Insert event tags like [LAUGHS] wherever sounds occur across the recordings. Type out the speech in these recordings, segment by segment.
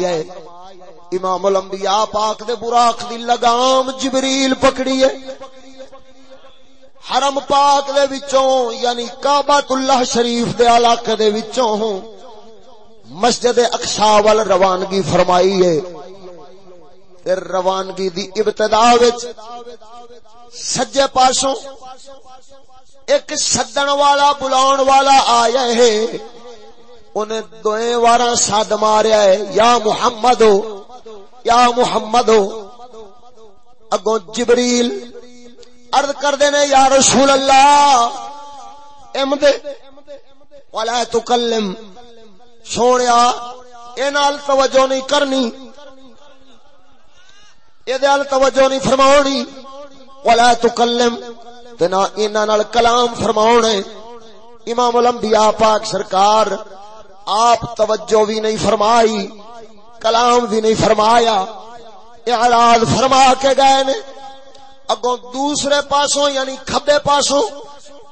امام الانبیاء پاک دے براق دی لگام جبریل پکڑی ہے۔ حرم پاک دے وچوں یعنی کعبۃ اللہ شریف دے علاقے دے وچوں مسجد اقصا روانگی فرمائی ہے۔ تے روانگی دی ابتدا وچ سجے پاسوں ایک سدن والا، بلاون والا آیا ہے۔ انہیں دوئیں وارا ساد ماریا ہے۔ یا محمد ہو، یا محمد ہو۔ اگوں جبریل عرض کر دینے یا رسول اللہ امدے ولا تکلم۔ سونیا اے نال توجہ نہیں کرنی۔ اے دے توجہ نہیں فرماونی۔ ولا تکلم۔ تے نہ انہاں نال کلام فرماونے۔ امام الانبیاء پاک سرکار آپ توجہ بھی نہیں فرمائی، کلام بھی نہیں فرمایا، اعراض فرما کے گئے نے۔ اگوں دوسرے پاسوں یعنی کھبے پاسوں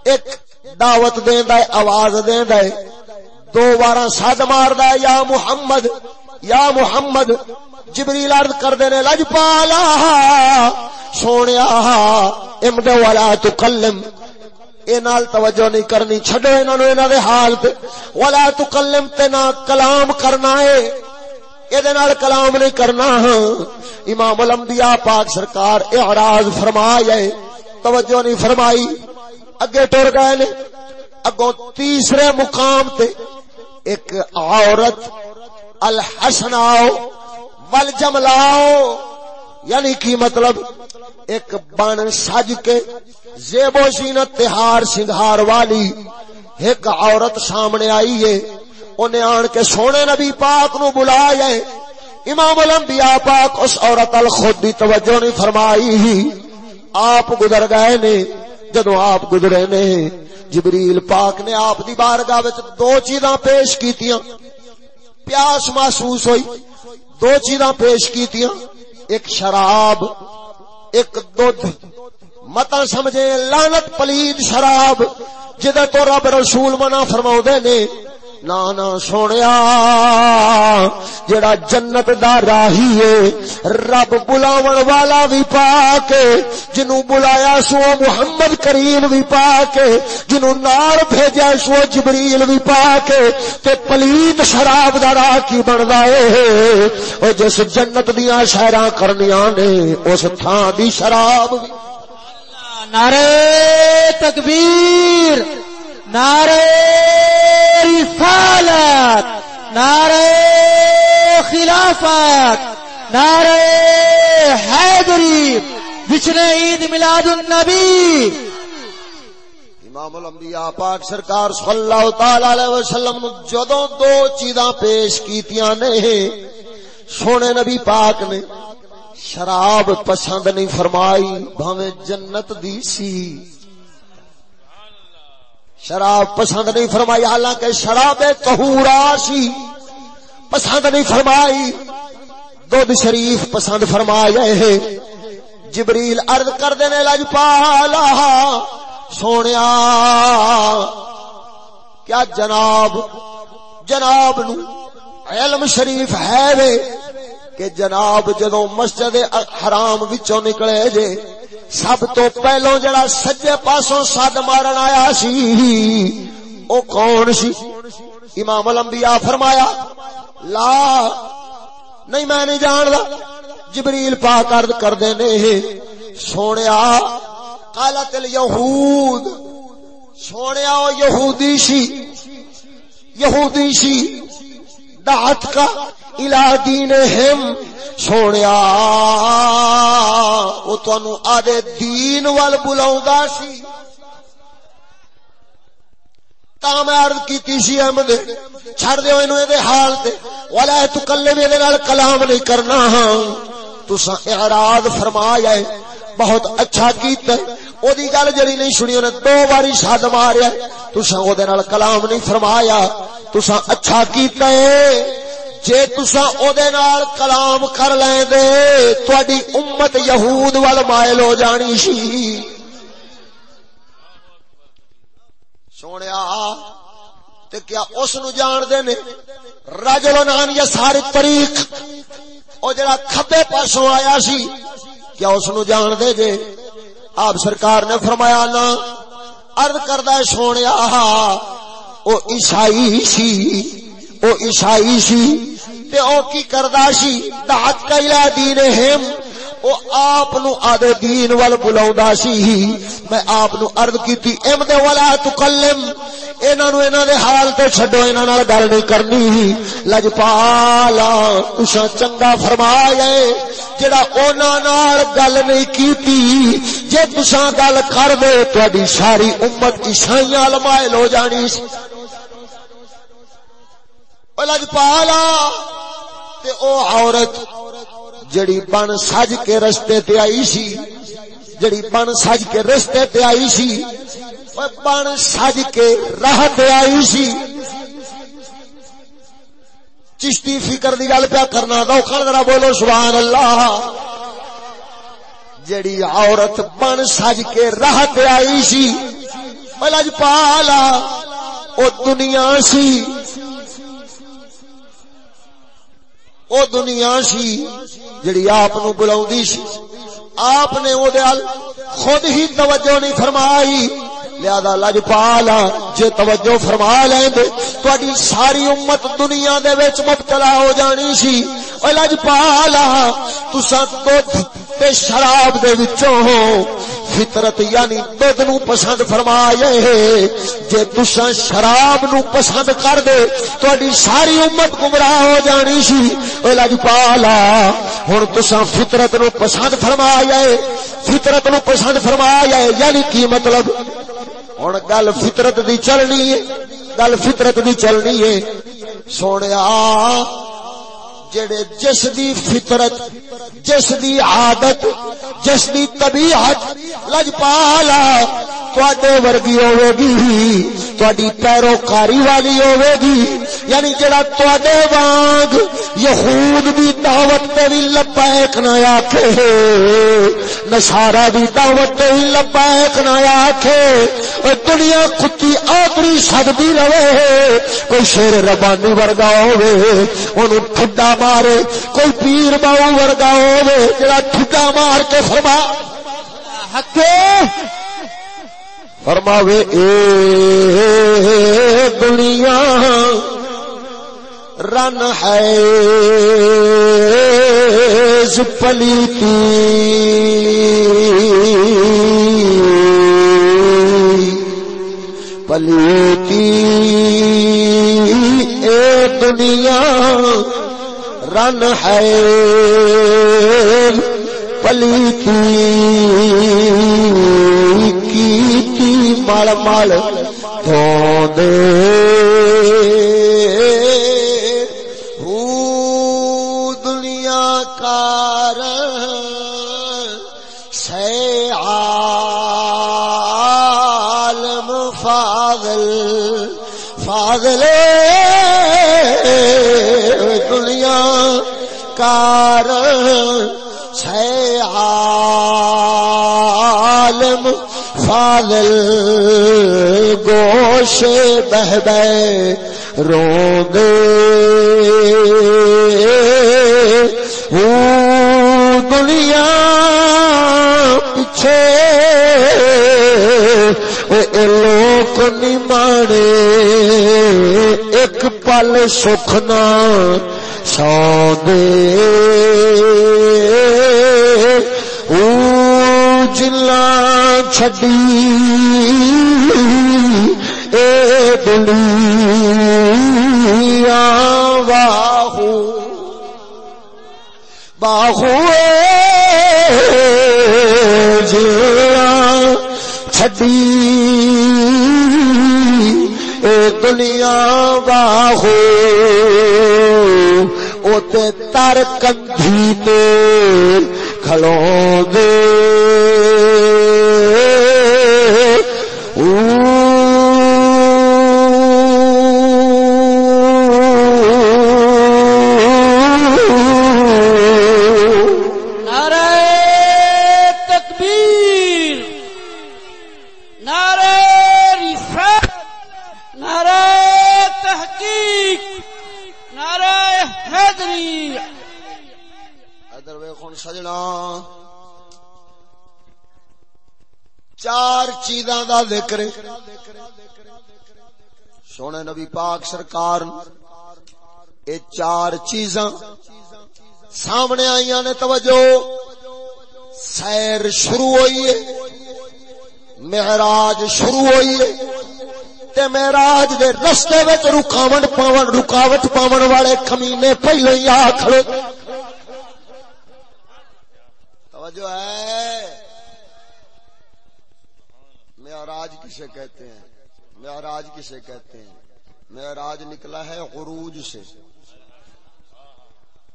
ایک دعوت دیندا ہے، آواز دیندا ہے۔ دو بار سد ماردا ہے، یا محمد یا محمد۔ جبریل عرض کر دینے لج پالا، سونیا امد والا تکلم۔ اے نال توجہ نہیں کرنی، چھڈو انہاں نو انہاں دے حال تے۔ ولا تکلم تے نہ کلام کرنا ہے اے۔ دے نال کلام نہیں کرنا ہاں۔ امام الانبیاء پاک سرکار اعراض فرمایا ہے توجہ نہیں فرمائی۔ اگے ٹر گئے نے۔ اگوں تیسرے مقام تے ایک عورت الحسناؤ والجملاؤ یعنی کی مطلب؟ ایک بن سج کے زیب و زینت تہار سنگھار والی ایک عورت سامنے آئی ہے۔ انہیں آن کے سونے نبی پاک نو بلایا ہے۔ امام الانبیاء پاک اس عورت الخود دی توجہ نہیں فرمائی ہی۔ آپ گزر گئے نے، جدو آپ گزرے نے، جبریل پاک نے آپ دی بارگاہ وچ دو چیزاں پیش کیتیاں۔ پیاس محسوس ہوئی۔ دو چیزاں پیش کیتیاں۔ ایک شراب، ایک دودھ متا سمجھے لانت پلید شراب، جدہ تو رب رسول منا فرماؤ دے نے نانا سونیا۔ جڑا جنت دا راہی ہے، رب بلاون والا بھی پا کے جنوں بلایا سو محمد کریم بھی پا کے جنوں نار بھیجا سو جبریل بھی پا کے تے پلید شراب دا راہ کی بندا اے او جس جنت دیاں شہراں کرنیاں نے، اس تھاں دی شراب بھی۔ نعرہ تکبیر۔ نعرہ رسالت، نعرہ خلافت، نعرہ حیدری بچنے عید میلاد النبی۔ امام الانبیاء پاک سرکار صلی اللہ تعالی علیہ وسلم نو جدوں دو چیزاں پیش کیتیاں نے، سونے نبی پاک نے، شراب پسند نہیں فرمائی، بھاویں جنت دی سی۔ شراب پسند نہیں فرمائی، حالانکہ شراب کہورا سی پسند نہیں فرمائی۔ دودھ شریف پسند فرمایا ہے۔ جبریل عرض کر دینے لج پالا، سونیا، کیا جناب جناب نو علم شریف ہے وے کہ جناب جدو مسجد حرام وچوں نکلے جے سب تو پہلو جڑا سجے پاسوں سد مارن آیا سی، او کون سی؟ امام الانبیاء فرمایا، لا، نہیں میں نہیں جاندا، جبریل پاک عرض کر دینے سونیا، قالت الیہود، سونیا او یہودی سی یہودی سی دعت کا الہ دینہم سونیا۔ وہ تنو آدھے دین وال بلاؤں سی۔ تا میں عرض کیتی سی احمد، چھڑ دیو انہوں دے حال تے۔ والا تو کلے میرے نال کلام نہیں کرنا۔ ہاں تسا اعراض فرمایا ہے۔ بہت اچھا کیتا ہے۔ او دی گل جڑی نہیں سنی نے دو باری شاد ماریا۔ تسا او دے نال کلام نہیں فرمایا۔ تسا اچھا کیتا ہے۔ جے تسا او دے نال کلام کر لیں دے، تواڈی امت یہود وال مائل ہو جانی سی سونیا، تے کیا اس نو جان دے نے؟ رجل نان یا ساری طریق۔ او جڑا کھبے پاسوں آیا سی کیا اس نو جان دے جے آپ سرکار نے فرمایا، نا، عرض کردا سونے سونیا او عیسائی سی، او عیسائی سی، تے او کی کردا سی دعت دین ہم او آپ نو آدھے دین وال بلاؤں سی۔ میں آپ نو عرض کیتی ام دے ولا تکلم۔ اینا نو اینا دے حال تے چھڑو اینا نال گل نہیں کرنی۔ لجپالا تسا چنگا فرمایا جڑا اونا نال گل نہیں کیتی، جے تسا گل کر دے، تہاڈی ساری امت عیسائیاں علمائل ہو جانی۔ سی لجپالا تے او عورت جڑی بن سج کے رستے تے آئی سی، جڑی بن سج کے رستے تے آئی سی بن سج کے راہ تے آئی سی۔ چشتی فکر دی گل پیا کرنا دوکھن ذرا بولو، سبحان اللہ۔ جڑی عورت بن سج کے راہ تے آئی سی لج پالا او دنیا سی۔ او دنیا سی جڑی آپ نو بلاؤں سی۔ آپ نے او دیال خود ہی توجہ نہیں فرمائی۔ لہذا لج پالا جے توجہ فرما لیں دے تو ساری امت دنیا دے ویچ مبتلا ہو جانی سی۔ او لج پالا تو تے شراب دے وچوں ہو۔ فطرت یعنی دودھ نو پسند فرمائے جے تسا شراب نو پسند کر دے، تہاڈی ساری امت گمراہ ہو جانی سی۔ او لجپالا ہن تسا فطرت نو پسند فرمایا فطرت نو پسند فرمایا یعنی کی مطلب؟ ہن گل فطرت دی چلنی ہے، گل فطرت دی چلنی ہے۔ سونیا جڑے جس دی فطرت، جس دی عادت، جس دی طبیعت لجپالا تواڈے ورگی ہوے گی، تواڈی پیروکاری والی ہوے گی۔ یعنی جڑا تواڈے وانگ یہود دی دعوت تے وی لبیک نہ آکھے نصارا دی دعوت تے وی لبیک نہ آکھے۔ او دنیا کتی آخری سکدی رہے، کوئی شیر ربانی ورگا ہوے اونوں ٹھڈا مارے، کوئی پیر باؤ ورگا ہوے جڑا ٹھڈا مار کے فرما حق فرماوے، اے دنیا، رن ہے پلیتی۔ پلیتی۔ رن ہے۔ پلی کی مل مل دے بہ بہ رو دے دنیا پیچھے لوک نمانے ایک پل سکھنا نہ چیزاں سونے نبی پاک سرکار اے چار چیزاں سامنے آئی نے، توجہ۔ سیر شروع ہوئی ہے، معراج شروع ہوئی ہے۔ تے معراج دے رستے وچ رکاوٹ پاون رکاوٹ پاون والے کمینے پہلے ہی آ کھڑے توجہ ہے۔ معراج کسے کہتے ہیں؟ معراج کسے کہتے ہیں؟ معراج نکلا ہے غروج سے۔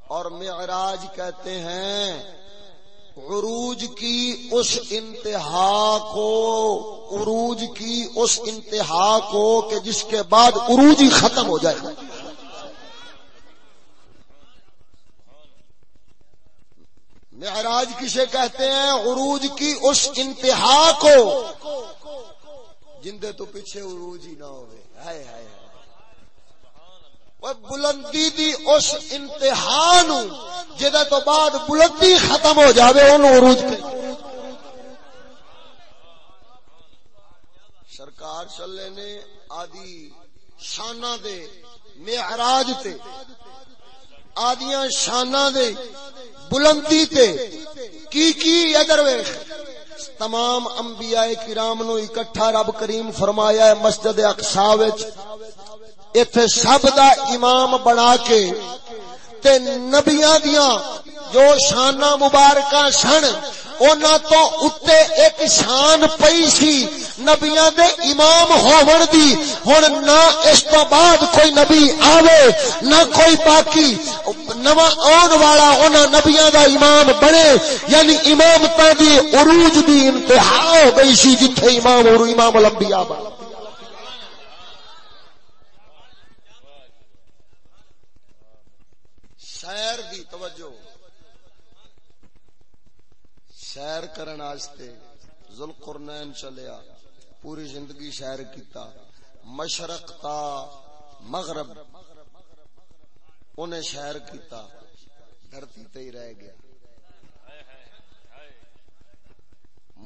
اور معراج کہتے ہیں، عروج کی اس انتہا کو، عروج کی اس انتہا کو کہ جس کے بعد عروج ہی ختم ہو جائے معراج کسے کہتے ہیں؟ عروج کی اس انتہا کو۔ جندے تو پیچھے عروج ہی نہ ہوئے۔ ہائے ہائے ہائے۔ بلندی دی اس انتہا نو، جدہ تو بعد بلندی ختم ہو جاوے ان عروج کے سرکار چلے نے آدی شانہ دے معراج تے آدیاں شانہ دے بلندی تے، کی کی ادھر ویخ تمام انبیاء کرام نو اکٹھا رب کریم فرمایا ہے مسجد اقصا وچ۔ ایتھے سب دا امام بنا کے تے نبیاں دیاں جو شانہ مبارکاں سن اونا تو اتے ایک شان پئی سی۔ نبیاں دے امام ہون دی۔ ہن نہ اس تو بعد کوئی نبی آوے، نہ کوئی باقی۔ نواں آن والا اونا نبیاں دا امام بنے۔ یعنی امام تا دی عروج دی انتہا ہو گئی سی، جتھے امام اور امام الانبیاء بنا سیر دی توجہ۔ سیر کرن آستے، ذوالقرنین چلیا پوری زندگی سیر کیتا، مشرق تا مغرب، انہیں شہر کیتا، دھرتی تے ہی رہ گیا۔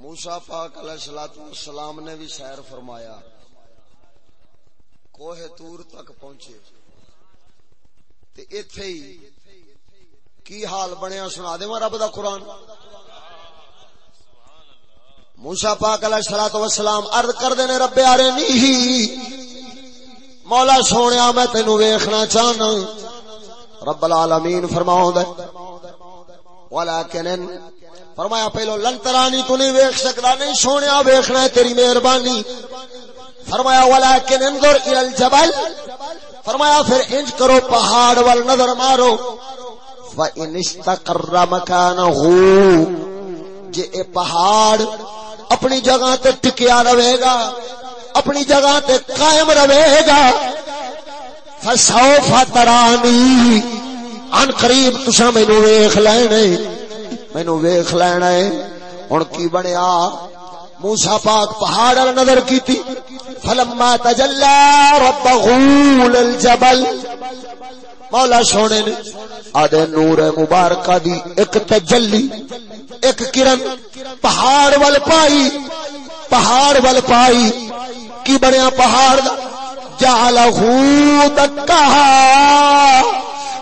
موسا پاک علیہ السلام نے بھی سیر فرمایا، کوہ تور تک پہنچے۔ تے ایتھے ہی کی حال بنیا سنا دے رب دا قرآن؟ موسا پاک علیہ الصلوۃ والسلام عرض کر دے نے، رب ارے نہیں مولا سونیا، میں تینو ویکھنا چاہنا۔ رب العالمین فرماؤں دے۔ ولیکن فرمایا، پہلو لن ترانی تو نہیں ویکھ سکدا، نہیں سونیا ویکھنا ہے، تیری مہربانی۔ فرمایا ولیکن انظر الى الجبل۔ فرمایا، پھر انج کرو پہاڑ وال نظر مارو۔ وَإِنِ اسْتَقَرَّ مَكَانَهُ۔ جے اے پہاڑ اپنی جگہ تے ٹکیا رہے گا، اپنی جگہ تے قائم رہے گا۔ فَسَوْفَ تَرَانِي، ان قریب تسا مینوں ویکھ لینے۔ مینوں ویکھ لینا ہے ہن کی بنیا؟ موسیٰ پاک پہاڑ ال نظر کی تھی فلما تجلى ربه للجبل۔ مولا سونے نے آدھے نور مبارکہ دی ایک تجلی، ایک کرن، پہاڑ وال پائی، پہاڑ وال پائی۔ کی بنیا پہاڑ؟ دا جعلہو دکا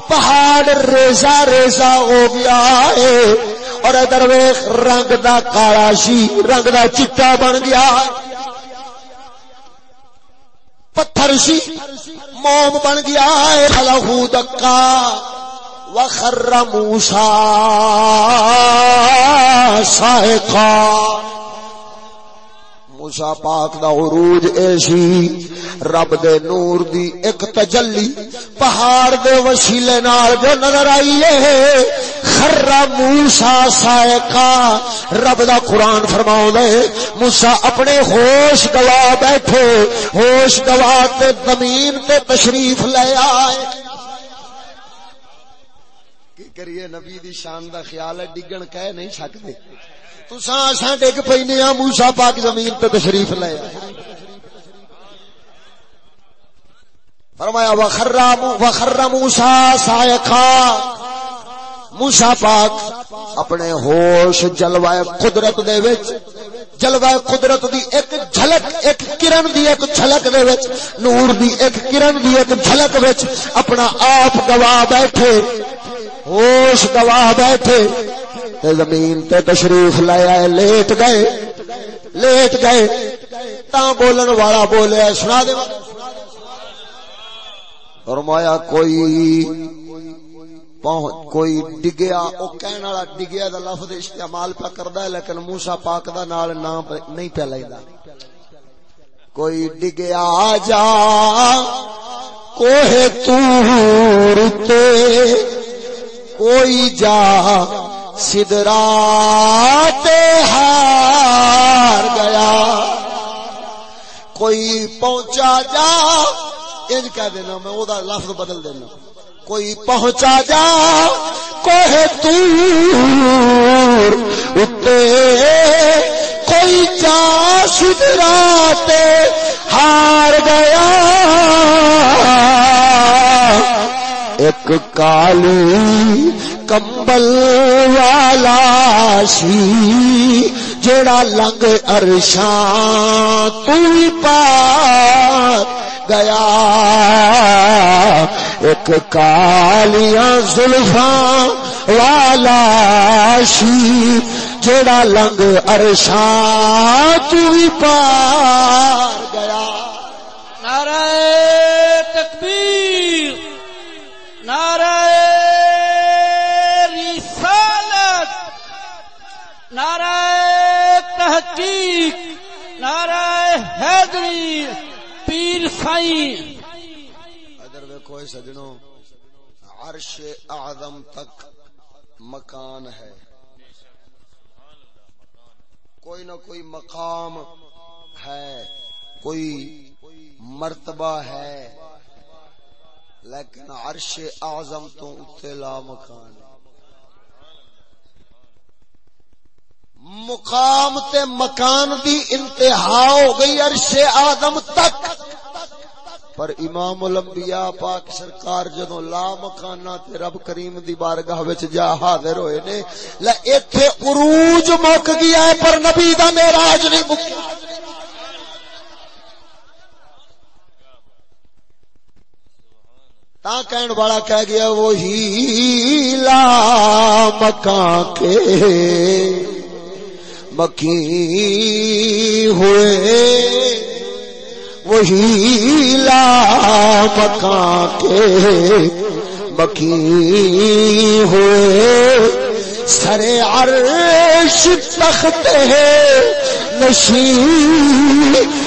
پہاڑ ریزا ریزا ہو گیا ہے۔ اور ادھر ویخ رنگ دا کالا سی رنگ دا چٹا بن گیا۔ پتھر سی موم بن گیا ہے لہو دکا وخر موسا سائقا۔ موسا پاک دا عروج ایسی رب دے نور دی ایک تجلی، پہاڑ دے وسیلے نال جو نظر آئی ہے۔ خر موسا سائقا رب دا قرآن فرماؤ دے موسا اپنے ہوش گوا بیٹھے۔ ہوش گوا تے زمین تے تشریف لے آئے۔ کی کریے، نبی دی شان دا خیال ہے، ڈگن کہہ نہیں سکتے۔ تسا اساں ڈگ پینے ہاں موسی پاک زمین تے تشریف لے فرمایا وخر وخر موسی سائقا۔ موسا پاک اپنے ہوش جلوہ قدرت دے وچ، جلوہ قدرت دی ایک جھلک، ایک کرن دی ایک جھلک دے وچ، نور دی ایک کرن دی ایک جھلک وچ اپنا آپ گواہ بیٹھے، ہوش گواہ بیٹھے۔ زمین تے تشریف لایا ہے لیٹ گئے لیٹ گئے۔ تا بولن والا بولیا سنا دے۔ فرمایا، کوئی کوئی ڈگیا، او کہن والا ڈگیا دا لفظ استعمال پہ کردا ہے، لیکن موسی پاک دا نال نام نہیں پہ لیندا کوئی ڈگیا جا، کوہ تور تے، کوئی جا۔ سدرا ہار گیا۔ کوئی پہنچا جا۔ انج کہہ دینا، میں او دا لفظ بدل دینا۔ کوئی پہنچا جا۔ کوہ تور اتے کوئی جا سدراتے ہار گیا۔ ایک کالی کمبل والا سی جڑا لنگ ارشاں تو پار گیا۔ ایک کالیاں زلفاں والا شی، جڑا لنگ ارشاں تو بھی پار گیا نعرہ تکبیر نعرہ رسالت نعرہ تحقیق نعرہ حیدری پیر سائی ادھر ویکو سجنوں عرش اعظم تک مکان ہے۔ کوئی نہ کوئی مقام ہے، کوئی مرتبہ ہے، لیکن عرش اعظم تو اتنے لا مکان ہے۔ مقام تے مکان دی انتہا ہو گئی عرش آدم تک۔ پر امام الانبیاء پاک سرکار جدو لا مکانا تے رب کریم دی بارگاہ وچ جا حاضر ہوئے نے، لے ایتھے عروج مک گیا ہے پر نبی دا معراج نہیں مکیا۔ تا کہن والا کہہ گیا، وہی لا مکان کے مکی ہوئے۔ وہی لا مکان کے مکی ہوئے۔ سر عرش تخت ہے نشی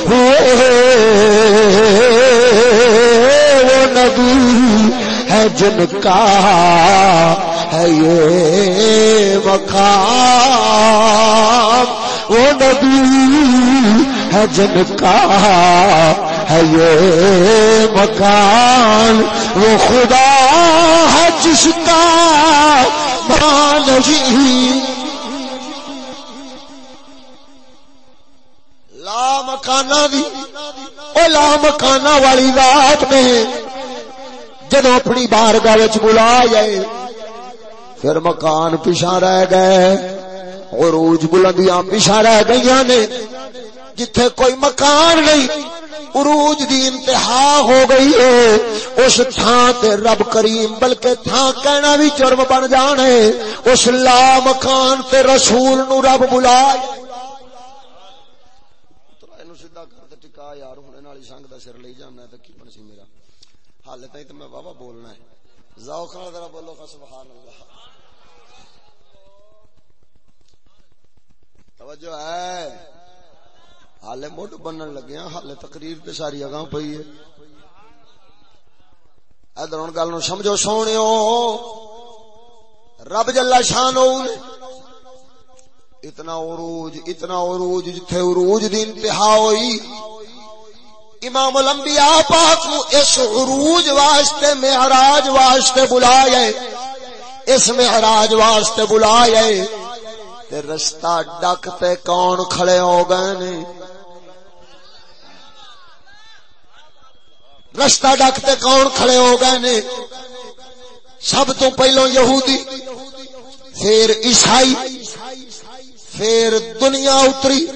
ہوئے۔ وہ نبی ہے جن کا ہے یہ مقام وہ نبی ہے جن کا ہے یہ مکان۔ وہ خدا ہے جس کا مان لا مکانا دی۔ او لا مکانا والی رات میں جدو اپنی بار گاہ بلا جائے پھر مکان پیچھا رہ گئے۔ عروج بلندیاں پیچھا رہ گئی نے، جتھے کوئی مکان نہیں عروج دی انتہا ہو گئی ہے۔ اس تھان تے رب کریم، بلکہ تھان کہنا بھی جرم بن جانے اس لا مکان تے رسول نو رب بلا حال تھی تو میں بابا بولنا ہے۔ ذوق ذرا بولو سبحان اللہ۔ توجہ ہے۔ حالے مڈ بنن لگے ہاں، حالے تقریر تے ساری اگاں پئی ہے۔ ادھر ہن گل نو سمجھو سونیو۔ رب جل شان اتنا عروج اتنا عروج جتھے عروج دی انتہا ہوئی۔ امام الانبیاء پاک نو اس عروج واسطے، معراج واسطے بلایا اس معراج واسطے بلایا تے رستہ ڈک تے کون کھڑے ہو گئے نے؟ رستہ ڈک تے کون کھڑے ہو گئے نے؟ سب تو پہلو یہودی، پھر عیسائی، پھر دنیا اتری۔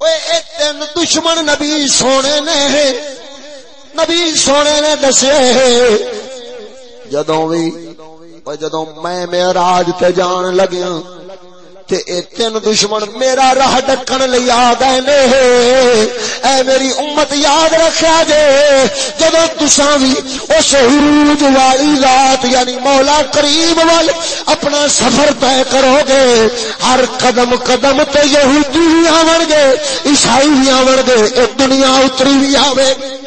تین دشمن نبی سونے نے، نبی سونے نے دسے، جدوں بھی جدوں میں میرا تے جان لگیا تے اے تین دشمن میرا راہ ڈکن لئی آ گئے نے اے میری امت یاد رکھیا جے جدو تساں وی اس عروج والی ذات یعنی مولا کریم وال اپنا سفر طے کرو گے ہر قدم قدم تے یہودی بھی آون گے عیسائی بھی آون گے اے دنیا اتری بھی آوے گی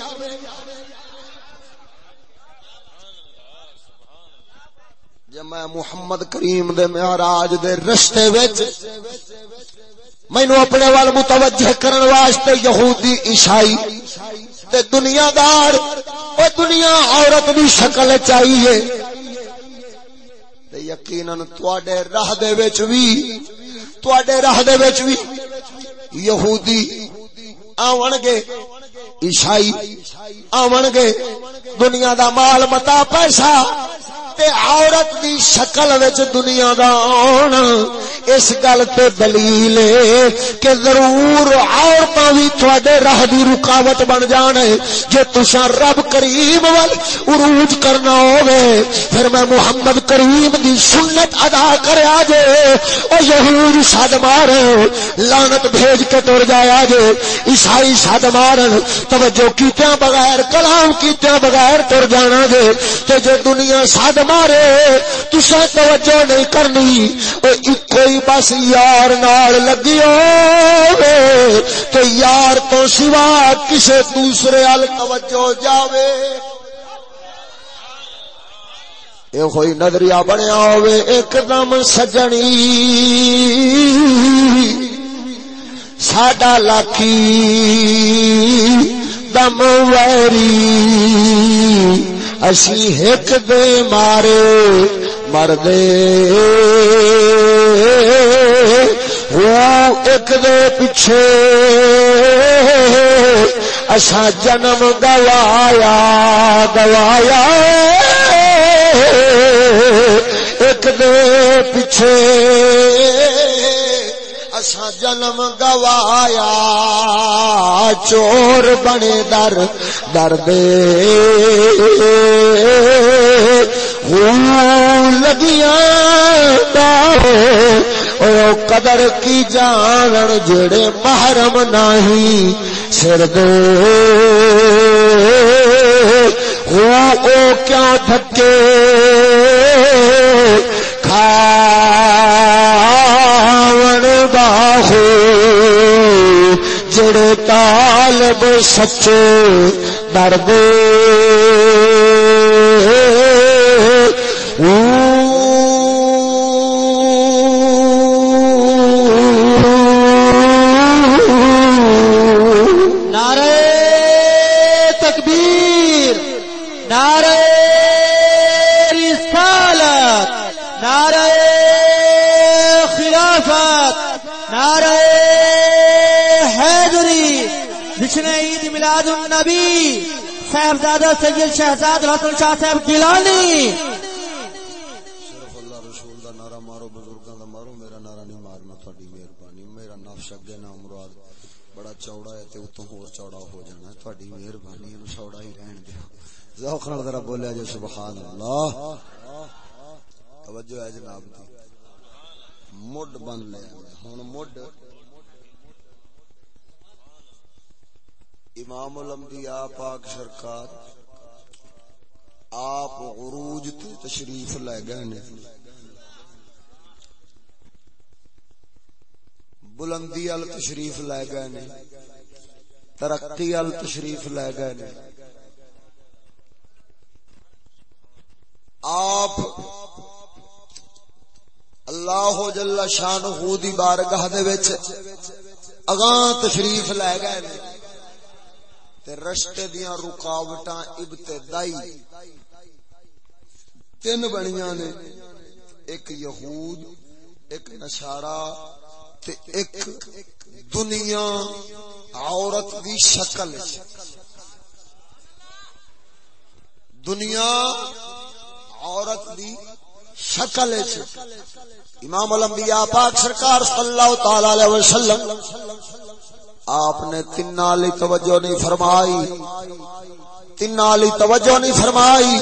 میں محمد کریم دے معراج دے رشتے وچ مینو اپنے وال متوجہ کرن واسطے یہودی عیسائی تے دنیا دار او دنیا عورت دی شکل چاہیے تے یقیناً تواڈے راہ دے وچ وی تواڈے راہ دے وچ وی یہودی آون گے، عیسائی آون گے، دنیا دا مال متا پیسہ تے عورت دی شکل وچ دنیا دا آنا اس گل تے دلیل کہ ضرور عورتاں وی تواڈے راہ دی رکاوٹ بن جان۔ جے تساں رب کریم ول عروج کرنا ہوے پھر میں محمد کریم دی سنت ادا کریا جے۔ او یہود صد مار، لعنت بھیج کے ٹر جایا جے۔ عیسائی صد مارن توجہ کیتیاں بغیر، کلام کیتیاں بغیر ٹر جانا جے۔ تے جے دنیا صد مارے تسا توجہ نہیں کرنی۔ کوئی بس یار نال لگی تو یار تو سوا کسے دوسرے ال توجہ جاوے۔ یہ کوئی نظریہ بنیا ہوئے ایک دم سجنی۔ ساڈا لاکی دم ویری۔ اسی ہک دے مارے مردے۔ وہ ایک دے پیچھے۔ اصا جنم گوایا گوایا۔ ایک دے پیچھے۔ اسا جنم گوایا، چور بنے در در دے۔ لگیاں قدر کی جان جڑے محرم نہیں، سر دے۔ او کیا تھکے جڑے طالب سچے درد نعرہ صاحبزادہ سید شہزاد رتن شاہ صاحب گیلانی۔ صرف اللہ رسول دا نعرہ مارو، بزرگاں دا مارو، میرا نعرہ نہیں مارنا مہربانی، میرا نفس اگے نہ مراد بڑا چوڑا ہے تے اتوں ہور چوڑا ہو جانا ہے مہربانی نو چوڑا ہی رہن دیو۔ ذوق نال ذرا بولیا جو سبحان اللہ توجہ ہے جناب دی۔ مڈ بن لیا ہن مڈ امام الانبیاء پاک سرکار آپ عروج تے تشریف لے گئے نے۔ بلندی ال تشریف لے گئے نے۔ ترقی ال تشریف لے گئے نے۔ آپ اللہ جل شانہ دی بارگاہ دے وچ اگاں تشریف لے گئے نے۔ تے رشتے دیاں رکاوٹاں ابتدائی۔ تین بنیاں نے، ایک یہود، ایک نشارا تے ایک دنیا عورت دی شکل۔ دنیا عورت دی شکل امام الانبیاء پاک سرکار صلی اللہ تعالی علیہ وسلم آپ نے تین علی توجہ نہیں فرمائی۔ تین علی توجہ نہیں فرمائی۔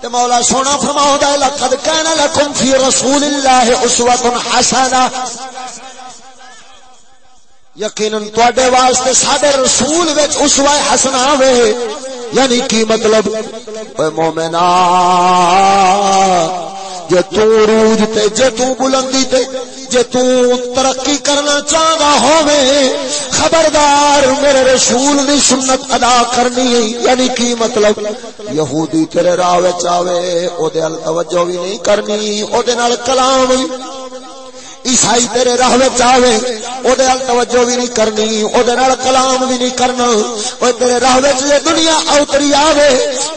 تے مولا سونا فرماؤ دے لقد کان لکم فی رسول اللہ اسوۃ حسنہ۔ یقیناً تواڈے واسطے ساڈے رسول وچ اسوہ حسنہ وے۔ یعنی کی مطلب؟ اے مومنا جے تو روج تے جے تو بلندی تے جے تو ترقی کرنا چاہتا ہووے، خبردار میرے رسول دی سنت ادا کرنی یعنی کی مطلب؟ یہودی تیرے راہ وچ آوے او دے ال توجہ بھی نہیں کرنی او دے نال کلام عیسائی تیرے راہ وچ آوے او دے توجہ بھی نہیں کرنی او دے نال کلام بھی نہیں کرنا۔ او تیرے راہ وچ یہ دنیا اوتری آوے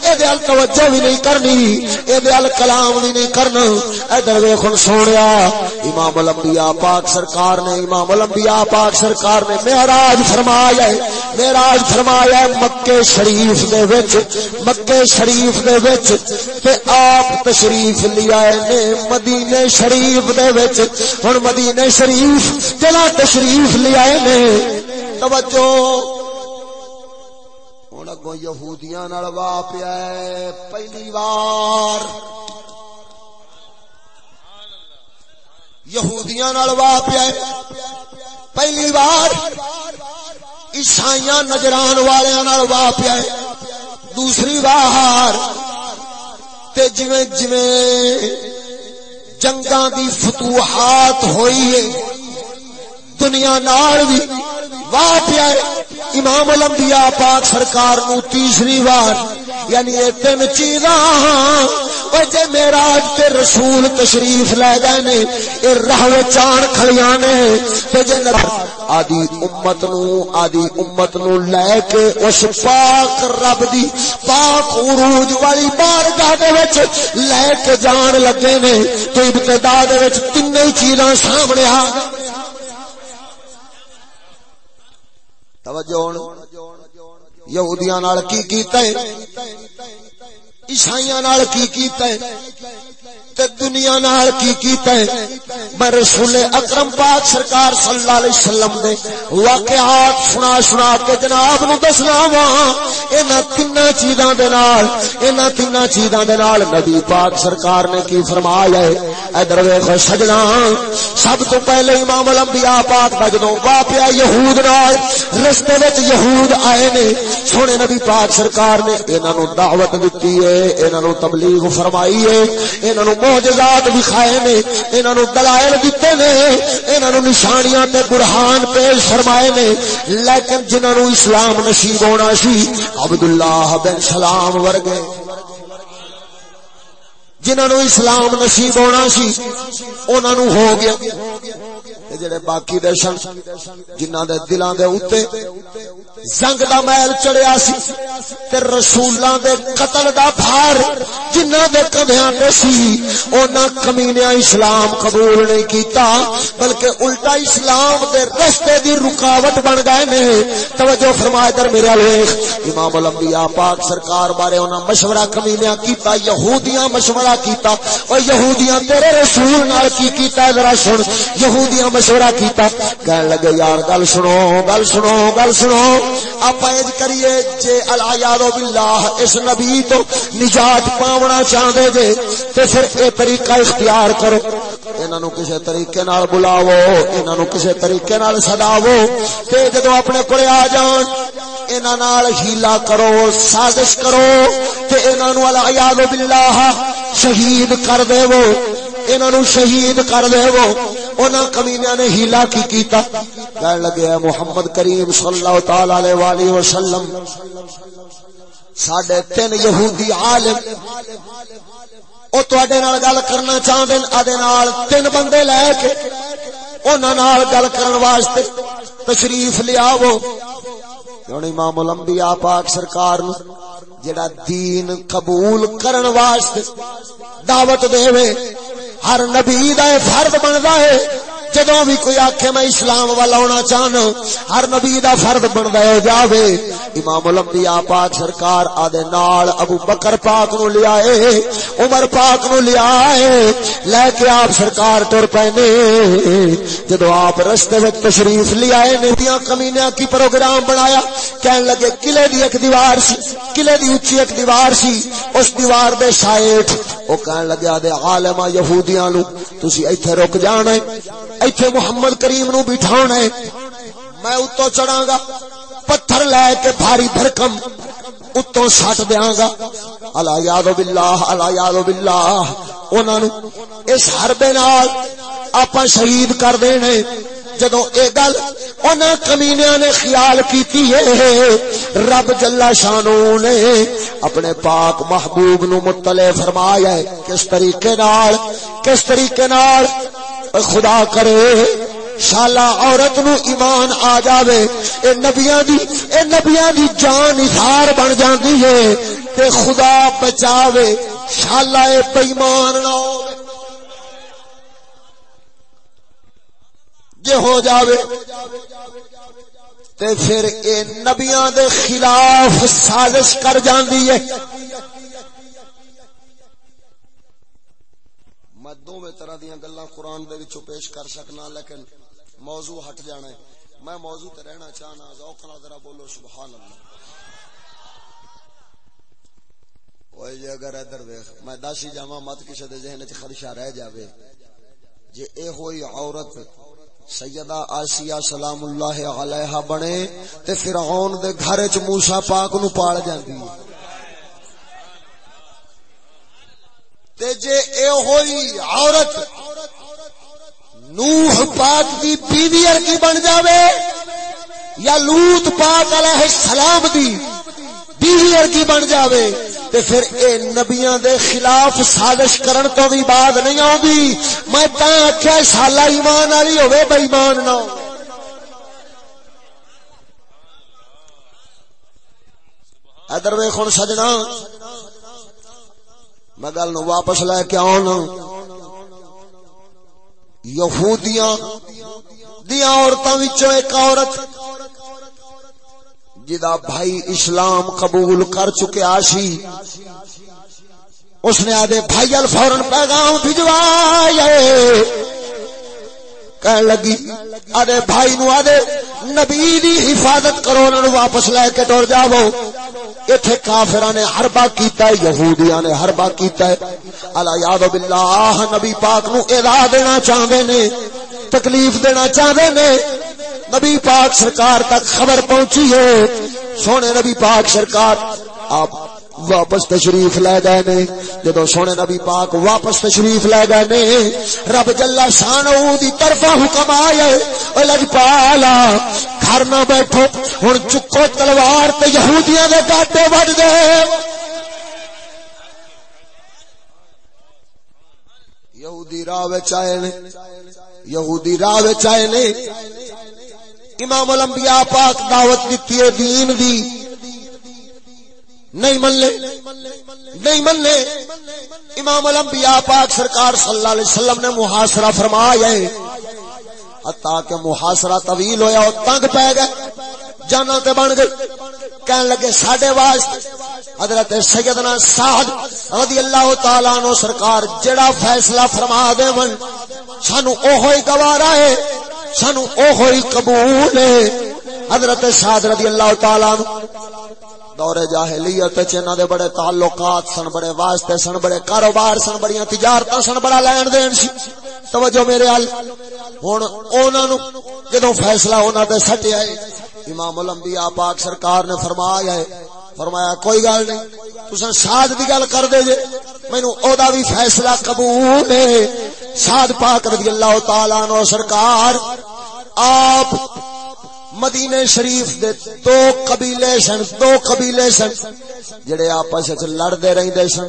اے دے ال توجہ بھی نہیں کرنی اے دے ال کلام بھی نہیں کرنا۔ ادھر ویکھن سونیا، امام الانبیاء پاک سرکار نے، امام الانبیاء پاک سرکار نے معراج فرمایا ہے۔ معراج فرمایا ہے مکے شریف دے وچ مکے شریف دے وچ، تے آپ تشریف لیا نے مدینے شریف دے وچ۔ ہن ہوں مدینے شریف جلا تشریف لیا توجہ۔ ہوں اگوں یہودیاں واہ پیا پہلی بار یہودیاں واہ پیا پہلی بار عیسائی نجران والے واہ پیا دوسری بار جویں جویں جنگاں دی فتوحات ہوئی ہے۔ دنیا نال بھی واہ پیا امام الانبیاء پاک سرکار نو تیسری بار یعنی یہ تین چیزاں ہاں۔ جے میراج تے رسول تشریف لے گئے نے، اے راہ چان کھڑیاں نے۔ تے جے آدی امت نو، آدی امت نو لے کے اس پاک رب دی پاک عروج والی بارگاہ دے وچ لے کے جان لگے نے۔ تو ابتدا دے وچ تین چیزاں سامنے آ توجہ یہودیاں نال کی کیتا ہے؟ عیسائیاں نال کی کیتا ہے؟ تے دنیا نال کی کیتا ہے؟ میں رسول اکرم پاک سرکار صلی اللہ علیہ وسلم دے واقعات سنا سنا کے جناب نو دسنا وا۔ انہاں تین چیزاں دے نال، انہاں تین چیزاں دے نال نبی پاک سرکار نے کی فرمایا ہے؟ ادھر ویکھو سجنا۔ سب تو پہلے امام الانبیاء پاک دا جدوں واقعہ یہود نال، رستے وچ یہود آئے نے۔ سونے نبی پاک سرکار نے انہاں نو دعوت دتی ہے، انہاں نو تبلیغ فرمائی ہے، انہاں نو معجزہ آیات لکھائے نے انہاں نو دلائل دتے نے انہاں نو نشانیاں تے برہان پیش فرمائے نے لیکن جنہاں نو اسلام نصیب ہونا سی، عبداللہ بن سلام ورگے۔ جنہاں نو اسلام نصیب ہونا سی انہاں نو ہو گیا۔ جڑے باقی دے سن، جنہاں دے دلاں دے اوتے زنگ دا محل چڑھیا سی تے رسولاں دے قتل دا بھار جنہاں دے کندھیاں تے سی انہاں کمینیاں اسلام قبول نہیں کیتا، بلکہ الٹا اسلام دے رستے دی رکاوٹ بن گئے نے۔ توجہ فرمائے در میرے ویکھ، امام الانبیاء پاک سرکار بارے انہاں مشورہ کمینیاں کیتا، یہودیاں مشورہ کیتا او یہودیاں تیرے رسول نال کی کیتا ذرا سن، یہودیاں مشورہ کیتا۔ کہن لگے، یار، گل سنو گل سنو گل سنو۔ آپ ایج کریے جے الایاد باللہ، اس نبی تو نجات پاونا چاہدے جے، تے پھر اے طریقہ اختیار کرو۔ انہاں نو کسے طریقے نال بلاو انہاں نو کسے طریقے نال سداو تے جدوں اپنے کولے آ جان، انہاں نال ہیلا کرو، سازش کرو۔ تے انہاں نو الایاد باللہ شہید کر دے وہ انہاں نو شہید کر دے وہ انہاں کمینیاں نے ہیلا کی کیتا۔ کہن لگے محمد کریم صلی اللہ تعالی علیہ والہ وسلم، ساڈے تین یہودی عالم، او تواڈے نال گل کرنا چاہندے ادے نال تین بندے لے کے انہاں نال گل کرن واسطے تشریف لیاو ہن یعنی امام الانبیاء پاک سرکار نو جڑا دین قبول کرن واسطے دعوت دے ہر نبی دا فرد بندا ہے۔ جدو بھی کوئی آکھے میں اسلام والا ہونا چاہنا، ہر نبی دا فرد بن دے جاوے۔ امام الانبیاء پاک سرکار آدے نال ابو بکر پاک نو لیا اے عمر پاک نو لیا اے لے کے آپ سرکار ٹر پینے جدو آپ رستے وچ تشریف لیا اے نیتیاں کمینیاں کی پروگرام بنایا، کہن لگے، قلعے دی ایک دیوار سی، قلعے دی اونچی ایک دیوار سی، اس دیوار دے سائٹ۔ او کہن لگے آدے عالمہ یہودیاں نو، تسی ایتھے رک جانا ہے۔ ایتھے محمد کریم نو بٹھانا ہے۔ میں اتو چڑھاں گا پتھر لے کے بھاری بھرکم اتو سٹ دیاں گا اللہ یاد باللہ اللہ یاد باللہ۔ انہاں نو اس حربے نال آپا شہید کر دینے۔ جدو اے گل انہاں کمینیاں نے خیال کیتی ہے، رب جلا شانو نے اپنے پاک محبوب نو مطلع فرمایا ہے۔ کس طریقے نال، کس طریقے نال؟ خدا کرے، شالا عورت نو ایمان آ جاوے۔ اے نبیاں دی، اے نبیاں دی جان اثار بن جاندی ہے تے خدا بچاوے، شالا اے بےمان نہ ہوے جے ہو جاوے، تے پھر اے نبیاں دے خلاف سازش کر جاندی ہے۔ میں دونوں طرح دیا گلا قرآن دے پیش کر سکنا، لیکن موضوع ہٹ جانا ہے۔ میں موضوع تے رہنا چاہنا، ذوق نال ذرا بولو، سبحان اللہ۔ اوے جے جی، اگر ادھر ویکھ، میں دس ہی جاواں، مت کسے دے ذہن وچ خدشہ رہ جاوے۔ جے اے ہوئی عورت سیدہ آسیہ سلام اللہ علیہا بنے، تے فرعون دے گھر وچ موسی پاک نو پال جاندی۔ ہے تے جے اے ہوئی عورت نوح پاک دی بیوی ارکی بن جاوے یا لوت پاک علیہ السلام دی بیوی ارکی بن جاوے تے پھر اے نبیاں دے خلاف سازش کرن تو بھی بعد نہیں آوندی۔ میں تا آکھیا سالا ایمان والی ہوے بے ایمان نہ ادھر ویکھن سجنا۔ میں گل نو واپس لے کے آن یہودیاں دیا عورتوں ایک عورت جدا بھائی اسلام قبول کر چکے آشی اس نے آدھے بھائی الفورن پیغام بھجوائے۔ کہنے لگی، آدھے بھائی نو آدھے، نبی دی حفاظت کرو انہوں واپس لے کے ٹور جاؤ۔ ایتھے کافراں نے حربہ کیتا ہے، یہودیاں نے حربہ کیتا ہے۔ الا یاد باللہ، نبی پاک نو ادا دینا چاہندے نے، تکلیف دینا چاہندے نے۔ نبی پاک سرکار تک خبر پہنچی ہے۔ سونے نبی پاک سرکار، آپ واپس تشریف لے گئے نے۔ جدو سونے نبی پاک واپس تشریف لے گئے نے، رب جلا شان دی طرف حکم آئے لج پالا، گھر نہ بیٹھو ہوں چکو تلوار تے یہودیاں دے کاٹے وڈ دے۔ یہودی راہ چائے نے، یہودی راہ چائے نے۔ امام الانبیاء پاک دعوت دیتی ہے دین دی۔ نہیں من نہیں من امام الانبیاء پاک سرکار صلی اللہ علیہ وسلم نے محاصرہ فرمایا ہے۔ حتیٰ کہ محاصرہ طویل ہویا اور تنگ پہ گئے جانا تے بن گئی۔ کہنے لگے، ساڈے واسطے حضرت سیدنا سعد رضی اللہ تعالی عنہ سرکار جڑا فیصلہ فرما دے من سانو اوہی گوارا ہے، سانو اوہی قبول ہے۔ حضرت سعد رضی اللہ تعالی عنہ دور جاہلیت چنا دے بڑے تعلقات سن، بڑے واسطے سن، بڑے کاروبار سن، بڑیاں تجارتاں سن، بڑا لین دین سی۔ توجہ میرے ال ہن انہاں نو جدوں فیصلہ انہاں تے سٹیا ہے، امام الانبیاء پاک سرکار نے فرمایا ہے، فرمایا کوئی گل نہیں، تساں سعد دی گل کر دے جے۔ مینوں او دا بھی فیصلہ قبول ہے۔ سعد پاک رضی اللہ تعالی عنہ سرکار آپ مدینے شریف دے دو قبیلے سن، دو قبیلے سن، جڑے آپس وچ لڑدے رہندے سن۔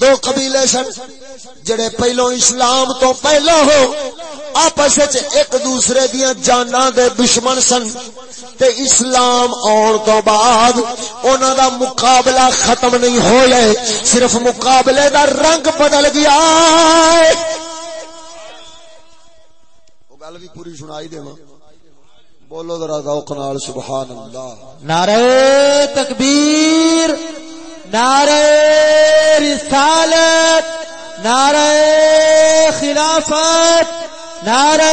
دو قبیلے سن، جڑے پہلو اسلام تو پہلو ہو، آپس ایک دوسرے دیا جانا دے دشمن سن۔ تے اسلام آن تو بعد اونا دا مقابلہ ختم نہیں ہو صرف مقابلے دا رنگ بدل گیا۔ گل بھی پوری سنائی دے بولو ذرا ذوق نال سبحان اللہ۔ نعرہ تکبیر نعرہ رسالت نعرہ خلافت نعرہ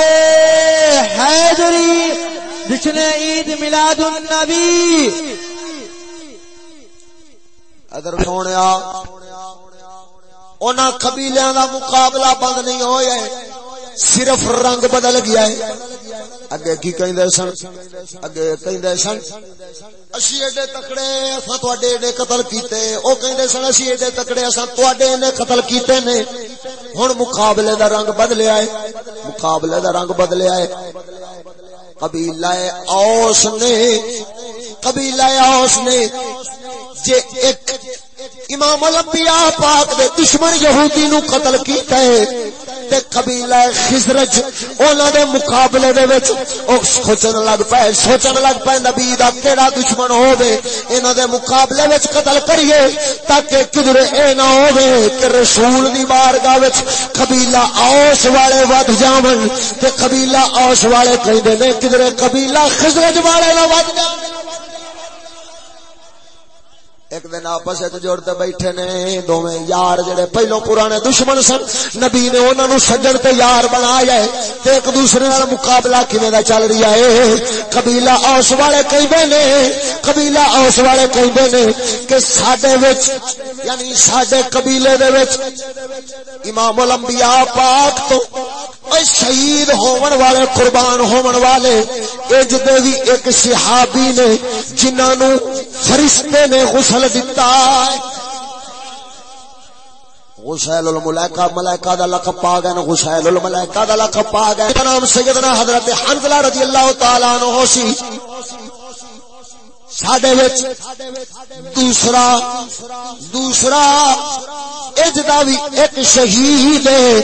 حیدری جشن عید میلاد النبی۔ ادھر سونے اونا قبیلیاں دا مقابلہ بند نہیں ہویا ہے صرف رنگ بدل گیا ہے۔ اگے کی کہیں سن؟ اگے کہیں سن، اسی ایڈے تکڑے اساں تواڈے ایڈے قتل کیتے۔ او کہندے سن، اسی ایڈے تکڑے اساں تواڈے نے قتل کیتے نے۔ ہن مقابلے دا رنگ بدلیا ہے۔ مقابلے دا رنگ بدلیا ہے۔ قبیلہ اوس نے، قبیلہ اوس نے، جے ایک امام الانبیاء پاک دے دشمن یہودی نو قتل کیتا ہے تے قبیلہ خزرج انہاں دے مقابلے دے وچ او سوچن لگ پے، سوچن لگ پے نبی دا کیڑا دشمن ہوے انہاں دے مقابلے وچ قتل کریے تاکہ کدھر اے نہ ہوے کہ رسول دی بارگاہ وچ قبیلہ اوس والے ود جاون تے قبیلہ اوس والے کہندے نے کدھر قبیلہ خزرج والے نہ ود جاون؟ ایک دن آپس جوڑتے بیٹھے نے، دوویں یار جڑے پہلو پرانے دشمن سن، نبی نے انہاں نو سجن تے یار بنایا ہے، تے ایک دوسرے نال مقابلہ کیویں دا چل رہا ہے؟ قبیلہ اوس والے کہندے نے، قبیلہ اوس والے کہندے نے کہ ساڈے وچ یعنی ساڈے قبیلے دے وچ امام الانبیاء پاک تو اے شہید ہون والے، قربان ہون والے اج دے وی ایک صحابی نے جنہاں نو فرشتے نے غسل دتا غسیل الملائکہ ملائکہ دا لقب پا گئے، غسیل الملائکہ دا لقب پا گئے۔ نام سیدنا حضرت حنزلہ رضی اللہ تعالی عنہ سی۔ ساڈے وچ دوسرا دوسرا اجدا وی ایک شہید ہے،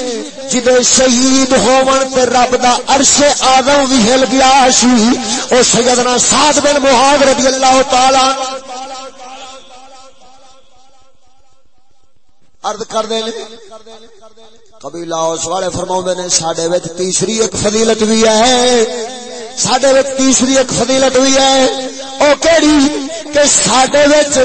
جدے شہید ہون تے رب دا عرش اعظم وی ہل گیا سی۔ او سیدنا سعد بن معاذ رضی اللہ تعالی عرض کر دے قبیلہ اس والے فرماوندے نے، ساڈے وچ تیسری ایک فضیلت بھی ہے۔ ساڈے وچ تیسری ایک فضیلت بھی ہے۔ او کیڑی کہ ساڈے وچ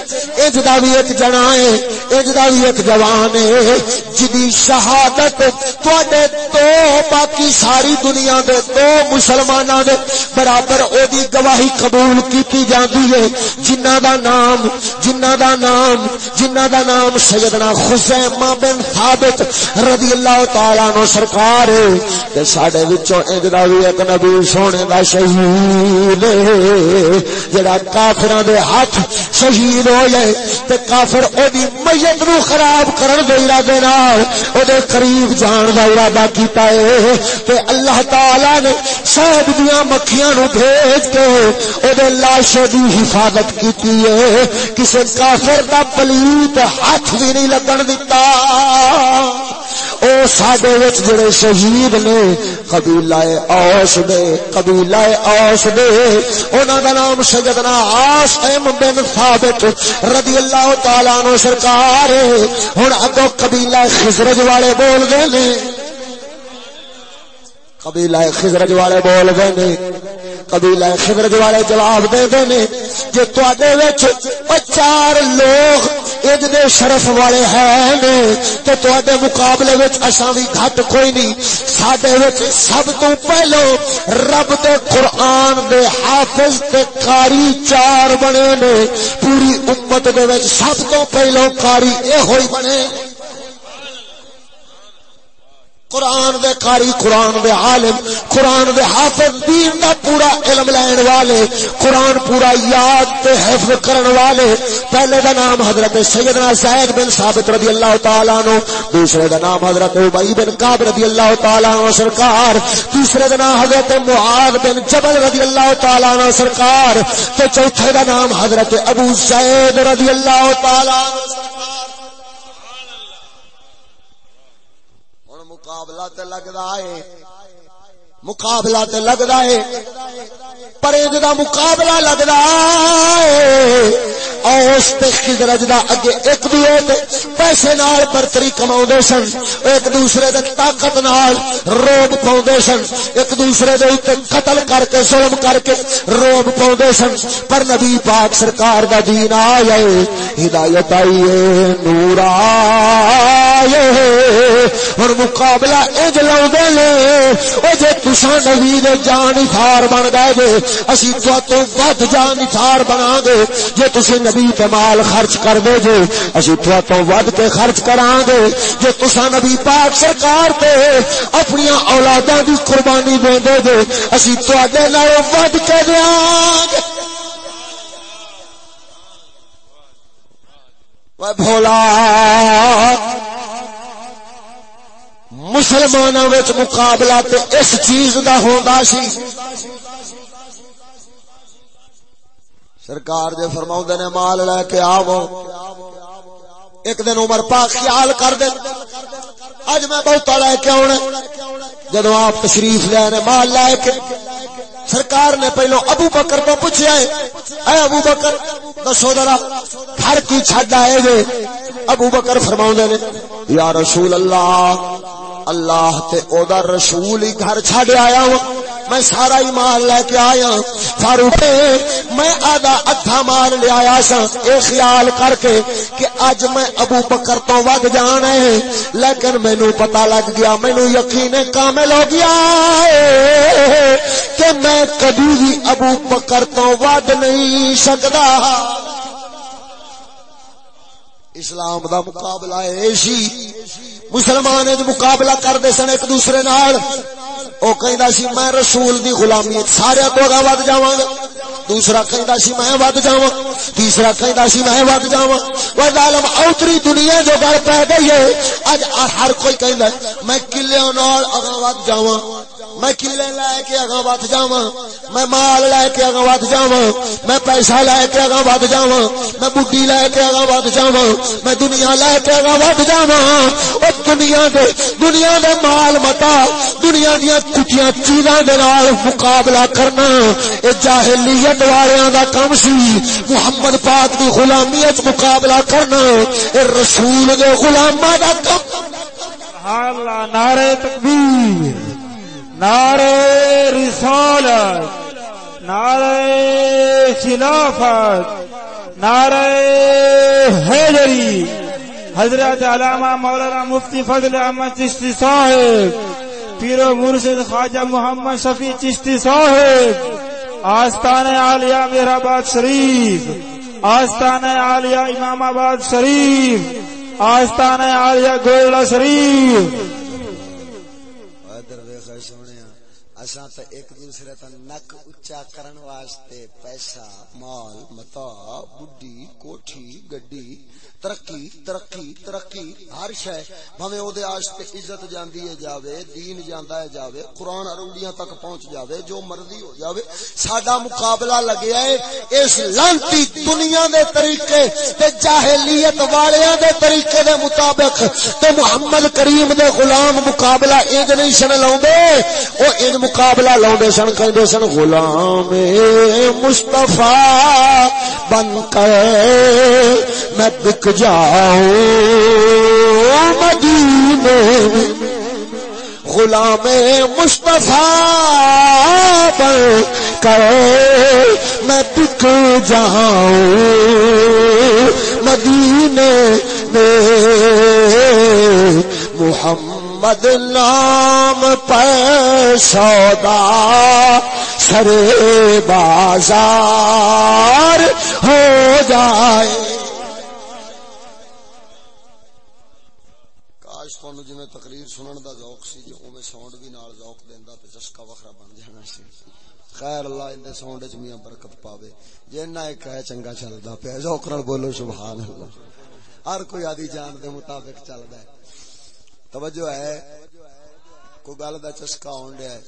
اج دا وی ایک جنا ہے اج دا وی ایک جوان ہے۔ جدی شہادت تواڈے تو باقی ساری دنیا دے تو مسلماناں دے برابر او دی گواہی قبول کیتی جاندی ہے۔ جنہاں دا نام جنہاں دا نام جنہاں دا نام سیدنا خزیمہ بن ثابت رضی اللہ تعالی عنہ سرکار ہے۔ تے ساڈے وچوں اج دا وی ایک نبی سونے دا شہید جڑا کافراں دے ہاتھ شہید ہو جائے تے کافر او دی میت نو خراب کرن دے ارادے نال او دے قریب جان دا ارادہ کیتا ہے تے اللہ تعالی نے شہد دیاں مکھیاں نو بھیج کے او دے لاش دی حفاظت کیتی ہے کسے کافر دا پلیت ہاتھ بھی نہیں لگن دتا۔ او ساڈے وچ جڑے شہید نے، قبیلہ اوس دے، قبیلہ اوس دے، انہاں دا نام شجر سیدنا عاصم بن ثابت رضی اللہ تعالی عنہ سرکار ہن اگوں قبیلہ خزرج والے بول گئے نے۔ قبیلہ خزرج والے بول گئے نے۔ قبیلہ خزرج والے جواب دے دے نے جے تواڈے وچ چار لوگ اج دے شرف والے ہیں نے، تے تواڈے مقابلے وچ اساں وی گھٹ کوئی نہیں ساڈے وچ سب تو پہلو رب دے قرآن دے حافظ تے قاری چار بنے نے۔ پوری امت دے وچ سب تو پہلو قاری اے ہوئی بنے۔ قرآن دے قاری، قرآن دے عالم، قرآن دے حافظ، دین دا پورا علم لین والے، قرآن پورا یاد تے حفظ کرن والے۔ پہلے دا نام حضرت سیدنا زید بن ثابت رضی اللہ تعالیٰ عنہ، دوسرے دا نام حضرت عبی بن قاب رضی اللہ تعالیٰ عنہ سرکار۔ تیسرے دا نام حضرت معاذ بن جبل رضی اللہ تعالیٰ عنہ سرکار۔ تے چوتھے دا نام حضرت ابو سعید رضی اللہ تعالیٰ عنہ مقابلہ تے لگدا ہے۔ مقابلہ تے لگدا ہے۔ پرہیز دا مقابلہ لگدا ہے۔ اوس تے خضرج دا اگے ایک دوے تے پیسے نال برتری کماوندے سن، ایک دوسرے دے طاقت نال روب پاوندے سن، ایک دوسرے دے اوتے قتل کر کے، ظلم کر کے روب پاوندے سن۔ پر نبی پاک سرکار دا دین آیا ہدایت آئی ہے، نور آئے ہن مقابلہ اج لاوندے نے، او جے تساں نبی دے جان فار بن گئے جے، اسی تو تو ود جان فار بنا گے۔ جے تسی نبی تے مال خرچ کر دے جے، اسی تو تو ود کے خرچ کران گے۔ جے تساں نبی پاک سرکار تے اپنی اولاداں دی قربانی دے دے جے، اسی تواڈے نالوں ود کے دیاں گے۔ بھولا مسلمانوں مقابلہ تے اس چیز دا ہوندا سی۔ سرکار دے فرماؤں نے مال لے کے آو ایک دن عمر پاک خیال کر دے۔ اج میں بہت لے کے آنا جدو آپ تشریف لے نے مال لے کے۔ سرکار نے پہلو ابو بکر تو پوچھا ہے، اے ابو بکر، دسو ذرا، گھر کی چھڈ آئے گے ابو بکر فرماؤں نے، یا رسول اللہ اللہ تے او دا رسول ہی گھر چھڈ آیا ہوں۔ میں سارا ہی مال لے کے آیا فاروق، میں آدھا ادھا مال لے آیا سا اے خیال کر کے کہ اج میں ابو بکر تو ود جانا ہے۔ لیکن مینو پتا لگ گیا مینو یقین کامل ہو گیا کہ میں کبھی بھی ابو بکر تو ود نہیں سکتا۔ اسلام دا مقابلہ ایسی مسلمان مقابلہ کرتے سن ایک دوسرے نال۔ او کہندا سی، میں رسول دی غلامی سارے تو اگا ود جاواں۔ گا دوسرا کہندا سی، میں ود جاواں۔ تیسرا کہندا سی، میں ود جاواں۔ او ظالم اوتری دنیا جو گل پہ گئی ہے، اج ہر کوئی کہندا میں کلیاں نال اگا ود جاواں۔ میں کلے لے کے اگا ود جاواں، میں مال لے کے اگا ود جاواں، میں پیسہ لے کے اگا ود جاواں، میں بڈی لے کے اگا ود جاواں، میں دنیا لے کے اگا ود جاواں۔ او دنیا دے دنیا دے مال متا، دنیا دیاں کٹیاں چیزاں دے نال مقابلہ کرنا۔ اے جاہلیت والیاں دا کم سی۔ محمد پاک دی غلامی وچ مقابلہ کرنا۔ اے رسول دے غلاماں دا کم۔ سبحان اللہ، نعرہ تکبیر۔ نعرہ رسالت، نعرہ خلافت، نعرہ حیدری، حضرت علامہ مولانا مفتی فضل احمد چشتی صاحب، پیر و مرشد خواجہ محمد شفیع چشتی صاحب، آستان عالیہ میرآباد شریف، آستان عالیہ امام آباد شریف، آستان عالیہ گوئلہ شریف اساں تے ایک دوسرے تے نک اچا کرن واسطے پیسہ، مال، متا بڈی کوٹھی گڈی ترقی ترقی ترقی، ہر شے بھویں او دے واسطے عزت جاندی ہے جاوے، دین جاندا ہے جاوے قران اروڑیاں تک پہنچ جاوے، جو مرضی ہو جاوے، ساڈا مقابلہ لگیا ہے اس لانتی دنیا دے طریقے تے جاہلیت والیاں دے طریقے دے مطابق تے محمد کریم دے غلام مقابلہ انج نہیں سن لاوندے او انج مقابلہ لاوندے سن کہندے سن غلام مصطفی بن کر میں بک جاؤں مدینے غلام مصطفیٰ بن کر میں بک جاؤں مدینے میں محمد نام پر سودا سر بازار ہو جائے۔ سنن دا ذوق سی جو اوویں ساؤنڈ بھی نال ذوق دیندا تے چسکا وکھرا بن جانا سی۔ خیر اللہ، ان ساؤنڈ وچ میاں برکت پاوے۔ جنہ ایک ہے چنگا چلدا پیا، ذوق نال بولو، سبحان اللہ۔ ہر کوئی آدی جان دے مطابق چلدا ہے۔ توجہ ہے، کوئی گل دا چسکا ہون ڈیا ہے۔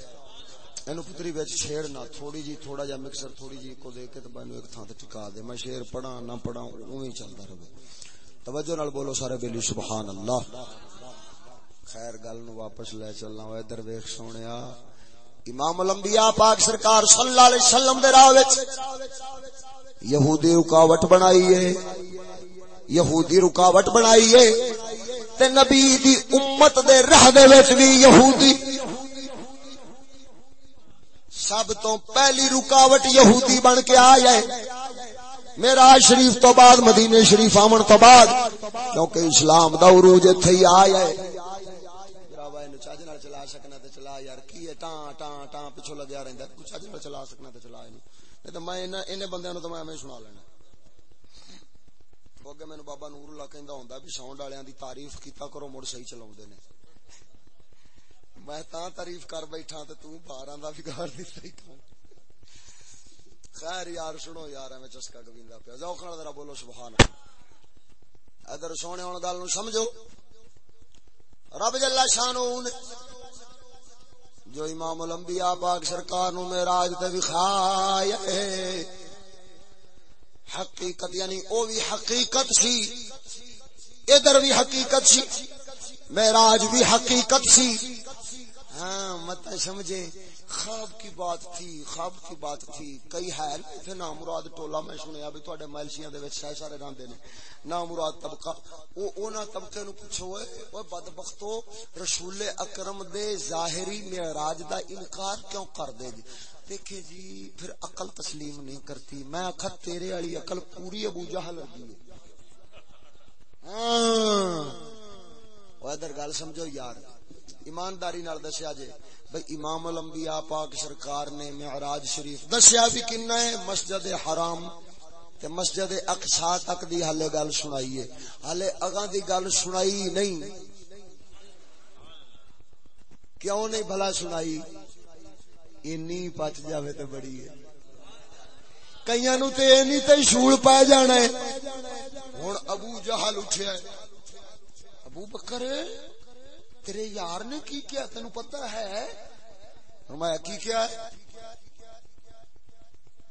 اینو پتری وچ چھیڑنا، تھوڑی جی تھوڑا جا مکسر، تھوڑی جی کو دے کے تے بینو ایک تھاں تے ٹکا دے۔ میں شعر پڑھاں، نہ پڑھاں، اوویں چلدا رہے۔ توجہ نال بولو سارے بیلی سبحان اللہ۔ خیر گل نو واپس لے چلنا ہوئے درویخ سونیا۔ امام الانبیاء پاک سرکار صلی اللہ علیہ وسلم دے راہ وچ یہودی رکاوٹ بنائی ہے۔ یہودی رکاوٹ بنائی ہے۔ تے نبی دی امت دے راہ دے وچ بھی یہودی۔ سب تو پہلی رکاوٹ یہودی بن کے آیا ہے۔ میرا شریف تو بعد مدینے شریف آمن تو بعد، کیونکہ اسلام دا عروج ایتھے ہی آیا ہے۔ سکنا تے چلا، یار کی ہے؟ ٹاں ٹاں ٹاں پیچھے لگیا رہندا کچھ اج چلا سکنا تے چلا نہیں۔ تے میں انہاں بندیاں نو تے میں میں سنا لینا اگے مینوں بابا نور اللہ کہندا ہوندا بھی ساؤنڈ والیاں دی تعریف کیتا کرو، مڑ صحیح چلاوندے نے۔ میں تا تعریف کر بیٹھا تے تو بارہ دا بگاڑ دتا خیر یار، سنو یار میں چسکا گویندا پیا۔ ذوق نال ذرا بولو، سبحان اللہ۔ ادھر سونے ہن گل نو سمجھو۔ رب جل شانون جو امام الانبیاء پاک سرکار نو معراج تے وکھایا ہے حقیقت یعنی او بھی حقیقت سی، ادھر بھی حقیقت سی، معراج بھی حقیقت سی۔ ہاں مت سمجھے۔ خواب کی بات تھی، خواب کی بات تھی، کئی ہے تے نام مراد ٹولا میں سنیا بھی تواڈے ملشیاں دے وچ سارے سارے رہندے نے۔ نام مراد طبقہ، او اونا طبقے نو پوچھو اے، او بدبختو رسول اکرم دے ظاہری معراج دا انکار کیوں کر دے جی؟ دیکھے جی پھر عقل تسلیم نہیں کرتی۔ میں اکھا تیرے والی عقل پوری ابو جہل لگی ہاں۔ او ادھر گل سمجھو یار، ایمانداری نال دسیا جے بھئی امام الانبیاء پاک سرکار نے معراج شریف دسیا بھی کنا ہے مسجد حرام تے مسجد اقصا تک دی حالے گل سنائی ہے۔ حالے اگاں دی گل سنائی نہیں۔ کیوں نہیں بھلا سنائی؟ اینی پچ جاوے تے بڑی ہے۔ کئیاں نو تے اینی تے شول پا جانا ہے۔ ہن ابو جہل اٹھیا ہے۔ ابو بکر تیرے یار نے کی کیا؟ تینو پتہ ہے؟ فرمایا، کی کیا؟ ہے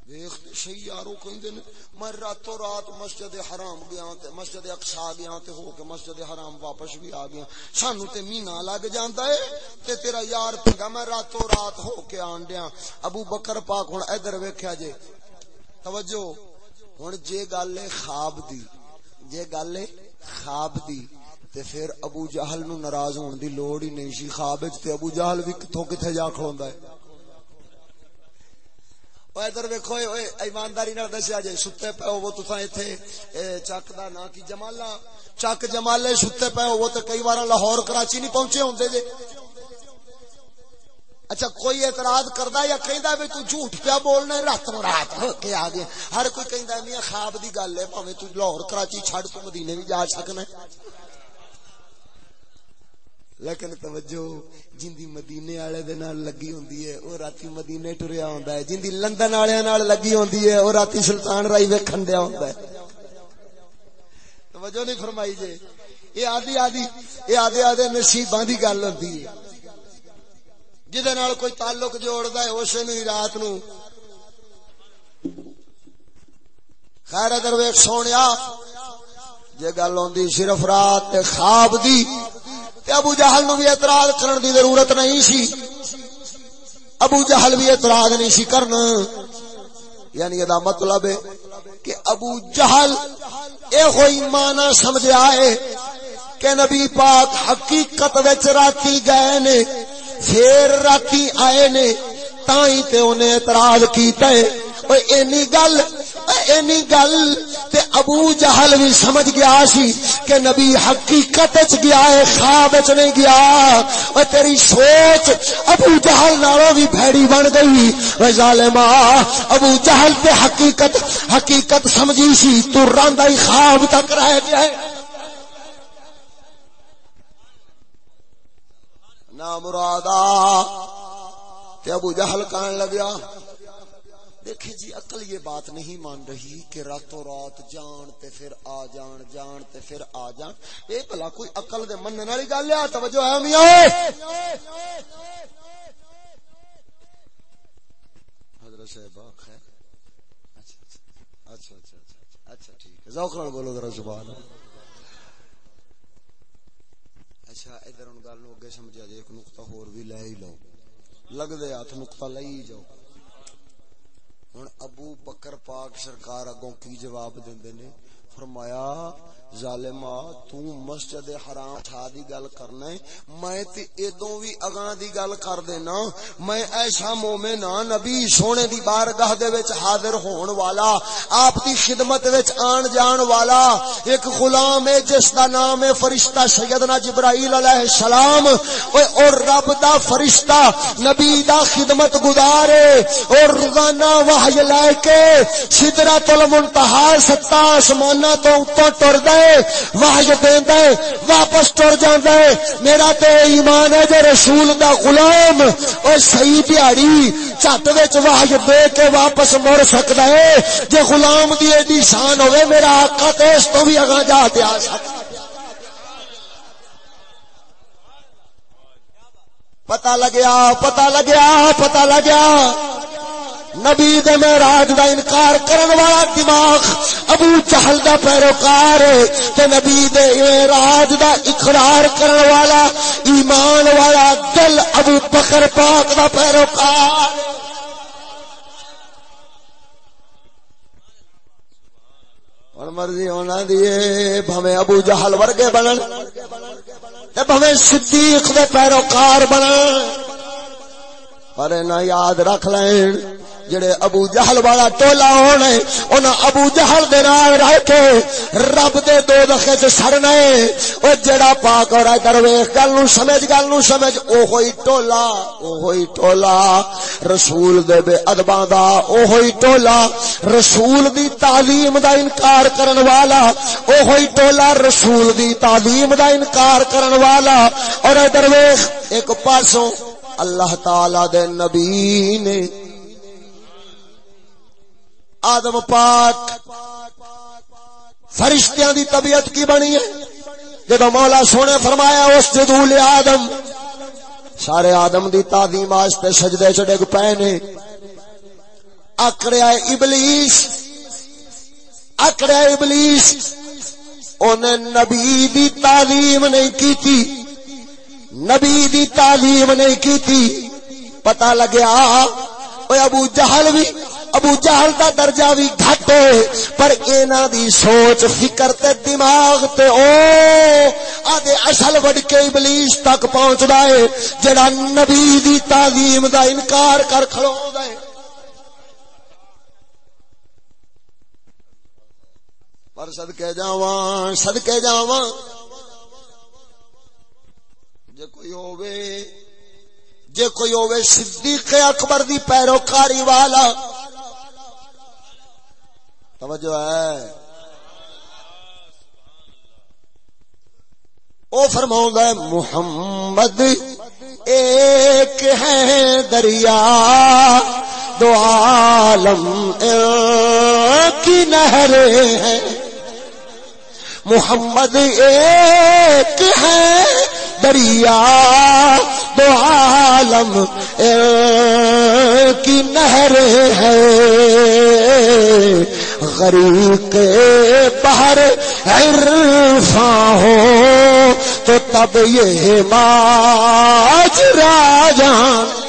دیکھ، صحیح یارو کہندے نے، میں راتوں رات مسجد حرام گیا تے مسجد اقصا گیا تے ہو کے مسجد حرام واپس بھی آ گیا۔ سانو تے مہینہ لگ جاندا ہے تے تیرا یار پنگا میں راتوں رات ہو کے آن دیا ابو بکر پاک ہن ادھر ویکھیا جے۔ توجہ، ہن جے گل ہے خواب دی، جے گل ہے خواب دی۔ تے پھر ابو جہل نو ناراض ہون دی لوڑ ہی نہیں سی، خواب وچ تے ابو جہل بھی کتھوں کتے جا کھڑوندا ہے۔ او ادھر ویکھو اوے ایمانداری نال دسیا جے، ستے پے او تساں ایتھے چک دا نا کی جمالا چک جمالے ستے پے او تے کئی وار لاہور، کراچی نہیں پہنچے ہوندے جے۔ اچھا کوئی اعتراض کردا یا کہندا وی تو جھوٹ پیا بولنا رات رات ہو کے آ گیا۔ ہر کوئی کہندا میاں، خواب دی گل ہے بھاویں تو لاہور، کراچی چھڈ تو مدینے بھی جا سکنا لیکن توجہ جندی مدینے والے دے نال لگی ہوندی ہے، او راتی مدینے ٹریا ہوندا ہے جندی لندن والے نال لگی ہوندی ہے، او راتی سلطان رائی ویکھن دیا ہوندا ہے۔ توجہ نہیں فرمائی جے اے آدھی آدھی، اے آدھے آدھے نصیباں دی گل ہوندی ہے۔ جدے نال کوئی تعلق جوڑدا ہے اسے نو رات نو خیر ادھر ویکھ سونیا، جے گل ہوندی صرف رات تے خواب دی ابو جہل نو بھی اعتراض کرن دی ضرورت نہیں سی۔ ابو جہل بھی اعتراض نہیں سی کرنا یعنی یہ مطلب ہے کہ ابو جہل اے ہوئی مانا سمجھ آئے کہ نبی پاک حقیقت وچ راتی گئے نے، پھر راتی آئے نے، تائیں تے انہیں اعتراض کیتا ہے۔ اوے اینی گل اینی گل تے ابو جہل بھی سمجھ گیا سی کہ نبی حقیقت وچ گیا ہے، خواب وچ نہیں گیا۔ او تیری سوچ ابو جہل نالوں بھی بھڑی بن گئی۔ او ظالما ابو جہل تے حقیقت حقیقت سمجھی سی، تو راندا ہی خواب تک رہ گیا ہے۔ نا مرادا تے ابو جہل کہنے لگیا دیکھیں جی عقل یہ بات نہیں مان رہی کہ راتوں رات جان تے پھر آ جان جان تے پھر آ جان۔ اے بھلا کوئی عقل دے منن والی گل ہے؟ توجہ ہے میاں؟ حضرت صاحب خیر اچھا، اچھا، اچھا،, اچھا اچھا اچھا اچھا ٹھیک ہے۔ ذوق نال بولو ذرا زبان۔ اچھا ادھر ہوں گل نو اگے سمجھا جائے ایک نقطہ ہور بھی لے ہی لو۔ لگ دے ہاتھ نقطہ لے ہی جاؤ۔ ہوں ابو بکر پاک سرکار اگوں کی جواب دے نے؟ فرمایا ظالما تو مسجد حرام تھا دی گل کرنا ہے۔ میں تے ادوں وی اگاں دی گل کر دینا۔ میں ایسا مومن ہاں نبی سونے دی بارگاہ دے وچ حاضر ہون والا، آپ دی خدمت وچ آن جان والا۔ ایک غلام ہے، جس دا نام ہے فرشتہ سیدنا جبرائیل علیہ السلام۔ اور رب دا فرشتہ، نبی دا خدمت گزارے اور روزانہ وحی لے کے سدرت المنتہا، ستا آسمانہ تو اوپر ٹر دے واہ دیندا ہے، واپس ٹر جاندا ہے۔ میرا تے ایمان ہے جو رسول دا غلام او صحیح دیہڑی چٹ وچ واہ دے کے واپس مڑ سکدا ہے۔ جے غلام دی ایڈی شان ہوے، میرا آقا تے اس تو بھی اگاں جا تے آ سکدا پتہ لگیا پتہ لگیا پتہ لگیا۔ نبی دے معراج دا انکار کرن والا دماغ ابو جہل دا پیروکار تے نبی دے معراج دا اقرار کرن والا ایمان والا دل ابو بکر پاک دا پیروکار اور مرضی ہونا دیے بھویں ابو جہل ورگے بنن تے بھویں صدیق دے پیروکار بنن۔ پر نہ یاد رکھ لین۔ جڑے ابو جہل والا ٹولا ہونا انہاں ابو جہل دے نال رہ کے رب دے دو دخے تے سڑنا او جڑا پاک اور ادھر ویکھ گل نو سمجھ، گل نو سمجھ او ہوئی ٹولا او ہوئی ٹولا، رسول دے بے ادباں دا او ہوئی ٹولا، رسول دی تعلیم دا انکار کرن والا او ہوئی ٹولا، رسول دی تعلیم دا انکار کرن والا، اور ادھر ویکھ ایک پاسوں اللہ تعالی دے نبی نے آدم پاک فرشتیاں دی طبیعت کی بنی ہے؟ جدو مولا سونے فرمایا اس جدو آدم، سارے آدم دی تعظیم واسطے سجدے چ ڈگ پے نے۔ اکڑیا ابلیس اکڑیا ابلیس۔ اونے نبی دی تعلیم نہیں کیتی، نبی دی تعلیم نہیں کیتی۔ پتہ لگیا ابو جہل بھی ابو جہل دا درجہ بھی گھٹ ہے، پر اینا دی سوچ، فکر تے دماغ تے او، آدھے اصل وڈ کے ابلیس تک پہنچ ہے، جڑا نبی دی تعلیم دا انکار کر کھلو دے پر صدقے جاواں صدقے جاواں۔ جے کوئی ہووے، جے کوئی ہووے صدیق اکبر دی پیروکاری والا توجہ ہے۔ او فرماؤں ہے، محمد ایک ہے دریا، دو عالم کی نہر ہے۔ محمد ایک ہے دریا، دو عالم کی نہر ہے۔ غریق بہر عرفا ہو تو تب یہ ماج راجان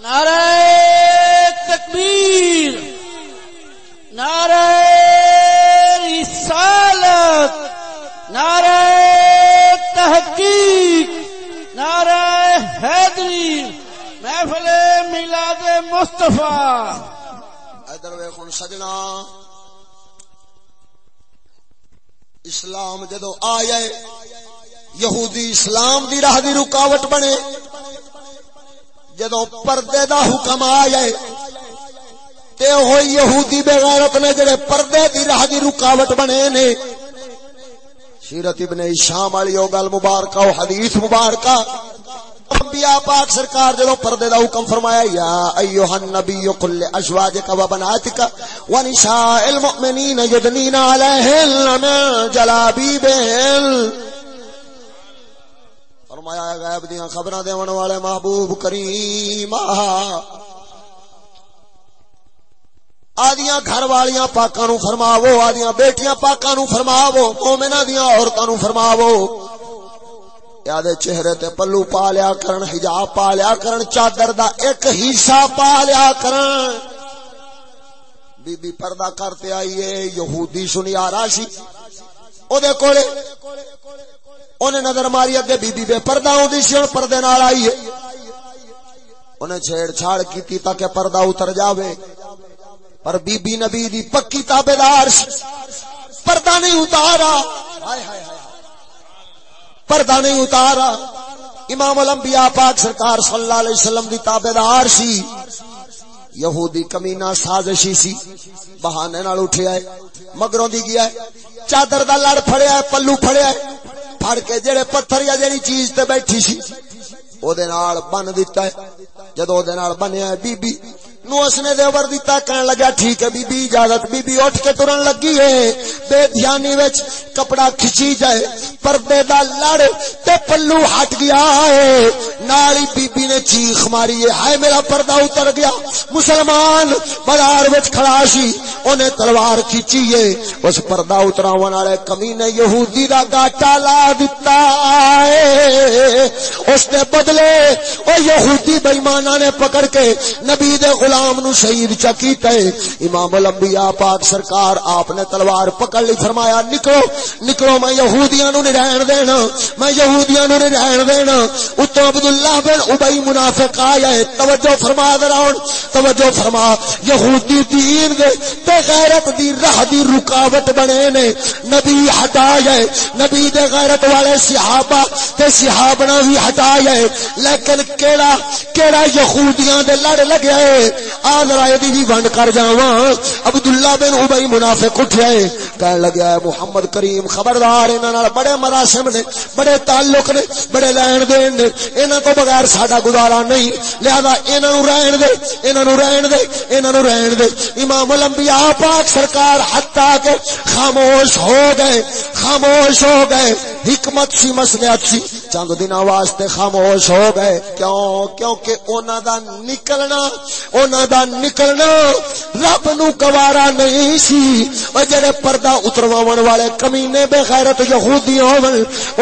نعرہ تکبیر، نعرہ رسالت، نعرہ تحقیق، نعرہ حیدری، محفل میلاد مصطفیٰ۔ ادھر ویخن سجنا۔ اسلام جدو آ جائے یہودی اسلام دی راہ دی رکاوٹ بنے۔ جدو پردے دا حکم آ جائے تے ہوئی یہودی بغیرت نے جڑے پردے دی راہ دی رکاوٹ بنے نے۔ سیرت ابن شام والی گل مبارکہ حدیث مبارکہ۔ انبیاء پاک سرکار جدو پردے دا حکم فرمایا، یا ایوہ النبی قل ازواجک و بناتک و نساء المؤمنین یدنین علیہن من جلابیبہن فرمایا غیب دیاں خبرہ دیون والے محبوب کریم آدیاں گھر والیاں پاکاں نو فرماو آدیاں بیٹیاں پاکاں نو فرماو مومناں دیاں عورتاں نو فرماو دے چہرے تے پلو پا لیا کرن، حجاب پا لیا کرن، چادر دا ایک حصہ پا لیا کرن۔ بی بی پردہ کرتے آئیے، یہودی سنی سنیارا سی او دے کولے انہیں نظر ماری اگے بی بی بے پردہ ہوں دی سی اور پردے نال آئیے۔ انہیں چھیڑ چھاڑ کی تھی تاکہ پردہ اتر جاوے۔ پر بی بی نبی دی پکی تابے دار پردہ نہیں اتارا۔ پردہ نہیں اتارا۔ امام الانبیاء پاک سرکار صلی اللہ علیہ وسلم دی تابدار سی۔ یہودی کمینہ سازشی سی۔ بہانے نال اٹھیا ہے مگروں دی گیا ہے۔ چادر دا لڑ پھڑیا ہے، پلو پھڑیا ہے۔ پھڑ کے جڑے پتھر یا جڑی چیز تے بیٹھی سی، او دے نال بن دتا ہے۔ جدو دے بنیا بی بی نو اس نے دیور دیتا کہنے لگا، ٹھیک ہے بی بی اجازت بی بی اٹھ کے ترن لگی ہے۔ بے دھیانی وچ کپڑا کھچی جائے، پردے دا لڑ تے پلو ہٹ گیا ہے۔ نالی بی بی نے چیخ ماری ہے، ہائے میرا پردہ اتر گیا۔ مسلمان بازار وچ کھڑا سی، اونے تلوار کھچی ہے۔ اس پردہ اتراون والے کمینے یہودی دا گاٹا لا دتا ہے۔ اس نے بدلے، او یہودی بے ایماناں نے پکڑ کے نبی دے غلام نو شہید چکیتا ہے، امام الانبیاء پاک سرکار آپ نے تلوار پکڑ لی، فرمایا، نکلو نکلو، میں یہودیاں نو نہیں رہن دینا میں یہودیاں نو نہیں رہن دینا اتو عبداللہ بن ابئی منافق آیا ہے، توجہ فرما دراؤن توجہ فرما۔ یہودی دین دے تے غیرت دی راہ دی رکاوٹ بنے نے، نبی ہٹایا ہے، نبی دے غیرت والے صحابہ تے صحابنا بھی ہٹایا ہے۔ لیکن کیڑا کیڑا یہودیاں دے لڑ لگیا ہے آ آدھر دی بھی ونڈ کر جاواں۔ عبداللہ بن ابئی منافق اٹھیا ہے کہنے لگا ہے محمد کریم خبردار انہاں نال بڑے مراسم نے، بڑے تعلق نے، بڑے لین دین نے۔ انہاں تو بغیر ساڈا گزارا نہیں۔ لہذا انہاں نو رہن دے، انہاں نو رہن دے، انہاں نو رہن دے۔ امام الانبیاء پاک سرکار حتا کہ خاموش ہو گئے، خاموش ہو گئے۔ حکمت سی مسنیات سی۔ چند دن واسطے خاموش ہو گئے۔ کیوں؟ کیونکہ انہاں دا نکلنا انہاں دا نکلنا، رب نو گوارا نہیں سی۔ او جڑے پردہ اترواون والے کمینے بے غیرت یہودی ہون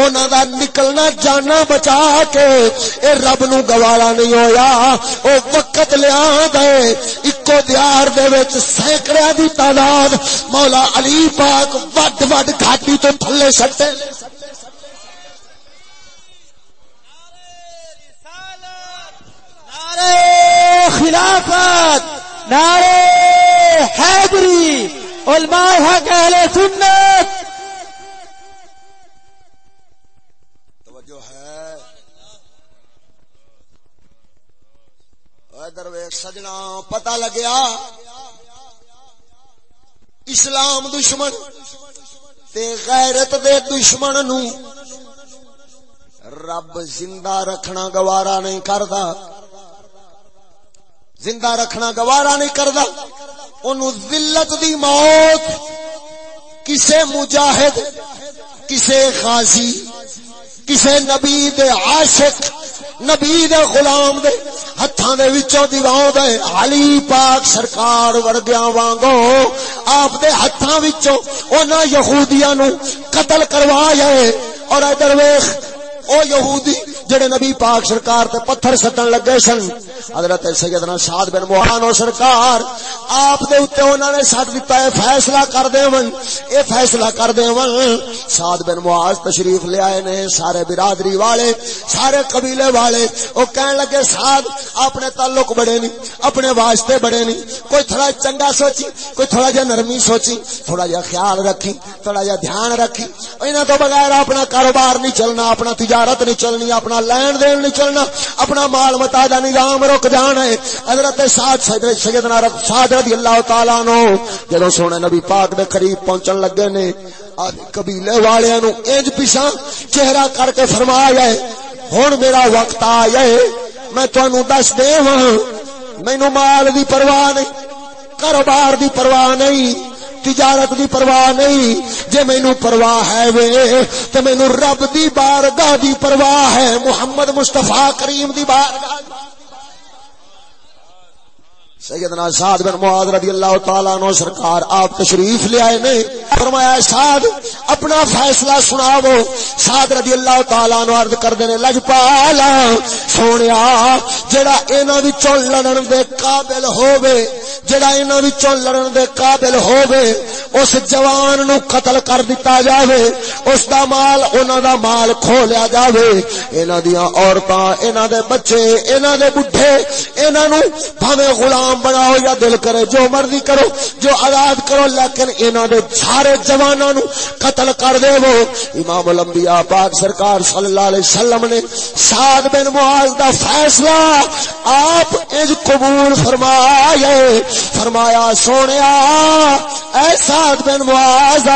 انہاں دا نکلنا جانا بچا کے۔ اے رب نو گوارا نہیں ہویا، او وقت لیا دے اکو دیار دے وچ سینکڑیاں دی تعداد، مولا علی پاک وڈ وڈ گھاٹی تو تھلے سٹے نعرے خلافت نعرے حیدری، علماء حق اہل سنت۔ توجہ ہے۔ درویش سجنا، پتہ لگیا؟ اسلام دشمن تے غیرت دے دشمن نو رب زندہ رکھنا گوارا نہیں کردا۔ زندہ رکھنا گوارا نہیں کردا اونوں ذلت دی موت کسے مجاہد، کسے غازی، کسے نبی دے عاشق، نبی دے غلام دے ہتھاں دے وچوں دیواں دے علی پاک سرکار ورگیاں وانگو آپ دے ہتھاں وچوں انہاں یہودیاں نو قتل کروایا ہے اور ادھر ویکھ او یہودی جڑے نبی پاک سرکار تے پتھر سٹن لگے سن۔ حضرت سیدنا سعد بن موہانو سرکار آپ دے اوتے انہاں نے سٹ دتا ہے، فیصلہ کر دیون اے فیصلہ کر دیون سعد بن معاذ تشریف لے آئے نے سارے برادری والے، سارے قبیلے والے۔ او کہن لگے، سعد، اپنے تعلق بڑے نہیں، اپنے واسطے بڑے نہیں۔ کوئی تھوڑا چنگا سوچی، کوئی تھوڑا جا نرمی سوچی، تھوڑا جا خیال رکھی، تھوڑا جا دھیان رکھی۔ انہاں تو بغیر اپنا کاروبار نہیں چلنا، اپنا تجارت نہیں چلنی، اپنا لین دین نہیں چلنا، اپنا مال متا دا نظام رک جانا ہے۔ حضرت سعد سیدنا سعد رضی اللہ تعالی نو جدوں سونے نبی پاک دے قریب پہنچن لگے نے قبیلے والےاں نو انج پیچھے چہرہ کر کے فرمایا ہے، ہن میرا وقت آیا ہے، میں تانوں دس دیواں، مینوں مال دی پرواہ نہیں، کاروبار دی پرواہ نہیں۔ تجارت دی پرواہ نہیں۔ جے مینو پرواہ ہے وے، تے مینو رب دی بارگاہ دی پرواہ ہے، محمد مصطفی کریم دی بارگاہ سیدنا سعد بن معاذ رضی اللہ تعالی عنہ سرکار آپ تشریف لے آئے نے، فرمایا ساد اپنا فیصلہ سناو۔ ساد رضی اللہ تعالیٰ نو عرض کر دینے لجپالا سونیا، جڑا اینا وچوں لڑن دے قابل ہووے، جڑا اینا وچوں لڑن دے قابل ہووے، اس جوان نو قتل کر دیتا جاوے، اس دا مال، انہاں دا مال کھو لیا جاوے۔ انہاں دیاں عورتاں، انہاں دے بچے، انہاں دے بڈھے، انہاں نو بھاویں غلام بناؤ یا دل کرے، جو مرضی کرو، جو آزاد کرو، لیکن انہاں دے سارے جواناں نو قتل کر دے وہ۔ امام الانبیاء پاک سرکار صلی اللہ علیہ وسلم نے سعد بن معاذ دا فیصلہ آپ انج قبول فرمایا فرمایا، سونیا، اے سعد بن معاذ،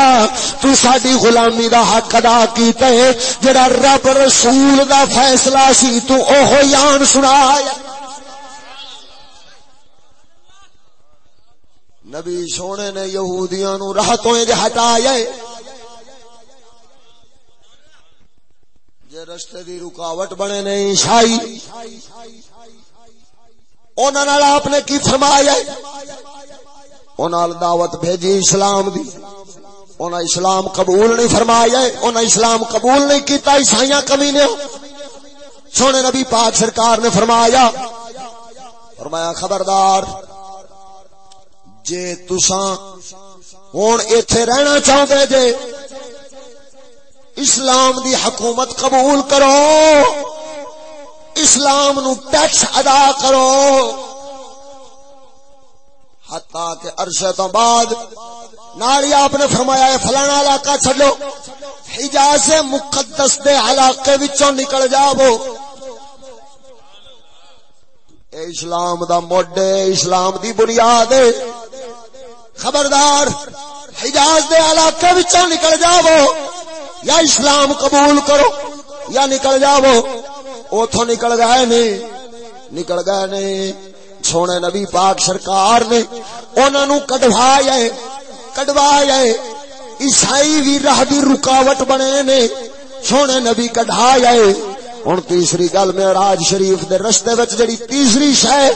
تو ساڈی غلامی دا حق ادا کیتا ہے، جڑا رب رسول دا فیصلہ سی، تو اوہ یان سنایا۔ نبی سونے نے یہودیاں نو راہتوں اج ہٹایا جے رستے دی رکاوٹ بنے نے عیسائی، انہاں نال آپ نے کی فرمایا؟ انہاں دعوت بھیجی اسلام دی۔ انہاں اسلام قبول نہیں فرمایا، انہاں اسلام قبول نہیں کیتا، عیسائیاں کمینے سونے نبی پاک سرکار نے فرمایا فرمایا، خبردار جے تساں ہن ایتھے رہنا چاہندے جے، اسلام دی حکومت قبول کرو، اسلام نو ٹیکس ادا کرو حتا کہ عرصے تو بعد ناری آپ نے فرمایا ہے، فلانا علاقہ چلو حجاز مقدس دے علاقے وچوں نکل جاؤ۔ اے اسلام دا موڈے اسلام دی بنیاد ہے۔ خبردار، حجاز دے علاقے وچوں نکل جاؤ یا اسلام قبول کرو یا نکل جاؤ، اوتھوں نکل گئے نہیں نکل گئے نہیں سونے نبی پاک سرکار نے انہوں نے کڈوایا ہے کڈوایا ہے، عیسائی بھی راہ دی رکاوٹ بنے نے، سونے نبی کڈایا ہوں تیسری گل میں راج شریف دے رستے وچ جڑی تیسری شے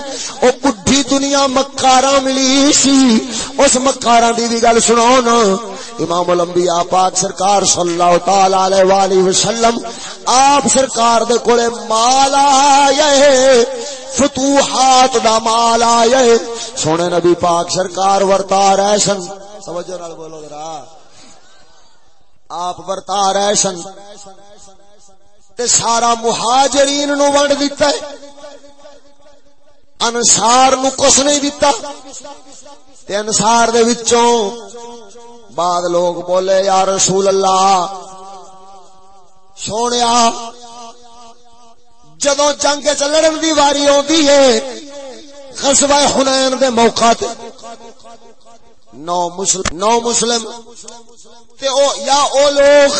او بڈھی دنیا مکاراں ملی سی۔ اس مکاراں دی بھی گل سناؤ نا۔ امام الانبیاء پاک سرکار صلی اللہ تعالی علیہ والہ وسلم آپ سرکار دے کولے مال آئے، فتوحات دا مال آئے۔ سونے نبی پاک سرکار ورتا رہے سن۔ سمجھو نال بولو ذرا۔ آپ ورتا رہے سن۔ تے سارا مہاجرین نو ونڈ دیتا ہے۔ انصار نو کچھ نہیں دیتا تے انصار دے وچوں بعد لوگ بولے، یا رسول اللہ، سونیا جدو جنگ چ لڑن دی واری آدھی ہے خسبہ حنین دے موقع تے۔ نو مسلم نو مسلم۔ تے او، یا او لوگ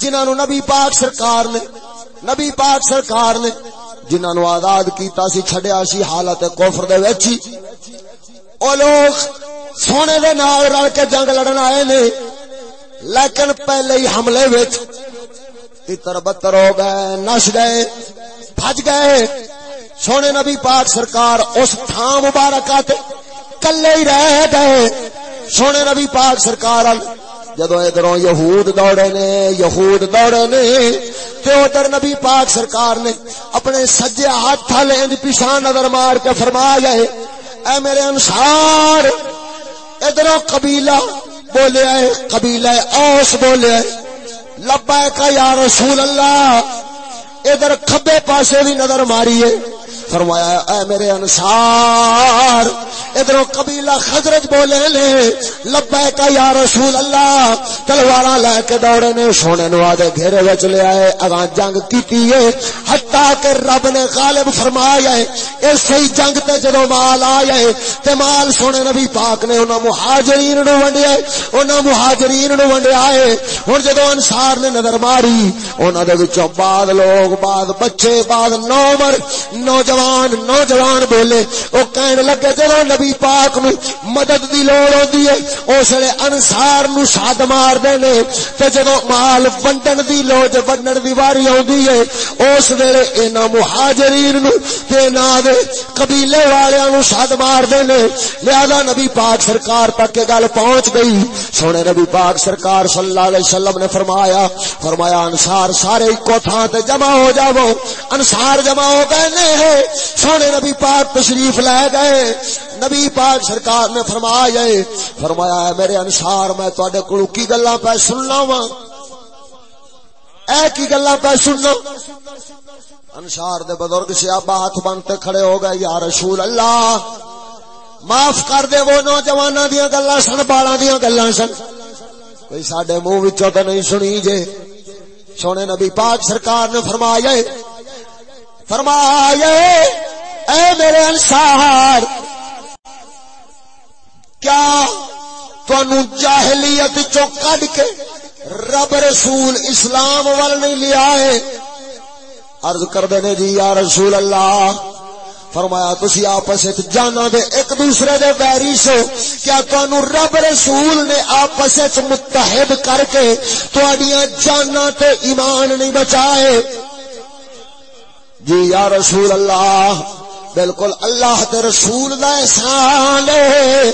جنہاں نو نبی پاک سرکار نے، نبی پاک سرکار نے جنہاں نو آزاد کیتا سی، چھڈیا سی حالت کفر دے وچ او لوگ سونے دے نال رل کے جنگ لڑن آئے نے، لیکن پہلے ہی حملے وچ تر بتر ہو گئے نش گئے، بھج گئے۔ سونے نبی پاک سرکار اس تھان مبارکات کلے ہی رہ گئے۔ سونے نبی پاک سرکار جدو ادھر یہود دوڑے نے، یہود دوڑے نے تے ادھر نبی پاک سرکار نے اپنے سجے ہاتھ لے پیچھا نظر مار کے فرما گئے اے میرے انسار ادھر قبیلہ بولے آئے قبیلہ اوس بولے آئے لبا کا یا رسول اللہ، ادھر کھبے پاسے بھی نظر ماریے فرمایا، اے میرے انسار ادھر قبیلہ خزرج بولے لے لبا کا یا رسول اللہ تلوار لے کے دوڑے نے، سونے نو آدھے گھیرے وچ لے آئے، اگاں جنگ کیتی ہے، حتیٰ کہ رب نے غالب فرمایا ہے اسی جنگ تے جدو مال آیا ہے، تے مال سونے نبی پاک نے انہاں مہاجرین نو ونڈیا ہے، انہاں مہاجرین نو ونڈیا ہے۔ ہن جدو انصار نے نظر ماری، انہاں دے وچوں بعد لوگ، بعد بچے، بعد نومر، نوجوان جوان، نوجوان بولے، او کہن لگے جدو نبی پاک نو مدد دی لوڑ ہوندی ہے۔ اس ویلے انصار نو شاد مار دے نے تے جدو مال ونڈن دی لوڑ ونڈن دی واری ہوندی ہے، اس ویلے انہاں مہاجرین نو تے نا دے قبیلے والیاں نو شاد مار دے نے لہذا نبی پاک سرکار تک یہ گل پہنچ گئی۔ سونے نبی پاک سرکار صلی اللہ علیہ وسلم نے فرمایا فرمایا انصار سارے ایکو تھان تے جمع ہو جاؤ انصار جمع ہو گئے نے۔ سونے نبی پاک تشریف لے گئے۔ نبی پاک سرکار نے فرمایا فرمایا میرے انصار، میں تواڈے کولوں کی گلاں پہ سننا وا اے کی گلاں پہ سننا؟ انصار دے بزرگ صحابہ ہاتھ بنتے کھڑے ہو گئے، یا رسول اللہ۔ معاف کر دے وہ نوجوانوں دیا گلا سن بالا دیا گلا سن۔ کوئی سڈے منہ تو نہیں سنی جے۔ سونے نبی پاک سرکار نے فرمایا فرمایا اے میرے انسار کیا تنو جاہلیت چو کڈ کے رب رسول اسلام وال نہیں لیا ہے؟ عرض کر دینے جی یا رسول اللہ، فرمایا، تسی آپس جانا دے ایک دوسرے دے بیری سو کیا تانوں رب رسول نے آپس متحد کر کے تہاڈیاں جانا تے ایمان نہیں بچائے؟ جی یا رسول اللہ، بالکل اللہ دے رسول دا احسان ہے۔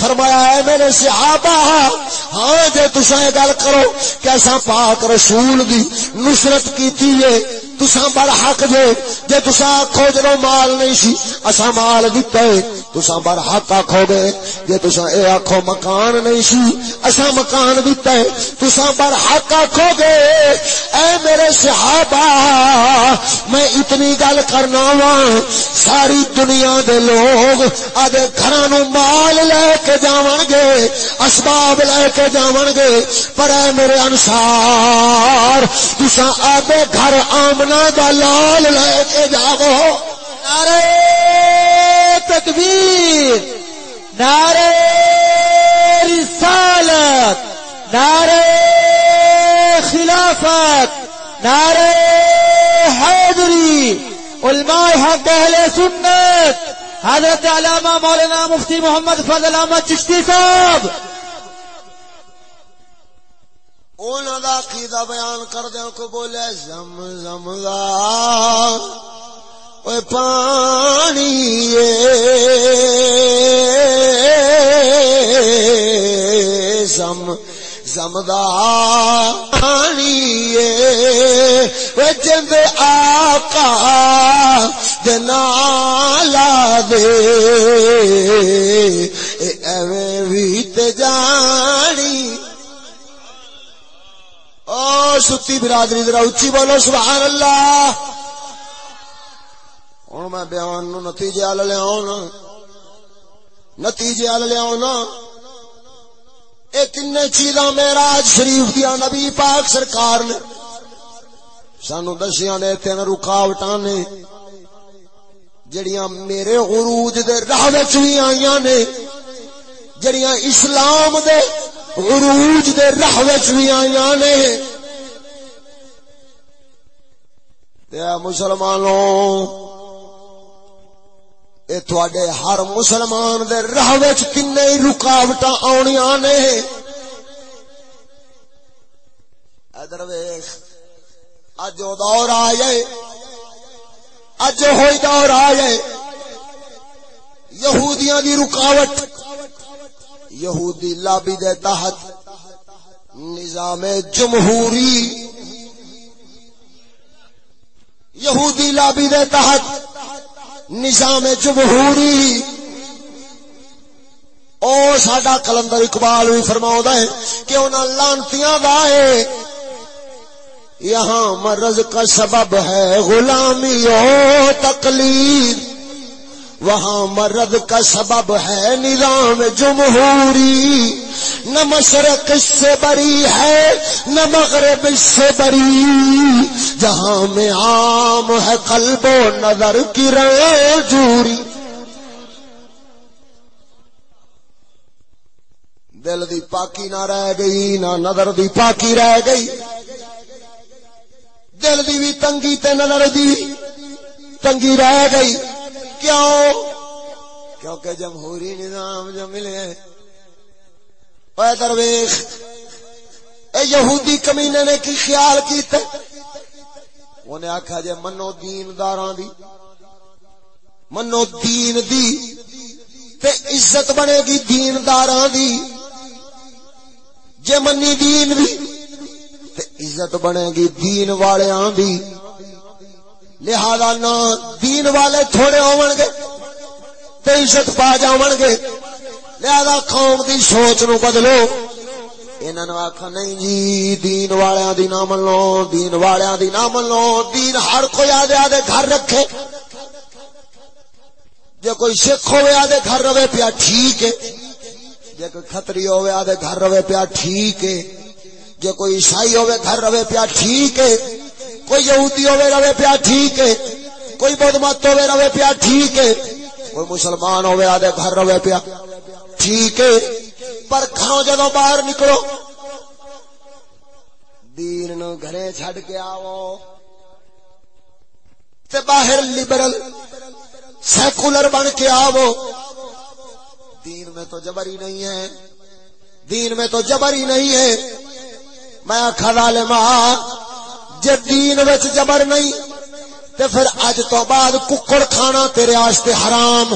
فرمایا ہے میرے صحابہ ہاں جے تساں گل کرو کیسا پاک رسول دی نصرت کیتی ہے۔ تساں بڑ حق جے جے تساں آکھو جدو مال نہیں سی، اساں مال دتا ہے۔ تساں بڑ حق آکھو گے۔ جے تساں اے آکھو مکان نہیں سی، اساں مکان دتا ہے۔ تساں بڑ حق آکھو گے۔ اے میرے صحابہ، میں اتنی گل کرنا وا ساری دنیا دے لوگ آدھے گھراں نو مال لے کے جاون گے، اسباب لے کے جاون گے۔ پر اے میرے انصار، تساں آدھے گھر دا لال لے کے جاو نعرہ تکبیر، نعرہ رسالت، نعرہ خلافت، نعرہ حیدری علماء حق، اہل سنت۔ حضرت علامہ مولانا مفتی محمد فضل احمد چشتی صاحب۔ انہوں دا عقیدہ بیان کر دیا کو بولے، زم زم دا۔ اوے پانی اے۔ زم زم دا پانی اے۔ وہ جند آقا دنالا دے اے ایویں بھی تے جانی۔ ستی برادری ذرا اچھی بولو سبحان اللہ ہوں میں بیان نو نتیجے وال لیا نتیجے وال لیا یہ تین چیزاں میرا شریف دیا نبی پاک سرکار نے۔ سانو دسیا نے تین رکاوٹ نے۔ جڑیاں میرے عروج دے راہ بھی آئی نے۔ جڑیاں اسلام دے عروج دے راہ بھی آئی نے۔ مسلمانوں، اے تھوڑے ہر مسلمان دے راہ تین رکاوٹ آنیا نے۔ ادھر اج وہ دور آ جائے اج ہوئی دور آ جائے یہودیاں دی رکاوٹ، یہودی لابی دے تحت، نظام جمہوری یہودی لابی دے تحت، نظام جمہوری۔ او ساڈا کلندر اقبال بھی فرما ہے کہ انہاں لانتیاں دا ہے۔ یہاں مرض کا سبب ہے غلامی و تقلید۔ وہاں مرد کا سبب ہے نظام جمہوری، نہ مشرق اس سے بری ہے، نہ مغرب اس سے بری۔ جہاں میں عام ہے قلب و نظر کی جوری دل دی پاکی نہ رہ گئی، نہ نظر دی پاکی رہ گئی۔ دل دی بھی تنگی تے نظر دی، تنگی رہ گئی۔ کیوں؟ کیونکہ جمہوری نظام جو ملے، اے درویش، اے یہودی کمینے نے کی خیال کیتے انہیں آکھا جے منو دین داران دی، منو دین دی، تے عزت بنے گی دین داران دی۔ جے منی دین دی، تے عزت بنے گی دین والے آن دی۔ لہذا نہ دین والے تھوڑے ہون گے تے عزت پا جاون گے۔ لہذا قوم دی سوچ نو بدلو۔ انہاں نو آکھا، نہیں جی دین والیاں دی نہ منو، دین والیاں دی نہ منو۔ دین ہر کوئی آدے آدے گھر رکھے۔ جے کوئی سکھ ہوئے آدھے گھر روے پیا، ٹھیک ہے۔ جے کوئی خطری ہوئے آدھے گھر روے پیا، ٹھیک ہے۔ جے کوئی عیسائی ہوئے گھر روے پیا، ٹھیک ہے۔ کوئی یہودی ہوئے روے پیا ٹھیک ہے، کوئی بدھ مت ہوئے روے پیا ٹھیک ہے، کوئی مسلمان ہوئے آدھے گھر روے پیا ٹھیک ہے، پر کھاؤ جدو باہر نکلو، دین نو گھرے چھڑ کے آو تے باہر لبرل سیکولر بن کے آو دین میں تو جبر ہی نہیں ہے، دین میں تو جبر ہی نہیں ہے۔ میں آخا ماں جے دین وچ جبر نہیں، تے پھر اج تو بعد ککڑ کھانا تیرے آستے حرام۔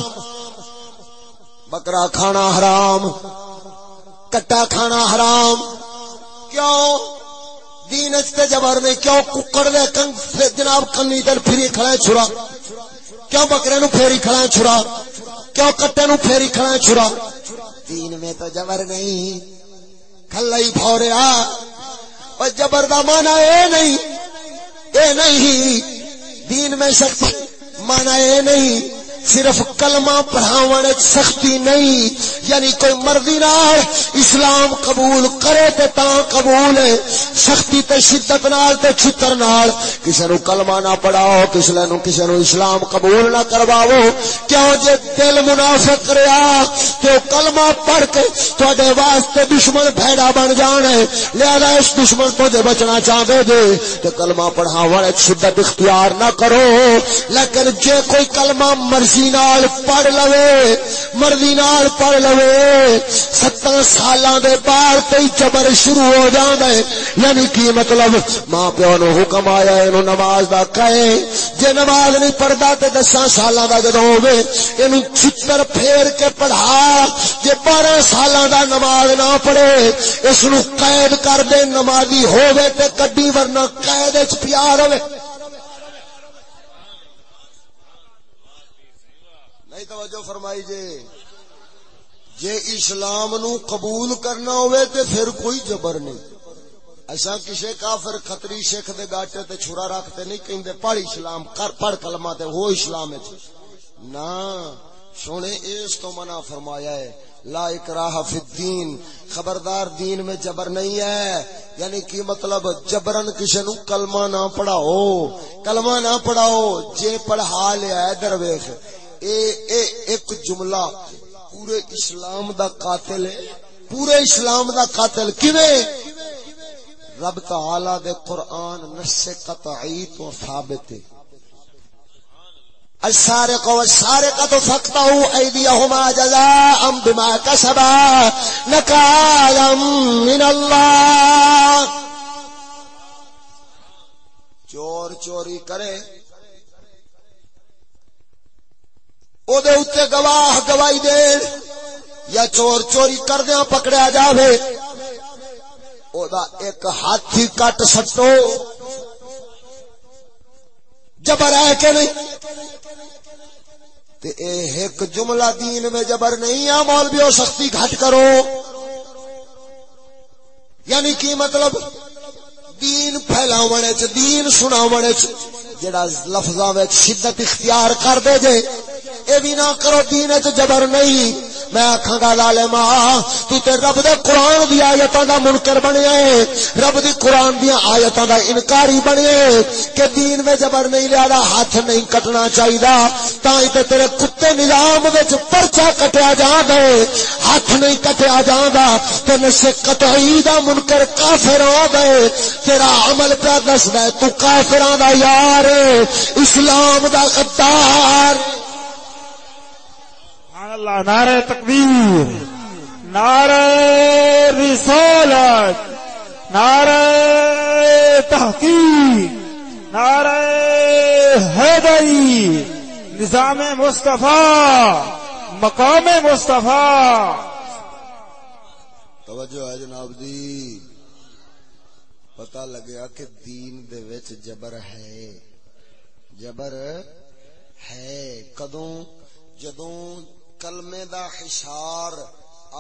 بکرا کھانا حرام، کٹا کھانا حرام۔ کیوں؟ دین اچ تے جبر نہیں، کیوں ککڑ دے کنگ جناب کنی تر پھری کھڑے چھڑا کیوں بکرے نو پھیری کھڑا چھڑا کیوں کٹے نو پھیری کھڑا چھڑا دین میں تو جبر نہیں کھلا بھوریا اور جبر دا مانا اے نہیں اے نہیں دین میں سختی مانا اے نہیں صرف کلمہ پڑھاون سختی نہیں یعنی کوئی مرضی نال اسلام قبول کرے تے تا قبول ہے، سختی تے شدت نال تے چھتر نال۔ کسے نو کلمہ نہ پڑھاؤ، کسے نو کسے نو اسلام قبول نہ کرواؤ۔ کیوں جے دل منافق رہیا، تے کلمہ پڑھ کے تواڈے واسطے دشمن بھیڑا بن جان ہے لہذا اس دشمن تو جے بچنا چاہندے جے، تے کلمہ پڑھاون شدت اختیار نہ کرو۔ لیکن جے کوئی کلمہ مرضی مرضی نال پڑھ لوے، مرضی نال پڑھ لوے۔ ستر سالاں دے بعد تے جبر شروع ہو جاندا ہے یعنی کی مطلب؟ ماں پیو نو حکم آیا اینو نماز دا کہے۔ جے نماز نہیں پڑھدا تے دساں سالاں دا جدوں ہوے اینو چھتر پھیر کے پڑھا۔ جے 12 سالاں دا نماز نہ پڑھے، اس نو قید کر دے، نمازی ہوے تے کڈی، ورنہ قید وچ پیار ہوے نہیں توجہ فرمائی جے۔ جے اسلام نو قبول کرنا ہوئے تے پھر کوئی جبر نہیں۔ ایسا کسی کافر خطری شیخ دے گاٹے تے چھرا رکھتے نہیں کہیں پڑھ اسلام کر، پڑھ کلمہ تے وہ اسلام ہے نا سونے، اس تو منع فرمایا ہے۔ لا اکراہ فی الدین، خبردار دین میں جبر نہیں ہے۔ یعنی کی مطلب؟ جبرن کسی نو کلمہ نہ پڑھاؤ۔ کلمہ نہ پڑھاؤ، جے پڑھا لیا ہے درویش۔ اے اے ایک جملہ پورے اسلام دا قاتل ہے۔ پورے اسلام دا قاتل کیویں؟ رب تعالی دے قرآن نس قطعی تو ثابت ہے۔ السارق والسارقة فاقطعوا أيديهما جزاء بما كسبا نكالا من الله چور چوری کرے۔ او دے اتے گواہ گواہی دے یا چور چوری کردیا پکڑیا جاوے او دا ایک ہاتھی کٹ سٹو جبر ہے کہ نہیں تے اے ایک جملہ دین میں جبر نہیں ہے مولویو سختی گھٹ کرو یعنی کی مطلب دین پھیلاونے چ دین سناونے چ جڑا لفظاں وچ شدت اختیار کر دے جے اے بھی نہ کرو، دین چ جبر نہیں۔ میں آکھاں گا ظالما تو تے رب دے قران دی آیتاں دا منکر بنیا ہے رب دی قران دی آیتاں دا انکاری بنیا ہے کہ دین میں جبر نہیں لیا ہاتھ نہیں کٹنا چاہیدا۔ تاں تے تیرے کتے نظام وچ پرچا کٹیا جاندا ہے ہاتھ نہیں کٹیا جاندا تے نشے قطعی دا منکر کافر ہو گئے تیرا عمل پہ دسدا ہے، تو کافراں دا یار، اسلام دا غدار۔ اللہ نعرہ تکبیر، نعرہ رسالت، نعرہ تحقیق، نعرہ حیدری نظام مصطفیٰ، مقام مصطفیٰ۔ توجہ ہے جناب دی پتہ لگیا کہ دین دے وچ جبر ہے۔ جبر ہے۔ کدوں؟ جدوں کلمے دا حشار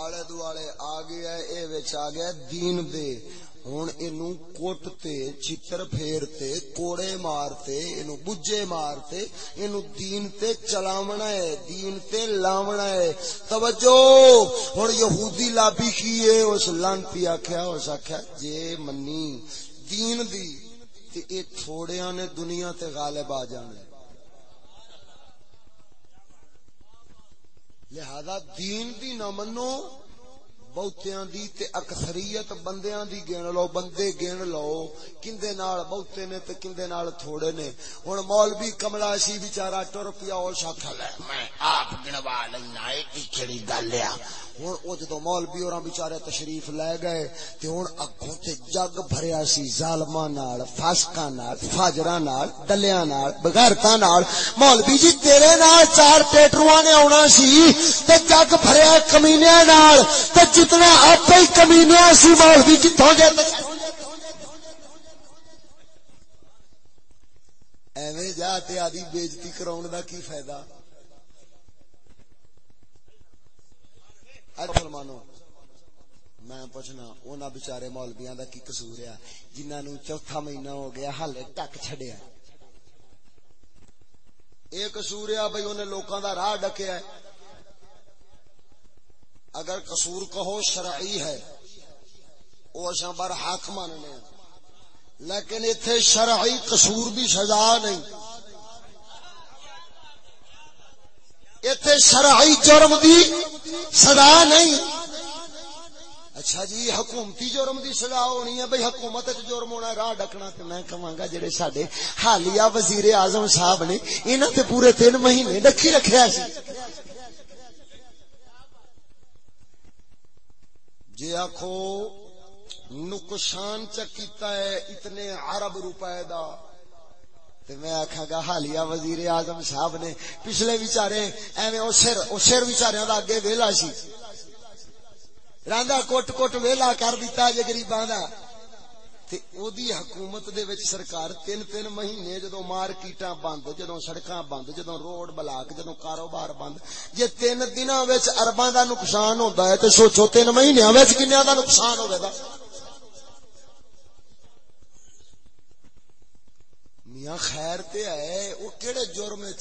آلے دوالے آ گیا اے وچ آ گیا دین دے۔ ہوں اینو کوٹتے چتر پھیرتے کوڑے مارتے اینو بجے مارتے اینو دین تے چلاونا ہے، دین تے لاونا ہے۔ توجہ! ہوں یہودی لابی کیے اس لانتی آخیا اس آخیا جے منی، دین دی، تے اے تھوڑیاں نے دنیا تے غالب آ جانے لہذا دین دی نہ منو بہتیاں دی تے اکثریت بندیاں دی گن لو بندے گن لو کندے نال بہتے نے تے کندے نال تھوڑے نے ہن مولوی کملا سی بیچارہ ٹر پیا او شاکھا لے میں آپ گنوا لینا اے کی کیڑی گل ہے ہن او جدوں مولوی اوراں بیچارے تشریف لے گئے تے ہن اگوں تے جگ بھریا سی ظالماں نال فاسقاں نال فاجراں نال دلیاں نال بغیرتاں نال مولوی جی تیرے نال چار ٹیٹرواں نے آونا سی تے جگ بھریا کمینیاں نال تے جتنا آپ ہی کمینیاں سی مولوی کتوں جے ایویں جا تے آدھی بےزتی کراؤن دا کی فائدہ؟ اج فرمانو، میں پوچھنا، اونا بچارے مولویاں دا کی قصور ہے؟ جنہاں نو چوتھا مہینہ ہو گیا حالے ٹک چھڈیا اے قصور ہے بھئی اونے لوکاں دا راہ ڈکیا ہے۔ اگر قصور کہو شرعی ہے، او اچھا اساں بر حق ماننے ہیں۔ لیکن ایتھے شرعی قصور دی سزا نہیں۔ ایتھے شرعی جرم دی سزا نہیں۔ اچھا جی حکومتی جرم دی سزا ہونی ہے، بھئی حکومت وچ جرم ہونا راہ ڈکنا تے میں کہاں گا جڑے ساڈے حالیہ وزیر اعظم صاحب نے انہاں تے پورے 3 مہینے ڈکھی رکھیا سی جی آخو نقصان چکیتا ہے اتنے عرب روپے دا۔ تے میں آکھاں گا، حالیہ وزیر اعظم صاحب نے پچھلے بیچارے ایویں او سر او سر بیچاریاں دا اگے ویلا سی۔ راندا کوٹ کوٹ ویلا کر دیتا جے غریباں دا۔ تے او دی حکومت دے وچ سرکار تین تین مہینے جدوں مارکیٹاں بند، جدوں سڑکاں بند، جدوں روڈ بلاک، جدوں کاروبار بند، جے تین دناں وچ ارباں دا نقصان ہوندا ہے تے سوچو تین مہینیاں وچ کنیاں دا نقصان ہوے گا؟ میاں خیر تے ہے، او کیڑے جرم وچ؟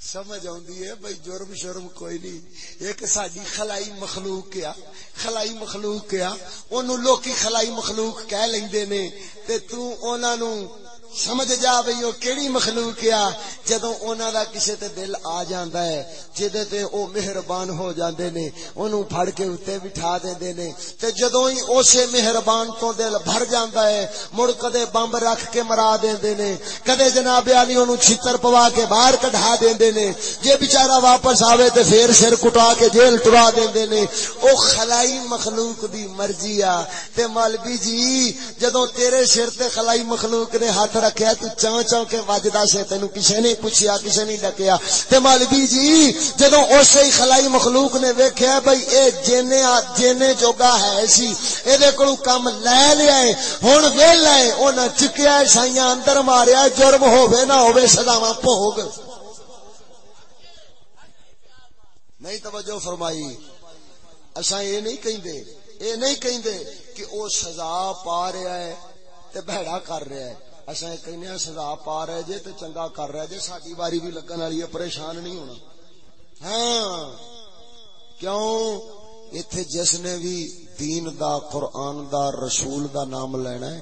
سمجھ آندی ہے، بھائی جرم شرم کوئی نہیں۔ ایک ساڈی خلائی مخلوق کیا خلائی مخلوق کیا اونوں لوکی خلائی مخلوق کہہ لیندے نے، تے تو انہاں نو سمجھ جا بھئی او کیڑی مخلوق آ، جدوں انہاں دا کسے تے دل آ جاندا ہے، جدے تے او مہربان ہو جاندے نے، اونوں پھڑ کے اوتے بٹھا دیندے نے، تے جدوں ہی اسے مہربان تو دل بھر جاندا ہے، مڑ کدے بمب رکھ کے مرا دیندے نے، کدے جناب علی اونوں چھتر پوا کے باہر کڈھا دیندے نے، جے بیچارہ واپس آوے تے پھر سر کٹا کے جیل ٹرا دیندے نے، او خلائی مخلوق دی مرضی آ، تے مولوی جی جدوں تیرے سر تے خلائی مخلوق نے ہاتھ رکھیا تو چاں چاں کے وجدا سے تینو کسے نے پوچھیا، کسے نے ڈکیا۔ تے مولوی جی جدوں اسی ہی خلائی مخلوق نے ویکھیا بھئی اے جینے جینے جوگا ہے سی اے دے کولوں کم لے لیا ہے۔ ہن ویلا ہے انہاں چکیا ہے، سائیاں اندر ماریا جرم ہووے نہ ہووے سزاواں بھوگ نہیں توجہ فرمائی۔ اساں یہ نہیں کہندے اے نہیں کہندے کہ او سزا پا رہا ہے، تے بہڑا کر رہا ہے۔ اصا کہنے ہاں سزا پا رہے جے تے چنگا کر رہے جے ساری باری بھی لگن والی ہے، پریشان نہیں ہونا۔ ہاں۔ کیوں؟ ایتھے جس نے بھی دین دا، قرآن دا، رسول دا نام لینا ہے۔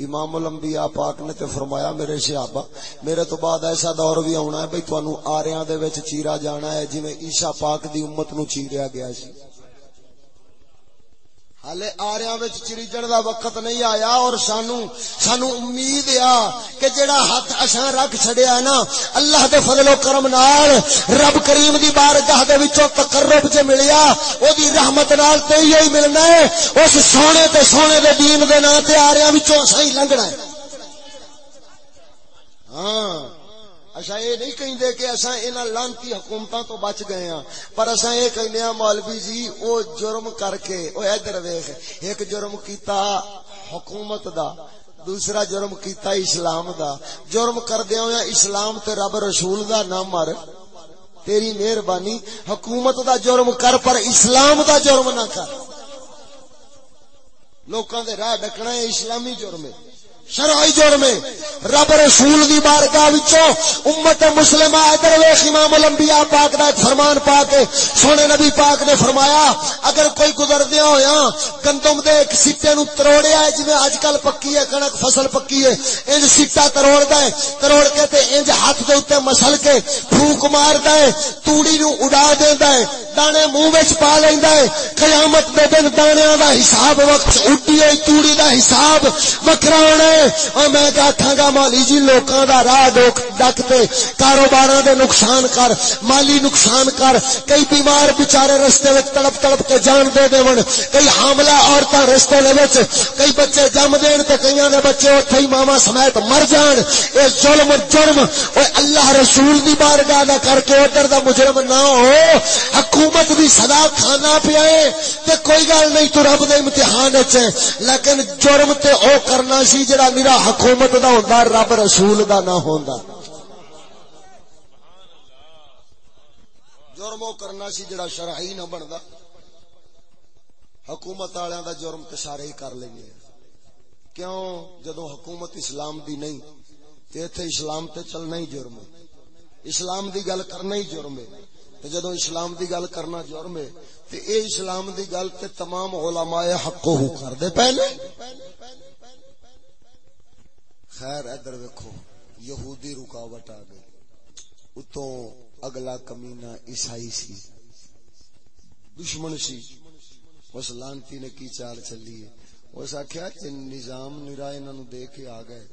امام الانبیاء پاک نے تے فرمایا، میرے صحابہ، میرے تو بعد ایسا دور بھی آنا ہے، بھئی تانوں آریاں دے وچ چیرا جانا ہے، جویں عیسیٰ پاک دی امت نو چیریا گیا سی۔ ہالے آریا چریجن دا وقت نہیں آیا اور سانو سانو امید آ کہ جڑا ہاتھ اساں رکھ چھڑیا نا اللہ دے فضل و کرم نال رب کریم دی بارگاہ دے وچوں تقرب جے ملیا او دی رحمت نال تے ہی ملنا ہے اس سونے تے سونے دے دین دے نا تے آریا وچوں صحیح لنگنا ہے ہاں اچھا یہ نہیں کہیں دے کہ اصا ان لانتی حکومتوں تو بچ گئے ہیں پر اصا یہ کہنے ہاں مولوی جی او جرم کر کے، او ادھر ویخ ایک جرم کیتا حکومت دا، دوسرا جرم کیتا اسلام دا۔ جرم کر دیا ہویا اسلام تے رب رسول دا، نہ مر، تیری مہربانی، حکومت دا جرم کر، پر اسلام دا جرم نہ کر۔ لوکاں دے راہ ڈکنا ہے اسلامی جرم ہے۔ شرعی جرم رب رسول دی بارگاہ وچوں امت مسلمہ ادھر ویکھ امام الانبیاء پاک دا ایک فرمان پا کے سونے نبی پاک نے فرمایا، اگر کوئی گزردیا ہویا، گندم دے ایک سٹے نو تروڑیا ہے، جویں اج کل پکی ہے کنک فصل پکی ہے، انج سٹا تروڑدا ہے، تروڑ کے تے انج ہاتھ دے اوتے مسل کے پھوک ماردا ہے، توڑی نو اڑا دیندا ہے، دانے منہ وچ پا لیندا ہے۔ قیامت دے دن دانیاں دا حساب وقت اٹھی ہوئی توڑی دا حساب وکھرا ہونا ہے۔ اور میں آخا گا مالی جی لوکاں دا راہ ڈوک ڈک ڈکتے کاروبار دے نقصان کر، مالی نقصان کر۔ کئی بیمار بچارے رستے میں تڑپ تڑپ کے جان دے دے کئی حاملہ عورتیں رستے دے وچ، کئی بچے جم دین تے کئی دے بچے اتھے ہی ماما سمیت مر جان۔ اے ظلم جرم، اے اللہ رسول دی بارگاہ دا کر کے ادھر دا مجرم نہ ہو۔ حکومت دی صدا کھانا پیا تے کوئی گل نہیں، تو رب دے امتحان وچ لیکن جرم تے او کرنا سی جڑا میرا حکومت دا ہوندا، رب رسول دا نہ ہوندا۔ جرم وہ کرنا سی جڑا شرعی نہ بندا۔ حکومت والےاں دا جرم تے سارے ہی کر لیں گے کیوں؟ جدوں حکومت اسلام دی نہیں، تے ایتھے اسلام تے چلنا ہی جرم ہے۔ اسلام دی گل کرنا ہی جرم ہے۔ تے جدوں اسلام دی گل کرنا جرم ہے، تے اے اسلام دی گل تے تمام علماء حق ہو کر دے پہلے۔ خیر، ادھر ویکو یہودی رکاوٹ آ گئی اتو اگلا کمینا عیسائی سی۔ دشمن سی۔ اس لانتی نے کی چال چلی ہے؟ اس آخیا نظام نرا انہوں دے کے آ گئے۔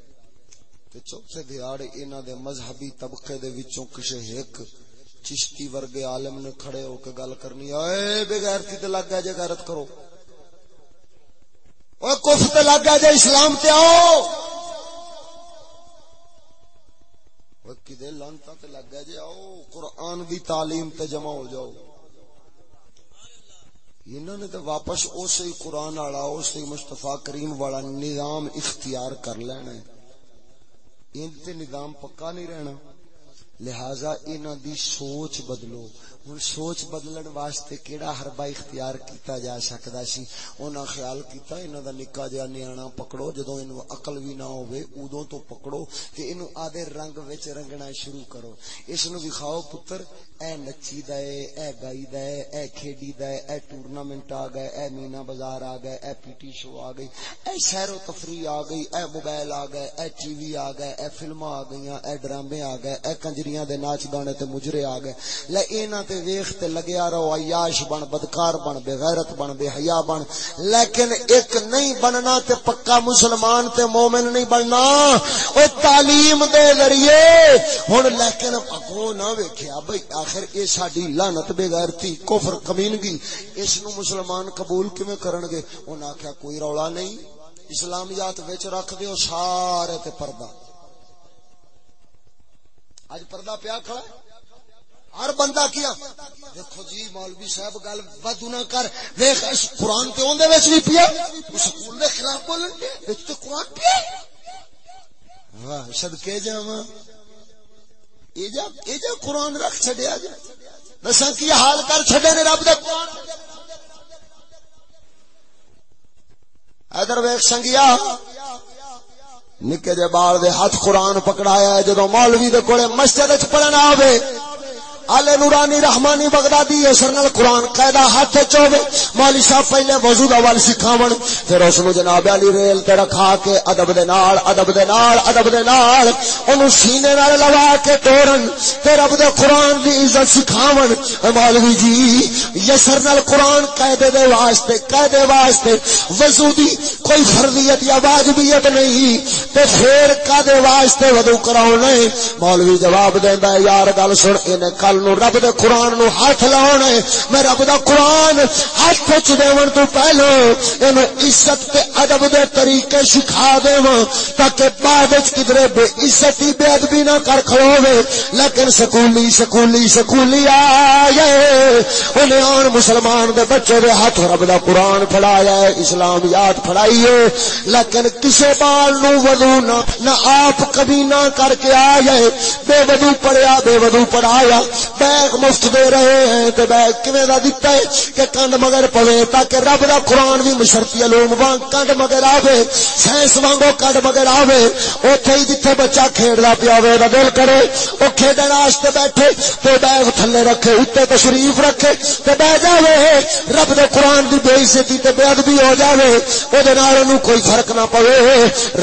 تے چوتھے دیہڑ انہوں دے مذہبی طبقے دے وچوں کسے ایک چشتی ورگے عالم نے کھڑے ہو کے گل کرنی اے بغیرتی تے لگ گیا جے، غیرت کرو۔ او کفر تے لگ گیا جے، اسلام تے آؤ۔ کدے لانتا تے لگ گیا جی آؤ، قرآن دی تعلیم تے جمع ہو جاؤ۔ انہوں نے تو واپس اسی قرآن والا، اسی مصطفیٰ کریم والا نظام اختیار کر لینا ان تے نظام پکا نہیں رہنا۔ لہذا انہوں دی سوچ بدلو۔ ہوں سوچ بدلن واسطے کیڑا حربہ اختیار کیتا جا سکتا سی؟ انہاں خیال کیتا انہاں دا نکا جہا نیانا پکڑو جدو اینو عقل بھی نہ ہوئے ادو تو پکڑو تے اینو آدھے رنگ وچ رنگنا شروع کرو۔ اس نو دکھاؤ پتر، اے نچی دا اے اے گائی دا اے اے کھیڈی دا اے اے ٹورنامنٹ آ گئے، اے مینا بازار آ گئے، اے پی ٹی شو آ گئی، اے سیر و تفریح آ گئی، اے موبائل آ گئے، اے ٹی وی آ گئے، اے فلماں آ گئیاں، اے ڈرامے آ گئے، اے کنجریاں دے ناچ گانے تے مجرے آ گئے۔ لے اینا تے ویخ تے لگیا رہو، عیاش بن، بدکار بن، بے غیرت بن، بے حیا بن۔ لیکن ایک نہیں بننا تے پکا مسلمان تے مومن نہیں بننا۔ او تعلیم دے ذریعے۔ ہن لیکن اگوں نہ ویکھیا، بھئی آخر اے ساڈی لعنت بے غیرتی، کفر کمینگی، اس نو مسلمان قبول کیویں کرن گے انہاں آکھیا، کوئی رولا نہیں۔ اسلامیات وچ رکھ دیو، سارے تے پردہ۔ اج پردہ پیا کھڑا ہے۔ ہر بندہ کیا؟ دیکھو جی مولوی صاحب، گل بدو نہ کر۔ دیکھ اس قرآن تے اون دے وچ بھی پیا۔ سکول دے خلاف بولن وچ تے قرآن پیا۔ واہ صدکے جاواں۔ اے جا اے جا قرآن رکھ چھڈیا جا۔ دساں کی حال کر چھڈے نے رب دے قرآن۔ ادھر ویکھ سنگیا۔ نکے جے بال دے ہاتھ قرآن پکڑایا ہے، جدو مولوی دے کولے مسجد وچ پڑھن آوے آلے نورانی رحمانی بغدادی اثر نال قرآن قیدہ ہاتھ چوبے۔ مولی صاحب پہلے وضو دا وال سکھاون۔ پھر اس نو جناب علی ریل تے رکھا کے ادب دے نال، ادب دے نال، ادب دے نال۔ اونوں سینے نال لوا کے توڑن۔ تے رب دے قرآن دی عزت سکھاون۔ مولوی جی یسر نال قرآن قیدے دے واسطے، قیدے واسطے۔ وضو دی کوئی فرضیت یا واجبیت نہیں۔ تے پھر کدے واسطے وضو کراونا مولوی جواب دیندا ہے، یار گل سن اینے کل گل نو رب دے قرآن نو ہاتھ لاؤنا ہے۔ میں رب دا قرآن ہاتھ چ دیون تو پہلو اینو عزت تے ادب دے طریقے سکھا دیواں تاکہ بعد وچ کدرے بے عزتی، بے ادبی نہ کر کھلوے لیکن سکولی سکولی سکولی آئے۔ انہیں آن مسلمان دے بچے دے ہاتھ رب دا قرآن پھڑایا ہے، اسلام یاد پھڑائی ہے۔ لیکن کسے بال نو وضو نہ نہ آپ کبھی نہ کر کے آئے۔ بے وضو پڑھیا، بے وضو پڑھایا۔ بیگ مفت دے رہے ہیں تے بیگ کیویں دا دتا ہے کہ کنڈ مگر پوے تاکہ رب دا قرآن بھی مشرتی علوم وانگ کنڈ مگر آوے، سائنس وانگو کنڈ مگر آوے، اوتھے ہی جتھے بچہ کھیڈدا پیا ہوے دا دل کرے او کھیڈن واسطے بیٹھے، تے بیگ تھلے رکھے اوتے تشریف رکھے، تے بیٹھ جاوے، رب دے قرآن دی بے عزتی تے بے ادبی ہو جاوے او دے نال اونوں کوئی فرق نہ پوے،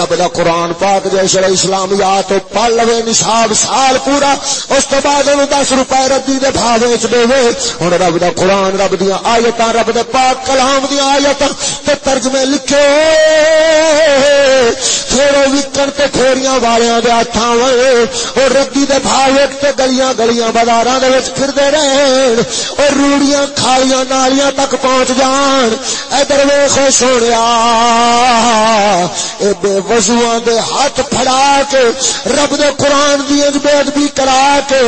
رب دا قرآن پاک جے شرع اسلامیات پڑھ لوے نصاب سال پورا، اس تو بعد انہوں دس روپے ردی دے بھا ویچ دے وے۔ ہن رب دا قرآن، رب دیاں آیتاں، رب دے پاک کلام دیاں آیتاں تے ترجمے لکھے۔ پھر او وکن تے پھوڑیاں والیاں دے ہتھاں وے۔ او ردی دے بھا ویچ تے گلیاں گلیاں بازاراں دے وچ پھردے رہن۔ او روڑیاں، کھالیاں، نالیاں تک پہنچ جان۔ ادھر ویکھو سونیا۔ اے بے وضوآں دے ہاتھ پھڑا کے، رب دے قرآن دی بے ادبی کرا کے،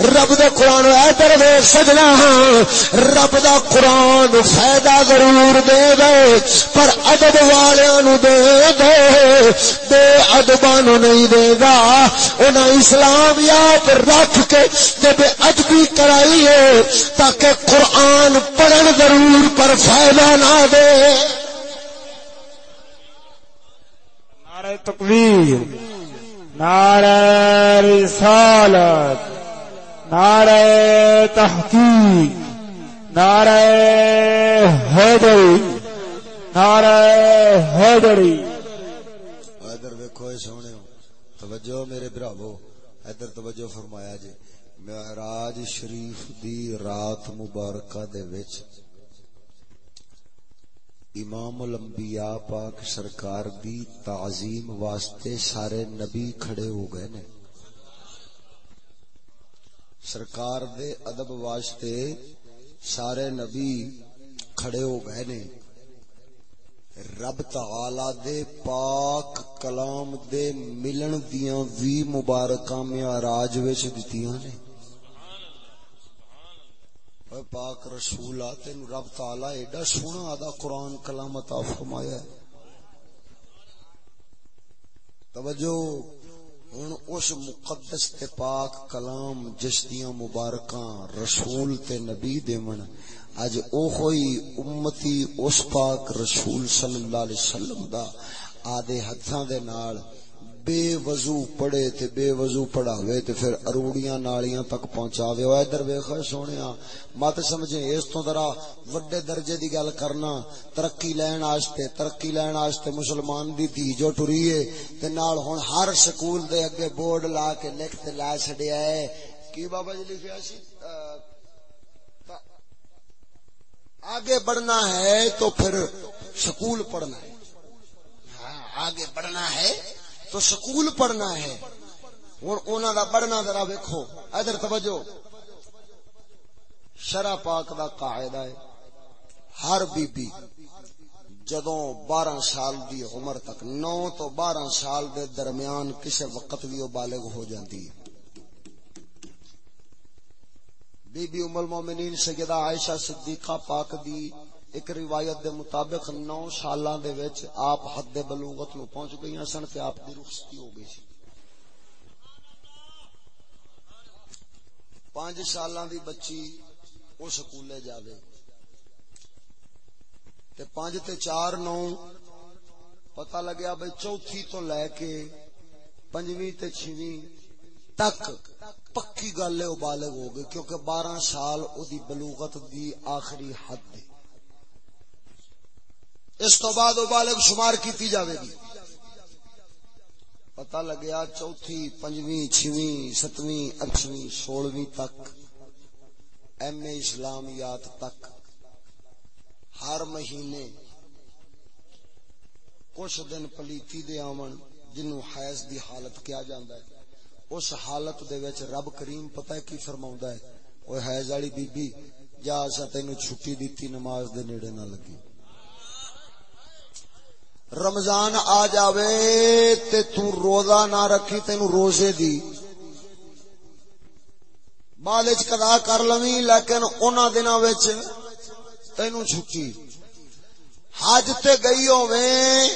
رب دے قرآن ادھر ویکھ سجنا ہاں، رب دا قرآن فائدہ ضرور دے دے، پر ادب والیاں نو دے دے بے ادباں نو نہیں دے گا۔ انہاں اسلام یاد رکھ کے تے بے ادبی کرائی ہے تاکہ قرآن پڑھن ضرور پر فائدہ نہ دے۔ نعرہ تکبیر، نعرہ رسالت۔ نعرہ تحقیق، نعرہ حیدری نعرہ حیدری۔ ادھر ویکھو سونے، توجہ میرے براو ادھر توجہ فرمایا جی۔ معراج شریف دی رات مبارکہ دے وچ امام الانبیاء پاک سرکار دی تعظیم واسطے سارے نبی کھڑے ہو گئے نے۔ سرکار دے ادب واسطے سارے نبی کھڑے ہو گئے نے۔ رب تعالی دے پاک کلام دے ملن دیاں وی مبارکاں معراج وچ دتیاں نے۔ اے پاک رسول آ تین رب تعالی ایڈا سونا آدھا قرآن کلام عطا فرمایا ہے۔ توجہ۔ ہن اس مقدس تے پاک کلام جس دیاں مبارکاں رسول تے نبی دیون، اج او ہوئی امتی اس پاک رسول صلی اللہ علیہ وسلم دا آدھے ہتھاں دے نال بے وضو پڑے تے بے وضو پڑھاوے تے پھر اروڑیاں نالیاں تک پہنچاوے۔ او ادھر ویکھو سونیا، مت سمجھے، اس تو ذرا وڈے درجے دی گل کرنا۔ ترقی لین واسطے ترقی لین واسطے مسلمان دی دھی جو ٹری ہے۔ تے نال ہن ہر سکول دے اگے بورڈ لا کے لکھ تے لا چھڈیا ہے کی بابا جی لکھیا سی؟ آگے بڑھنا ہے تو پھر سکول پڑھنا ہے۔ ہاں آگے بڑھنا ہے تو سکول پڑھنا ہے۔ ہوں انہوں کا بڑھنا ذرا ویکو ادھر توجہ۔ شرع پاک دا قاعدہ ہے۔ ہر بی بی جدوں بارہ سال دی عمر تک، نو تو بارہ سال دے درمیان کسے وقت بھی وہ بالغ ہو جاتی ہے۔ بی بی ام المومنین سیدہ عائشہ صدیقہ پاک دی ایک روایت دے مطابق نو سالاں دے وچ آپ حد بلوغت نو پہنچ گئی سن تے آپ دی رخصتی ہو گئی سی۔ پانچ سالاں دی بچی او سکولے جاوے۔ تے پانچ تے چار نو پتہ لگیا بھئی چوتھی تو لے کے پنجویں تے چھویں تک پکی گل ہے بالغ ہو گئی کیونکہ بارہ سال او دی بلوغت دی آخری حد دی اس تو بعد بالغ شمار کیتی جاوے گی۔ پتہ لگیا چوتھی، پنجویں، چھویں، ستویں، اٹھویں، سولہویں تک، ایم اے اسلامیات تک، ہر مہینے کچھ دن پلیتی دے آمن جنو حیض دی حالت کیا جاندا ہے۔ اس حالت دے وچ رب کریم پتہ ہے کی فرماوندا ہے او حیض والی بی بی، جا اسا تینو چھٹی دتی نماز دے نیڑے نہ لگی۔ رمضان آ جاوے تے تو روزہ نہ رکھی تینو روزے دی۔ بعد وچ قضا کر لویں لیکن انہاں دناں وچ تینو چھٹی۔ حج تے گئی ہوویں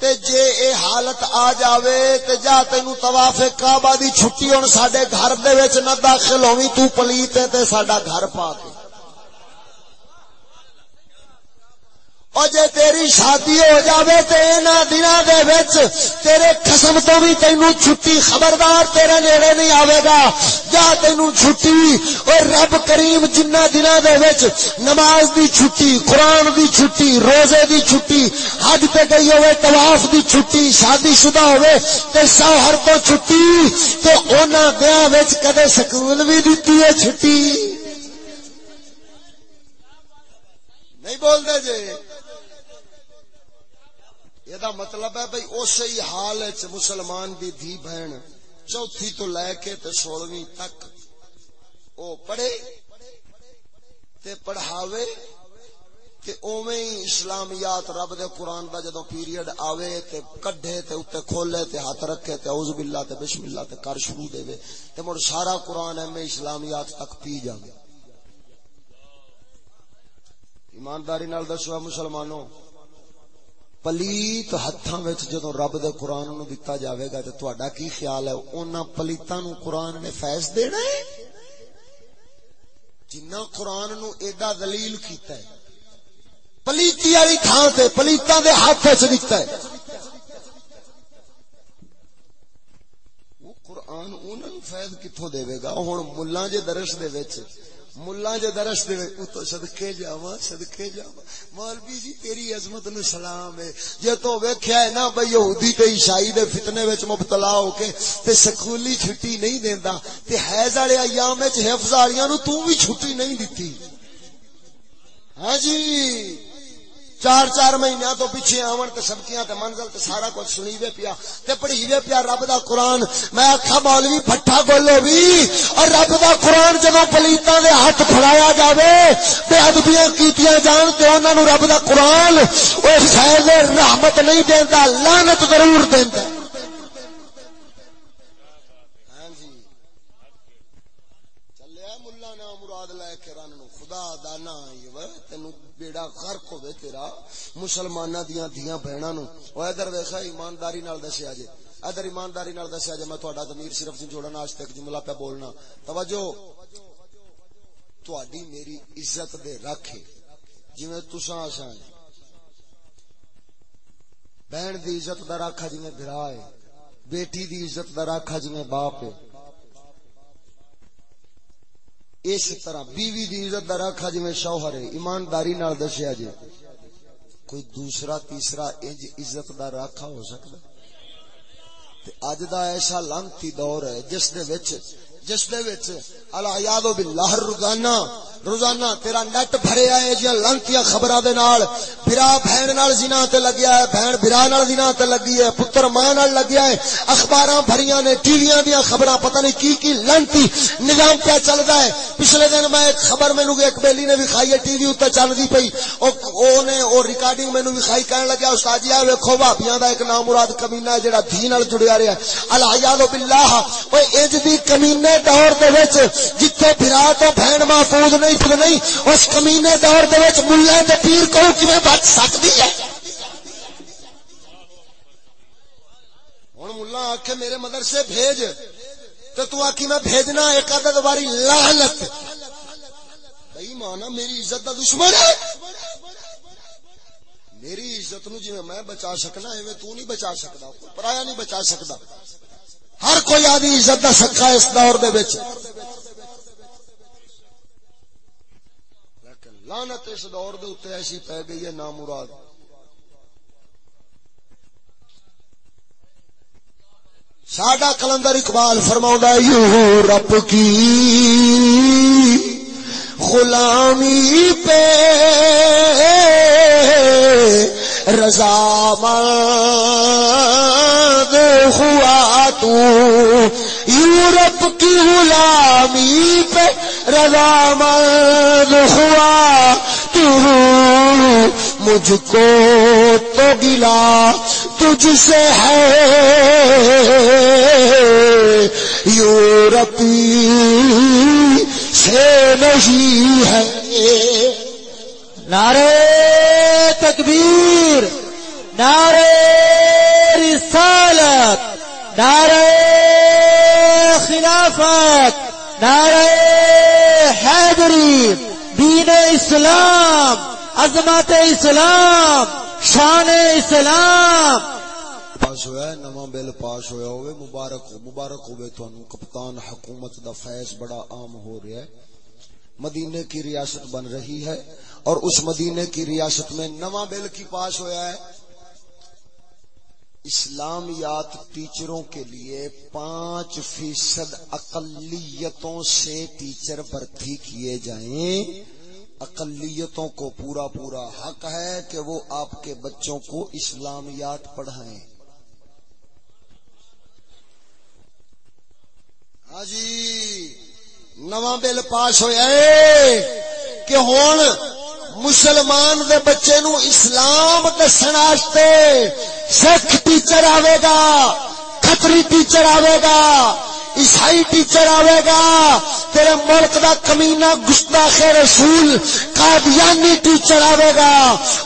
تے جے اے حالت آ جاوے تے جا تینو طواف کعبہ دی چھٹی ہن ساڈے گھر دے وچ نہ داخل ہوویں تو پلیت تے ساڈا گھر پا کے اور جے تیری شادی ہو جاوے تے انہاں دناں دے وچ تیرے قسم تو بھی تینو چھٹی خبردار تیرے نیڑے نہیں آوے گا۔ جا تینو چھٹی اور رب کریم جنہ دناں دے وچ نماز دی چھٹی، قرآن دی چھٹی، روزے دی چھٹی، حج تے گئی ہوئے، طواف دی چھٹی، شادی شدہ ہوئے، تے شوہر تو چھٹی، تے انہاں دیاں وچ کدے سکول بھی دتی ہے چھٹی۔ نہیں بول دے جے۔ یہ مطلب ہے بھائی اسی حال مسلمان دی دھی بہن چوتھی تو لے کے تے سولہویں تک او پڑھے تے پڑھاوے تے اوویں اسلامیات رب دے قرآن دا جدوں پیریڈ آوے تے کڈھے تے اوتے کھولے تے ہاتھ رکھے تے اعوذ باللہ تے بسم اللہ تے کر شروع دے وے تے مڑ سارا قرآن ایم اسلامیات تک پی جاوے ایمانداری نال دسو مسلمانوں پلیت ہاتھاں وچ جدوں رب دے قرآن نو دتا جاوے گا تے تہاڈا کی خیال ہے انہاں پلیتاں نو قرآن نے فیض دینا ہے جنہ قرآن نو ایڈا دلیل کیتا ہے پلیتی والی تھان تے پلیتاں دے ہاتھ وچ دتا ہے وہ قرآن انہاں نو فیض کتھوں دے گا ہن ملہ جے درس دے وچ ملا جے درس دے تو صدقے جاواں صدقے جاواں۔ مولوی جی تیری عظمت نو سلام ہے۔ جے تو ویکھیا ہے نا بھئی یہودی تے عیسائی دے فتنے وچ مبتلا ہو کے تے سکولی چھٹی نہیں دیندا، تے حیض والے ایام وچ حفظ والیاں نو تو بھی چھٹی نہیں دتی۔ ہاں جی۔ چار چار مہینے تو پیچھے آون تے سبکیاں تے منزل تے سارا کچھ سنی وے پیا تے پڑھی وے پیا رب دا قرآن۔ میں آکھا، مولوی پھٹا گولو بھی۔ اور رب دا قرآن جدو پلیتاں دے ہاتھ پھڑایا جاوے تے ادبیاں کیتیاں جان تے انہاں نو رب دا قرآن۔ او فیض، رحمت نہیں دیندا، لعنت ضرور دیندا۔ ہاں جی چلیا ملا نا مراد لے کے رن نو خدا دا نا تینوں بیڑا غرق ہوے تیرا، مسلماناں دیاں دیاں بہناں نو او ادھر ویکھا، ایمانداری نال دسیا جے۔ ادھر ایمانداری نال دسیا جے، میں تہاڈا ضمیر صرف نہیں جوڑنا، آج تک جملہ پہ بولنا۔ توجہ۔ تہاڈی میری عزت دے رکھے جویں تساں اساں بہن دی عزت دا رکھا جویں بھرا ہے۔ بیٹی دی عزت دا رکھا جویں باپ ہے۔ اس طرح بیوی دی عزت دا رکھا جی میں شوہر ہے، ایمانداری نال دسیا جی۔ کوئی دوسرا، تیسرا انج عزت دا رکھا ہو سکتا؟ اج دا ایسا لانتی دور ہے جس دے وچ جس دے وچ الا باللہ روزانہ روزانہ تیرا نیٹ بھرے آئے جی لانتیاں خبراں دے نال، بھرا بہن نال زنا تے لگیا ہے، بہن بھرا نال زنا تے لگی ہے، پتر ماں نال لگیا ہے، اخباراں بھریاں نے ٹی ویاں دیاں خبراں، پتہ نہیں کی کی لانتی نظام پہ چلدا ہے۔ پچھلے دن میں ایک خبر مینوں ایک بیلی نے بھی کھائی ہے، ٹی وی اوتے چلدی پئی۔ او او نے او ریکارڈنگ مینوں بھی کھائی، کہن لگا استاد جی ویکھو بھابیاں دا ایک نام مراد کمینہ ہے جڑا دھی نال جڑیا رہیا ہے۔ الا باللہ. او انج دی کمینے دور دے وچ، جتھے بھرا تو بہن محفوظ نہیں تو نہیں، اس کمینے دور دے وچ ملے تے پیر کو کیویں بچ سکدی ہے؟ ہن ملہ آکھے، میرے مدرسے بھیج۔ تو تو آکی میں بھیجنا ایک عدد باری لعنت۔ بھائی مانا، میری عزت دا دشمن ہے۔ میری عزت نو جی میں بچا سکنا، ایویں تو نہیں بچا سکدا، پرایا نہیں بچا سکدا۔ ہر کوئی آدھی عزت کا سکا اس دور دے لانت اس دور دے ایسی پی گئی ہے نامراد ساڈا کلندر اقبال فرما یو رب کی غلامی پہ رضا ہوا تو یورپ کی غلامی پہ رضا ہوا، تو مجھ کو تو گلا تجھ سے ہے۔ یورپی سے نہیں ہے۔ نعرے تکبیر نعرے رسالت۔ نعرے خلافت نعرے حیدری، دین اسلام، عظمت اسلام، شان اسلام۔ پاس ہوا ہے، نواں بل پاس ہویا ہوئے، مبارک ہو، مبارک ہوئے کپتان حکومت دا فیض بڑا عام ہو رہا ہے۔ مدینے کی ریاست بن رہی ہے اور اس مدینے کی ریاست میں نواں بل کی پاس ہویا ہے۔ اسلامیات ٹیچروں کے لیے پانچ فیصد اقلیتوں سے ٹیچر بھرتی کیے جائیں۔ اقلیتوں کو پورا پورا حق ہے کہ وہ آپ کے بچوں کو اسلامیات پڑھائیں۔ ہاں جی نواں بل پاس ہوا کہ ہوں مسلمان دے بچے نو اسلام دسن سکھ ٹیچر آئے گا کتری ٹیچر آئے گا عیسائی ٹیچر آئے گا، تیرے ملک دا کمینا گستاخ رسول، قادیانی ٹیچر آئے گا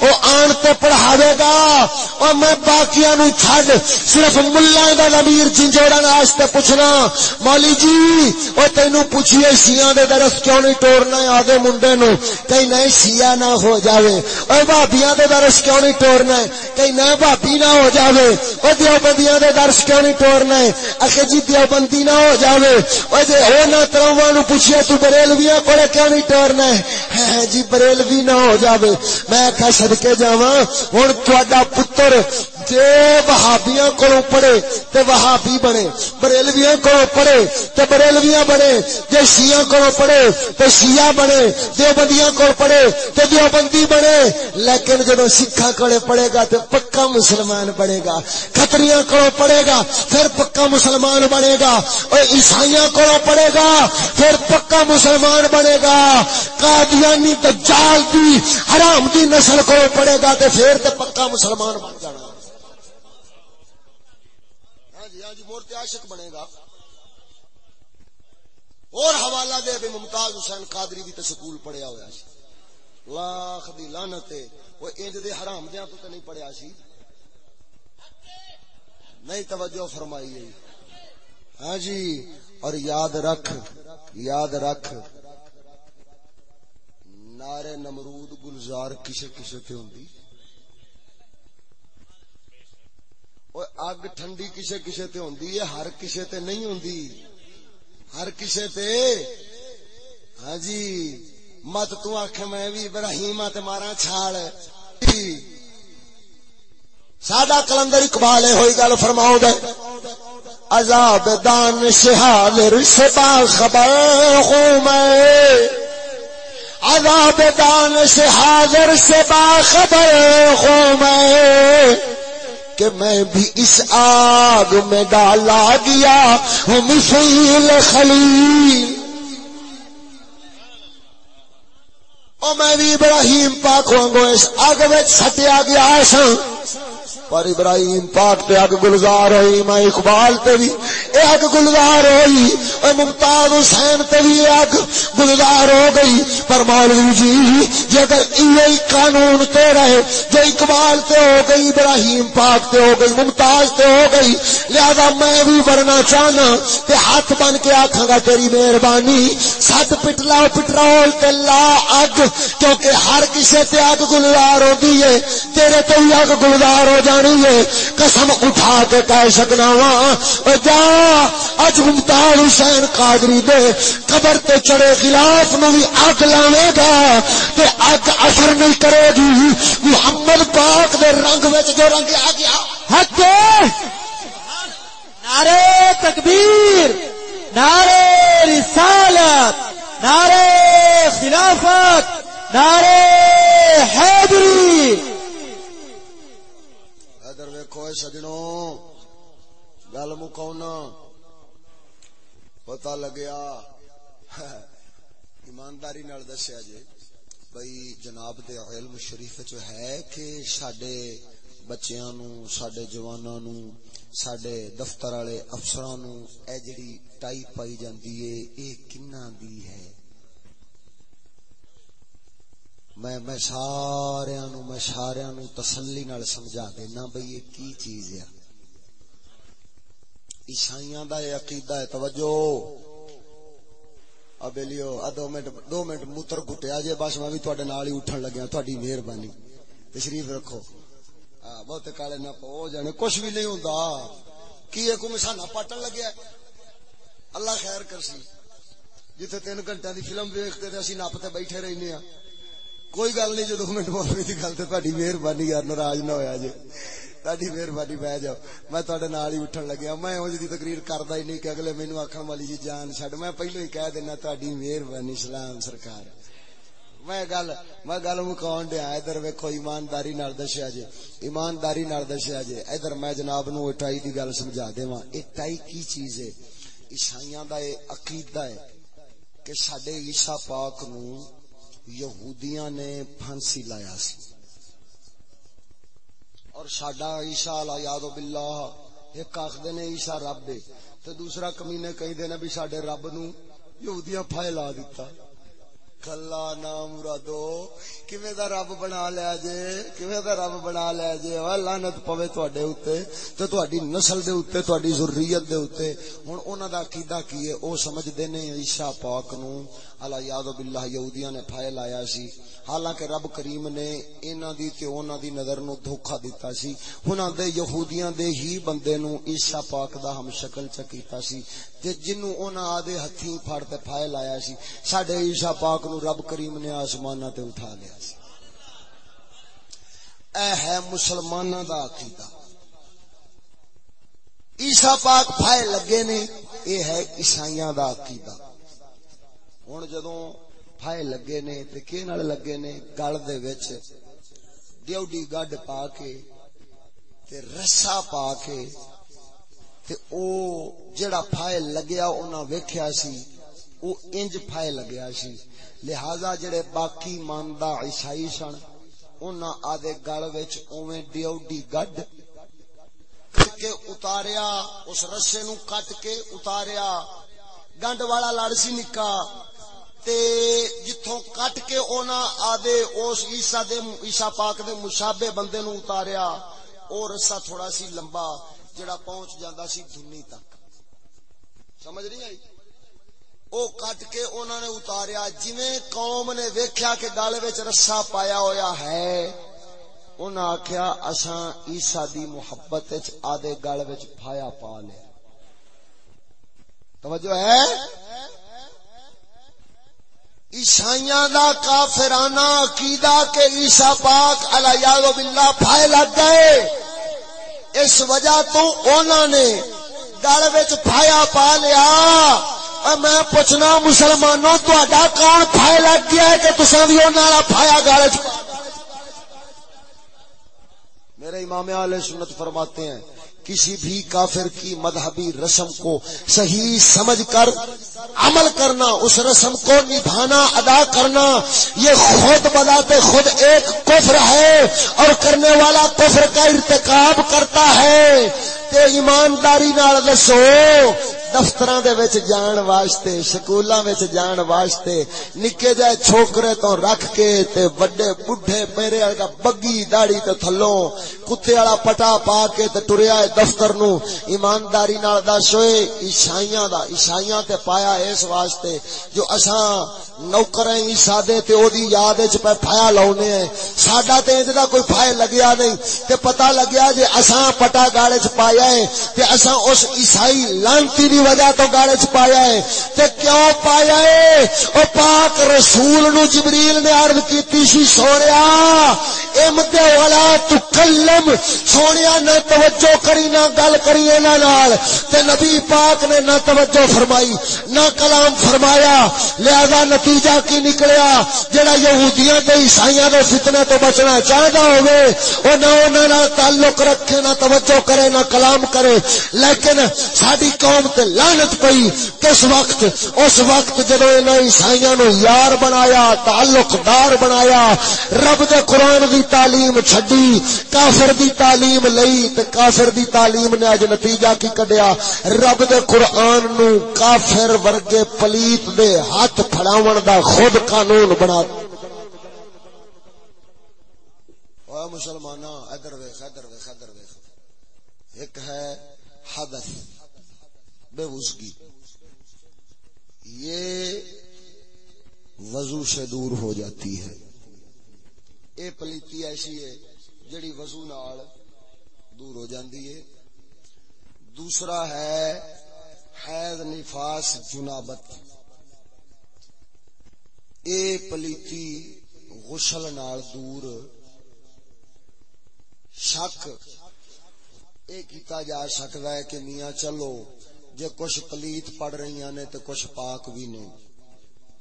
وہ آن تے پڑھاوے گا اور میں باقیاں نو چھڈ، صرف ملا دا ضمیر جنجوڑا واسطے پوچھنا مولی جی او تینو پوچھیے شیعہ دے درس کیوں نہیں ٹورنا آدھے منڈے نو، کہیں نئے شیعہ نہ ہو جاوے، او بھابیاں دے درس کیوں نہیں ٹورنا کہیں نئے بھابی نہ ہو جاوے، او دیوبندیاں دے درس کیوں نہیں توڑنا ٹورنا اکھے جی دیوبندی نہ ہو جاوے او جے نہ نو پوچھیا تو بریلویاں کولے کیوں نہیں ٹورنا ہے جی بریلوی نہ ہو جاوے میں کہا صدکے جاواں ہن تہاڈا پتر جے وہابیاں کولوں پڑھے تے وہابی بنے، بریلویاں کولوں پڑھے تے بریلویاں بنے، جے شیعہ کولوں پڑھے تے شیعہ بنے، دیوبندیاں کول پڑھے تے دیوبندی بنے، لیکن جدوں سکھاں کولے پڑھے گا تے پکا مسلمان بنے گا۔ کھتریاں کولوں پڑھے گا، پھر پکا مسلمان بنے گا۔ اور عیسائیاں کولوں پڑھے گا، پھر پکا مسلمان بنے گا۔ قادیانی دجال دی حرام دی نسل کولوں پڑھے گا تے پھر تے پکا مسلمان بن جانا۔ ہاں جی مورتی عاشق بنے گا۔ اور حوالہ دے بھی ممتاز حسین قادری بھی تے سکول پڑھیا ہوا سی۔ لاکھ دی لعنت وہ انج دے حرام دیاں تو تے نہیں پڑھیا سی۔ نہیں توجہ فرمائی ہے ہاں جی اور یاد رکھ یاد رکھ۔ نارے نمرود گلزار کسے کسے تے ہوندی؟ اگ ٹھنڈی کسے کسے تے ہوندی ہے ہر کسے تے نہیں ہوندی ہر کسے تے ہاں جی مت تو آخ میں بھی ابراہیم تے مارا چھال سادہ کلندر اقبال ہوئی گل فرماؤ دے عذاب دان شہادر سے باخبر ہوں میں عذاب دان سے حاضر سے باخبر ہوں میں کہ میں بھی اس آگ میں ڈالا گیا ہوں مسیل خلیل۔ او میں بھی ابراہیم پاک ہوں اس آگ میں سٹیا گیا سا پر ابراہیم پاک تے اگ گلزار ہوئی، میں اقبال تے بھی اے اگ گلزار ہوئی اے ممتاز حسین تے بھی اگ گلزار ہو گئی۔ پر مولوی جی جے اگر ایہی قانون تے رہے، جو اقبال تے ہو گئی، ابراہیم پاک تے ہو گئی، ممتاز تے ہو گئی۔ لہذا میں بھی ورنا چاہنا تے ہاتھ بن کے آکھاں گا، تیری مہربانی، سات پٹلا پٹرول تے لا اگ، کیونکہ ہر کسے تے اگ گلزار ہوندی ہے، تیرے تے اگ گلزار ہو جانا جانی ہے، قسم اٹھا کے کہہ سکنا وا۔ جا، اج ممتاز حسین قادری دے قبر تے چڑے خلاف نو بھی اگ لاوے گا تے اگ اثر نہیں کرے گی۔ محمد پاک دے رنگ وچ جو رنگ آ گیا۔ حق نعرے تکبیر نعرے رسالت نعرے خلافت نعرے حیدری۔ سجنوں۔ گل مکونا پتا لگیا۔ [LAUGHS] ایمانداری نال دسیا جی بھائی جناب دے علم شریف چ ہے کہ سڈے بچیاں نو سڈے جواناں نو سڈے دفتر والے افسراں نو، اے جڑی ٹائی پائی جاندی ہے اے کنا دی ہے؟ میں میں سارے نو میں سارے نو تسلی نال سمجھا دینا بھئی یہ کی چیز ہے؟ عیسائیاں دا یہ عقیدہ ہے، توجہ! ابے لیو دو منٹ دو منٹ موتر گھٹیا جے، بس میں بھی تواڈے نال ہی اٹھن لگیا تہاڈی مہربانی۔ تشریف رکھو۔ بہت کالے نہ پو جانے، کچھ بھی نہیں ہوندا۔ کی ایک مسانہ پاٹن لگیا اللہ خیر کرسی۔ جتھے تین گھنٹے دی فلم ویکھتے تے اسی نپ تے بیٹھے رہنے ہاں۔ کوئی گل نہیں جو دو منٹ بولنے کی گل تو تاری مہربانی یار ناراض نہ ہوا جی تاری مہربانی بہ جاؤ۔ میں تھوڑے نال ہی اٹھن لگیا۔ میں وہ جی تقریر کردا ہی نہیں کہ اگلے مینو آخر والی جی جان چڈ میں پہلو ہی کہہ دینا تاری مہربانی، سلام سرکار۔ میں گل میں گل مکاؤن دیا ادھر ویکو ایمانداری نال دسیا جی ایمانداری نال دسیا جی ادھر میں جناب نو اٹائی دی گل سمجھا دیواں۔ اٹائی کی چیز ہے؟ عیسائیاں دا اے عقیدہ ہے کہ سڈے عیسا پاک نو یہودیاں نے پھانسی لایا سی۔ اور ساڈا عیسا لا یاد باللہ، ایک آخر نے عیسا رب ہے تو دوسرا کمینے کہیں دینا بھی ساڈے رب نو یہودیاں پھائے لا دیتا کلا نام مرادو کیویں دا رب بنا لیا جے، کیویں دا رب بنا لیا جے؟ او لعنت پوے تواڈے اوتے تے تواڈی نسل دے اوتے تواڈی ذریت دے اوتے ہن انہاں دا عقیدہ کی ہے؟ او سمجھ دے نے عیسی پاک نو۔ اللہ یاد باللہ یہودیاں نے پھائے لایا سی۔ حالانکہ رب کریم نے انہاں دی تے انہاں دی نظر نو دھوکا دیتا سی۔ انہاں دے یہودیاں دے ہی بندے نو عیسی پاک دا ہم شکل چکیتا سی۔ تے جنوں انہاں آدے ہتھیں پھاڑ تے پھائے لایا سی، ساڈے عیسی پاک نو رب کریم نے آسماناں تے اٹھا لیا سی۔ اے ہے مسلماناں دا عقیدہ۔ عیسی پاک پھائے لگے نے، اے ہے عیسائیاں دا عقیدہ۔ ہن جدوں پھائے لگے نے تے کے نال لگے نے گل دے وچ ڈیوڈی گڈ پا کے تے رسا پا کے تے او جڑا پھائے لگیا انہاں ویکھیا سی او انج پھائے لگیا سی لہذا جڑے باقی ماندہ عیسائی سن انہاں آدھے گل وچ اوویں ڈیوڈی گڈ کے اتاریا اس رسے نو کٹ کے اتاریا گنڈ والا لڑ سی نکا تے جتھوں کٹ کے اونا آدے اس عیسیٰ دے عیسیٰ پاک دے مشابہ بندے نو اتاریا او رسا تھوڑا سی لمبا جڑا پہنچ جاندا سی دھنی تک۔ سمجھ نہیں آئی؟ او کٹ کے اونا نے اتاریا، جویں قوم نے ویکھیا کہ گل وچ رسا پایا ہویا ہے انہاں آکھیا، اساں عیسیٰ دی محبت وچ آدے گل وچ پھایا پا لے توجہ ہے؟ عیسائیاں دا کافرانہ عقیدہ کہ عیسیٰ پاک علیہ باللہ پھائے گئے اس وجہ تو انہوں نے گل وچ پھایا پا لیا۔ اور میں پوچھنا مسلمانوں، تہاڈا کون پھائے لگ گیا ہے کہ تساں بھی انہاں پھایا گل میرے امام علیہ سنت فرماتے ہیں کسی بھی کافر کی مذہبی رسم کو صحیح سمجھ کر عمل کرنا، اس رسم کو نبھانا، ادا کرنا، یہ خود بناتے خود ایک کفر ہے اور کرنے والا کفر کا ارتکاب کرتا ہے۔ تے ایمانداری نال دسو، دفتراں دے وچ جان واسطے، سکولاں وچ جان واسطے، نکے جائے چھوکرے تو رکھ کے تے بڑے بڈھے میرے ورگا بگی داڑھی تے تھلوں، کتے والا پٹا پا کے تے ٹریا ہے دفتر نو۔ ایمانداری نال دس ہوئے عیسائیاں دا، عیسائیاں تے پایا اس واسطے جو اساں نوکر عیسا دے تے او دی یاد وچ پہ پھایا لاونے ہیں ساڈا تے انج دا کوئی پھائے لگیا نہیں تے پتہ لگیا جے اساں پٹا گاڑے وچ پایا ہے تے اساں اس عیسائی لانتی دی وجہ تو گاڑے وچ پایا ہے تے کیوں پایا ہے او پاک رسول نو جبریل نے عرض کیتی سی سونیا ایم تے ولا تکلم سونیا نہ توجہ کری نہ گل کری انہاں نال تے نبی پاک نے نہ توجہ فرمائی نہ کلام فرمایا لہذا نتی نتیجہ کی نکلیا؟ جڑا یہودیاں تے عیسائیاں دے فتنے تو بچنا چاہتا ہوگے او نہ انہاں نال تعلق رکھے، نہ توجہ کرے، نہ کلام کرے۔ لیکن ساڈی قوم تے لعنت پئی کس وقت؟ اس وقت جدو انہاں عیسائیاں نو یار بنایا تعلق دار بنایا، رب دے قرآن دی تعلیم چھڈی، کافر دی تعلیم لئی تے کافر دی تعلیم نے اج نتیجہ کی کڈیا؟ رب دے قرآن نو کافر ورگے پلیت دے ہاتھ پھڑاون دا خود قانون بنا اوے مسلماناں، ادھر ویکھ ادھر ویکھ ادھر ویکھ۔ ایک ہے حدث، بے وزگی یہ وضو سے دور ہو جاتی ہے۔ اے پلیتی ایسی ہے جڑی وضو نال دور ہو جاندی ہے۔ دوسرا ہے حیض نفاس جنابت۔ اے پلیتی غسل نال دور شک اے کیتا جا سکتا ہے کہ میاں چلو، جے کچھ پلیت پڑھ رہی نے تو کچھ پاک بھی نے۔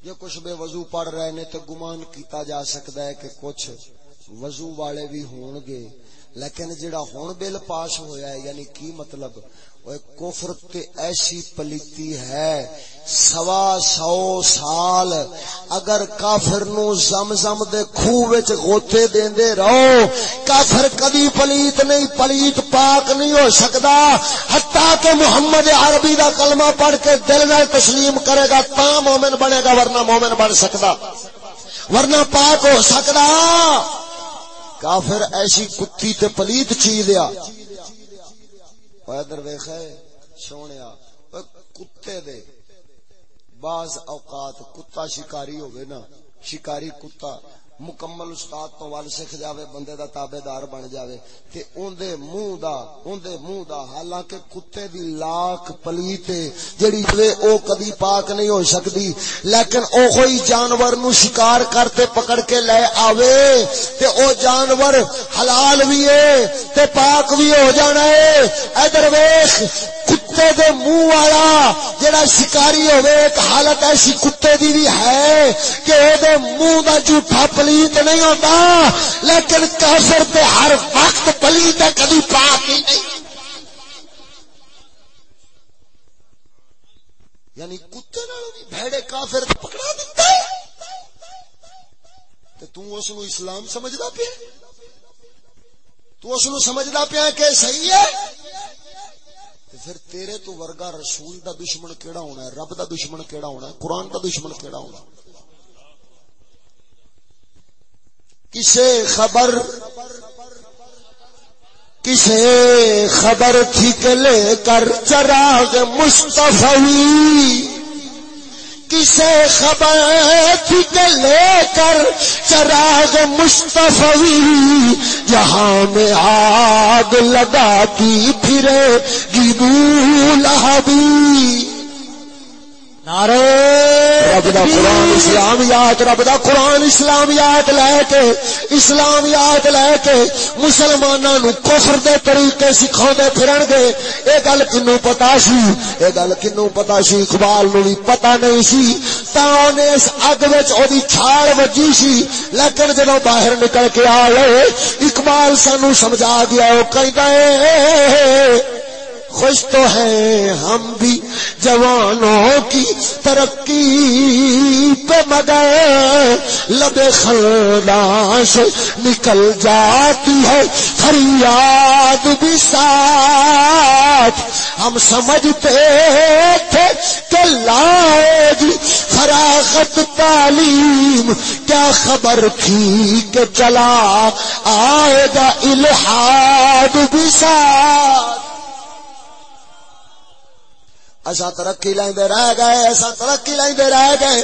جے کچھ بے وضو پڑھ رہے نے تو گمان کیتا جا سکتا ہے کہ کچھ وضو والے بھی ہون گے لیکن جڑا ہون بل پاس ہویا ہے یعنی کی مطلب؟ کفر تے ایسی پلیتی ہے، سوا سو سال اگر کافر نو زم زم دے خوہ وچ غوطے دیندے رہو، کافر کدی پلیت نہیں، پلیت پاک نہیں ہو سکدا حتیٰ کہ محمد عربی دا کلمہ پڑھ کے دل میں تسلیم کرے گا، تا مومن بنے گا ورنہ مومن بن سکدا ورنہ پاک ہو سکدا کافر ایسی کتی تے پلیت چیز دیا ادھر ویخ سونے کتے دے۔ بعض اوقات کتا شکاری ہوگی نا شکاری کتا۔ مکمل استاد تو ول سکھ جاوے، بندے دا تابے دار بن جاوے۔ تے اون دے منہ دا، اون دے منہ دا، حالانکہ کتے دی لاکھ پلیتے جڑی تے او کدی پاک نہیں ہو سکدی لیکن او کوئی جانور نو شکار کرتے پکڑ کے لے آوے۔ تے او جانور حلال بھی ہے، تے پاک بھی ہو جانا ہے۔ ادھر ویکھ کتے دے منہ والا جڑا شکاری ہوئے، ایک حالت ایسی کتے دی بھی ہے کہ او دے منہ دا جھوٹا پلیت نہیں ہوتا لیکن کافر تے ہر وقت پلیت ہے، کبھی پاک ہی نہیں۔ یعنی کتے نالوں بھی بھڑے کافر پکڑا دیتا ہے۔ تے تو اس نو اسلام سمجھدا پیا تو اس نو سمجھدا پیا کہ صحیح ہے۔ پھر تیرے تو ورگا رسول دا دشمن کیڑا ہونا ہے؟ رب دا دشمن کیڑا ہونا ہے؟ قرآن دا دشمن کیڑا ہونا کسے خبر کسے خبر تھی کہ لے کر چراغ مصطفی کسے خبر لے کر چراغ مصطفی جہاں میں آگ لگاتی پھرے گی رب دا قرآن اسلام یاد رب دا قرآن اسلام یاد لے کے اسلام یاد لے کے مسلمانوں نو کفر دے طریقے سکھا دے پھرن گے۔ اے گل کنو پتا سی؟ اے گل کنو پتا سی؟ اقبال نو بھی پتا نہیں سی۔ تا انہیں اس اگ وچ او دی چھاڑ وجی سی۔ لیکن جدو باہر نکل کے آئے اقبال سانو سمجھا گیا او کہندا اے خوش تو ہیں ہم بھی جوانوں کی ترقی پہ مگر لب خلدان سے نکل جاتی ہے، فریاد بھی ساتھ۔ ہم سمجھتے تھے کہ لائے گی فراغت تعلیم، کیا خبر تھی کہ چلا آئے گا الحاد بھی ساتھ۔ اصا ترقی لائیں رہ گئے اصا ترقی لائیں رہ گئے۔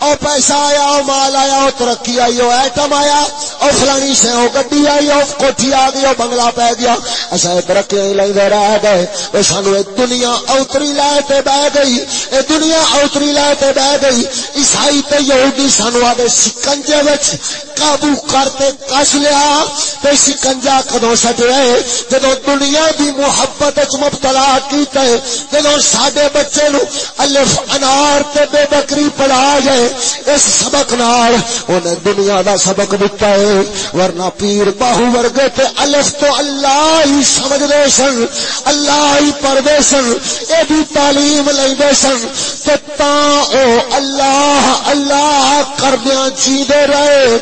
او پیسہ آیا، او مال آیا، او ترقی آئی، او ایٹم آیا، او فلانی سے او گڈی آئی، او کوٹھی آ گئی، او بنگلہ پہ گیا۔ ایسا ترقی لے رہ گئے۔ او سانو دنیا اوتری لے تے بہ گئی۔ اے دنیا اوتری لے تے بہ گئی۔ عیسائی تے یہودی سانو آدے سکنجے وچ قابو کرتے کش لیا۔ تے سکنجا کدوں کدو سجے جدو دنیا دی محبت وچ مبتلا کیتا ہے جدو ساڈے بچے نو الف انار تے بے بکری پڑھا جائے اس سبق نال انہیں دنیا دا سبق دتا ہے، ورنہ پیر باہو ورگے تے الف تو اللہ ہی سمجھ دے سن، اللہ ہی پڑھ دے سن، اے بھی تعلیم لے دے سن۔ تے تا او اللہ اللہ کردیاں جی دے رہے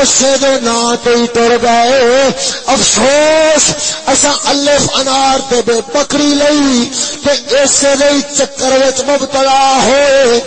اسے دے نا تے ہی ٹر گئے۔ افسوس اسا الف انار تے بے بکری لئی، تے اسے دے چکر وچ مبتلا ہوئے۔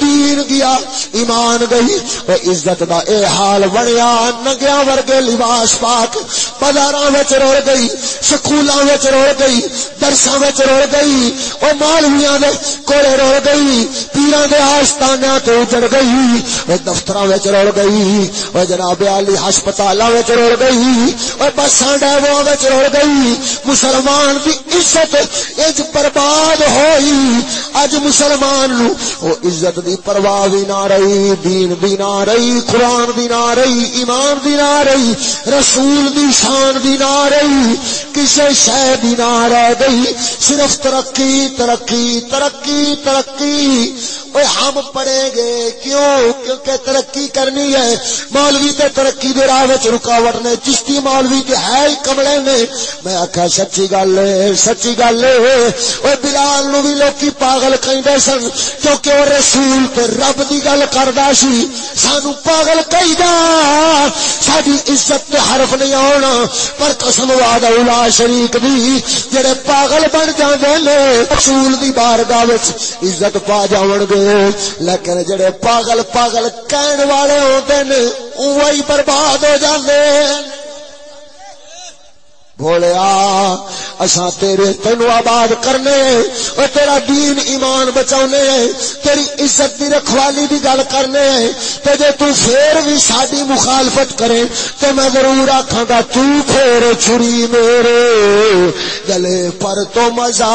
دین گیا ایمان گئی وہ عزت دا اے حال بنیا نگیا ورگے لباس پاک، بازاراں وچ روڑ گئی، سکولاں وچ روڑ گئی، درساں وچ روڑ گئی، او مولویاں دے کولے روڑ گئی، پیراں دے آستانیاں تے اجڑ گئی، او دفتراں وچ روڑ گئی، او جناب علی ہسپتالاں وچ روڑ گئی، او بساں ڈیواں وچ روڑ گئی، مسلمان دی عزت اج برباد ہوئی، اج مسلمان نو او عزت دی پرواہ بھی نہ رہی دین بھی نہ رہی قرآن بھی نہ رہی ایمان بھی نہ رہی رسول بھی شان بھی نہ رہی کسی شہ بھی نہ رہ گئی، صرف ترقی ترقی ترقی ترقی۔ ہم پڑھیں گے کیوں؟ کیونکہ ترقی کرنی ہے۔ مولوی تے ترقی دے راہ وچ رکاوٹ نے، چشتی مولوی تے ہے ہی کملے نے۔ میں آکھا، سچی گل ہے، سچی گل ہے۔ او بلال نو بھی لوکی پاگل کہندے سن، کیونکہ او رسول تے رب دی گل پاگل کردا سی، سانو پاگل کہی ساری عزت تے حرف نہیں آنا پر قسم وعدہ اولا شریک دی، جڑے پاگل بن جاندے نے، رسول دی بارگاہ وچ عزت پا جاون گے۔ لیکن جڑے پاگل پاگل کہن والے ہوندے نے، اوہی برباد ہو جاندے۔ بولیا اصا تیرے تینو آباد کرنے اور تیرا دین ایمان بچاؤنے تیری عزت دی رکھوالی دی گل کرنے، تے جے تو پھر بھی ساری مخالفت کرے تو میں ضرور آکھاں گا، تو پھر چھری میرے گلے پر تو مزہ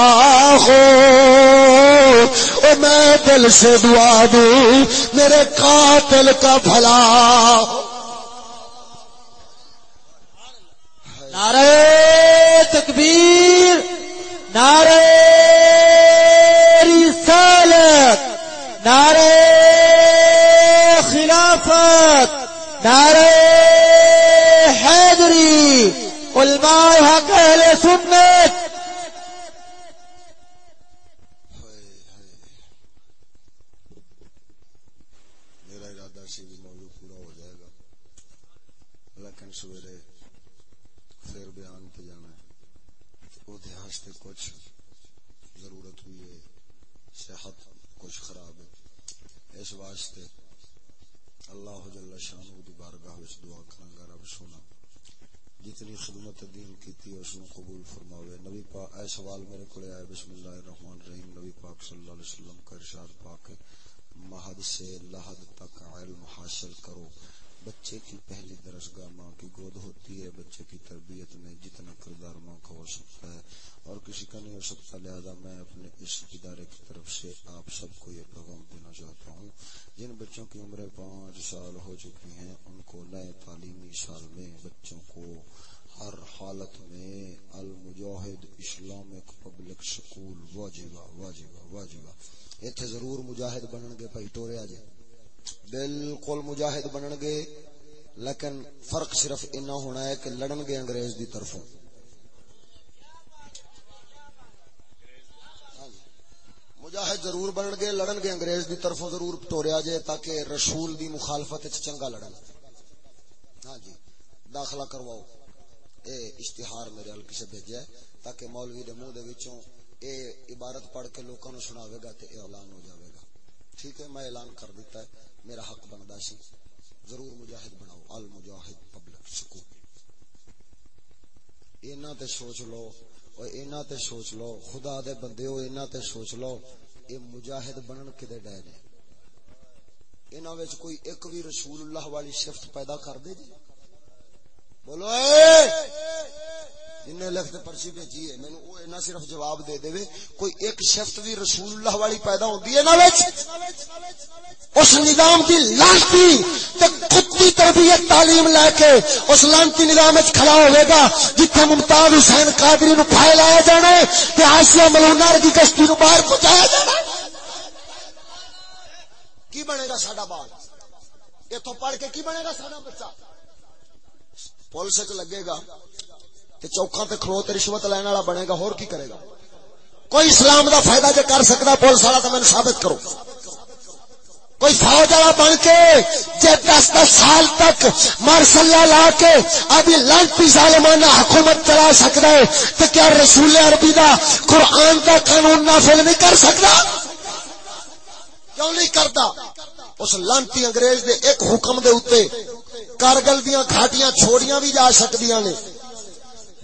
ہو۔ او میں دل سے دعا دوں، میرے قاتل کا بھلا نعرہ تکبیر نعرہ رسالت نعرہ خلافت نعرہ حیدری علماء حق اہل سنت اس واسطے اللہ جل شانو دی بارگاہ وچ دعا کراں گا رب سونا جتنی خدمت دین کیتی اس نو قبول فرماوے۔ نبی پاک اے سوال میرے کولے آئے، بسم اللہ الرحمن الرحیم۔ نبی پاک صلی اللہ علیہ وسلم کا ارشاد پاک مہد سے لحد تک علم حاصل کرو۔ بچے کی پہلی درسگاہ ماں کی گود ہوتی ہے، بچے کی تربیت میں جتنا کردار ماں کا ہو سکتا ہے۔ اور کسی کا نہیں ہو سکتا، لہذا میں اپنے اس ادارے کی طرف سے آپ سب کو یہ پیغام دینا چاہتا ہوں۔ جن بچوں کی عمریں پانچ سال ہو چکی ہیں، ان کو نئے تعلیمی سال میں بچوں کو ہر حالت میں المجاہد اسلامک پبلک سکول، واجبہ واجبہ واجبہ۔ اتنے ضرور مجاہد بنن گے بھائی ٹوریا جی بالکل مجاہد بنن گے، لیکن فرق صرف اتنا ہونا ہے کہ لڑن گے انگریز دی طرفوں۔ مجاہد ضرور بنن گے، لڑن گے انگریز دی طرفوں، ضرور ٹوریا جائے تاکہ رسول دی مخالفت چنگا لڑن۔ ہاں جی داخلہ کرواؤ۔ اے اشتہار میرے ہل کسے بھیجا ہے، تاکہ مولوی دے منہ دے وچوں اے عبارت پڑھ کے لوکاں نو سناوے گا تے اعلان ہو جاوے گا۔ ٹھیک ہے، میں اعلان کر دیتا ہے، میرا حق بندا سی۔ ضرور مجاہد بناؤ، المجاہد پبلک سکول اینا تے سوچ لو اور اینا تے سوچ لو، خدا دے بندے ہو اینا تے سوچ لو، اے مجاہد بنن کدے ڈے نے؟ انہاں وچ کوئی ایک بھی رسول اللہ والی شفت پیدا کر دے جی بولو اے جن لکھتے پرچی بھیجی ہے۔ میں نے صرف جواب دے دے کوئی ایک شفت بھی رسول اللہ والی پیدا ہوتی ہے نا اس نظام کی لانتی کتی تربیت تعلیم لے کے اس لانتی نظام وچ کھڑا ہوئے گا جتنے ممتاز حسین قادری نو پھائے لایا جانا ہے کہ آسیا ملونا کی کشتی نو باہر پہنچایا جانا ہے۔ کی بنے گا ساڈا بال اتو پڑھ کے کی بنے گا سارا بچہ؟ پولیس لگے گا۔ چوکھا تے کھلو تے رشوت لین والا بنے گا، ہور کی کرے گا؟ کوئی اسلام دا فائدہ جے کر سکتا پولیس والا تو میں ثابت کرو کوئی فوج والا بن کے جے دس دس سال تک مارسلہ لا کے ابھی لانتی ظالمانہ حکومت چلا سکتا ہے تو کیا رسول عربی دا قرآن دا قانون نافذ نہیں کر سکتا؟ کیوں نہیں کرتا؟ اس لانتی انگریز دے ایک حکم دے اوتے کارگل دیاں گھاٹیاں چھوڑیاں بھی جا سکدیاں نے۔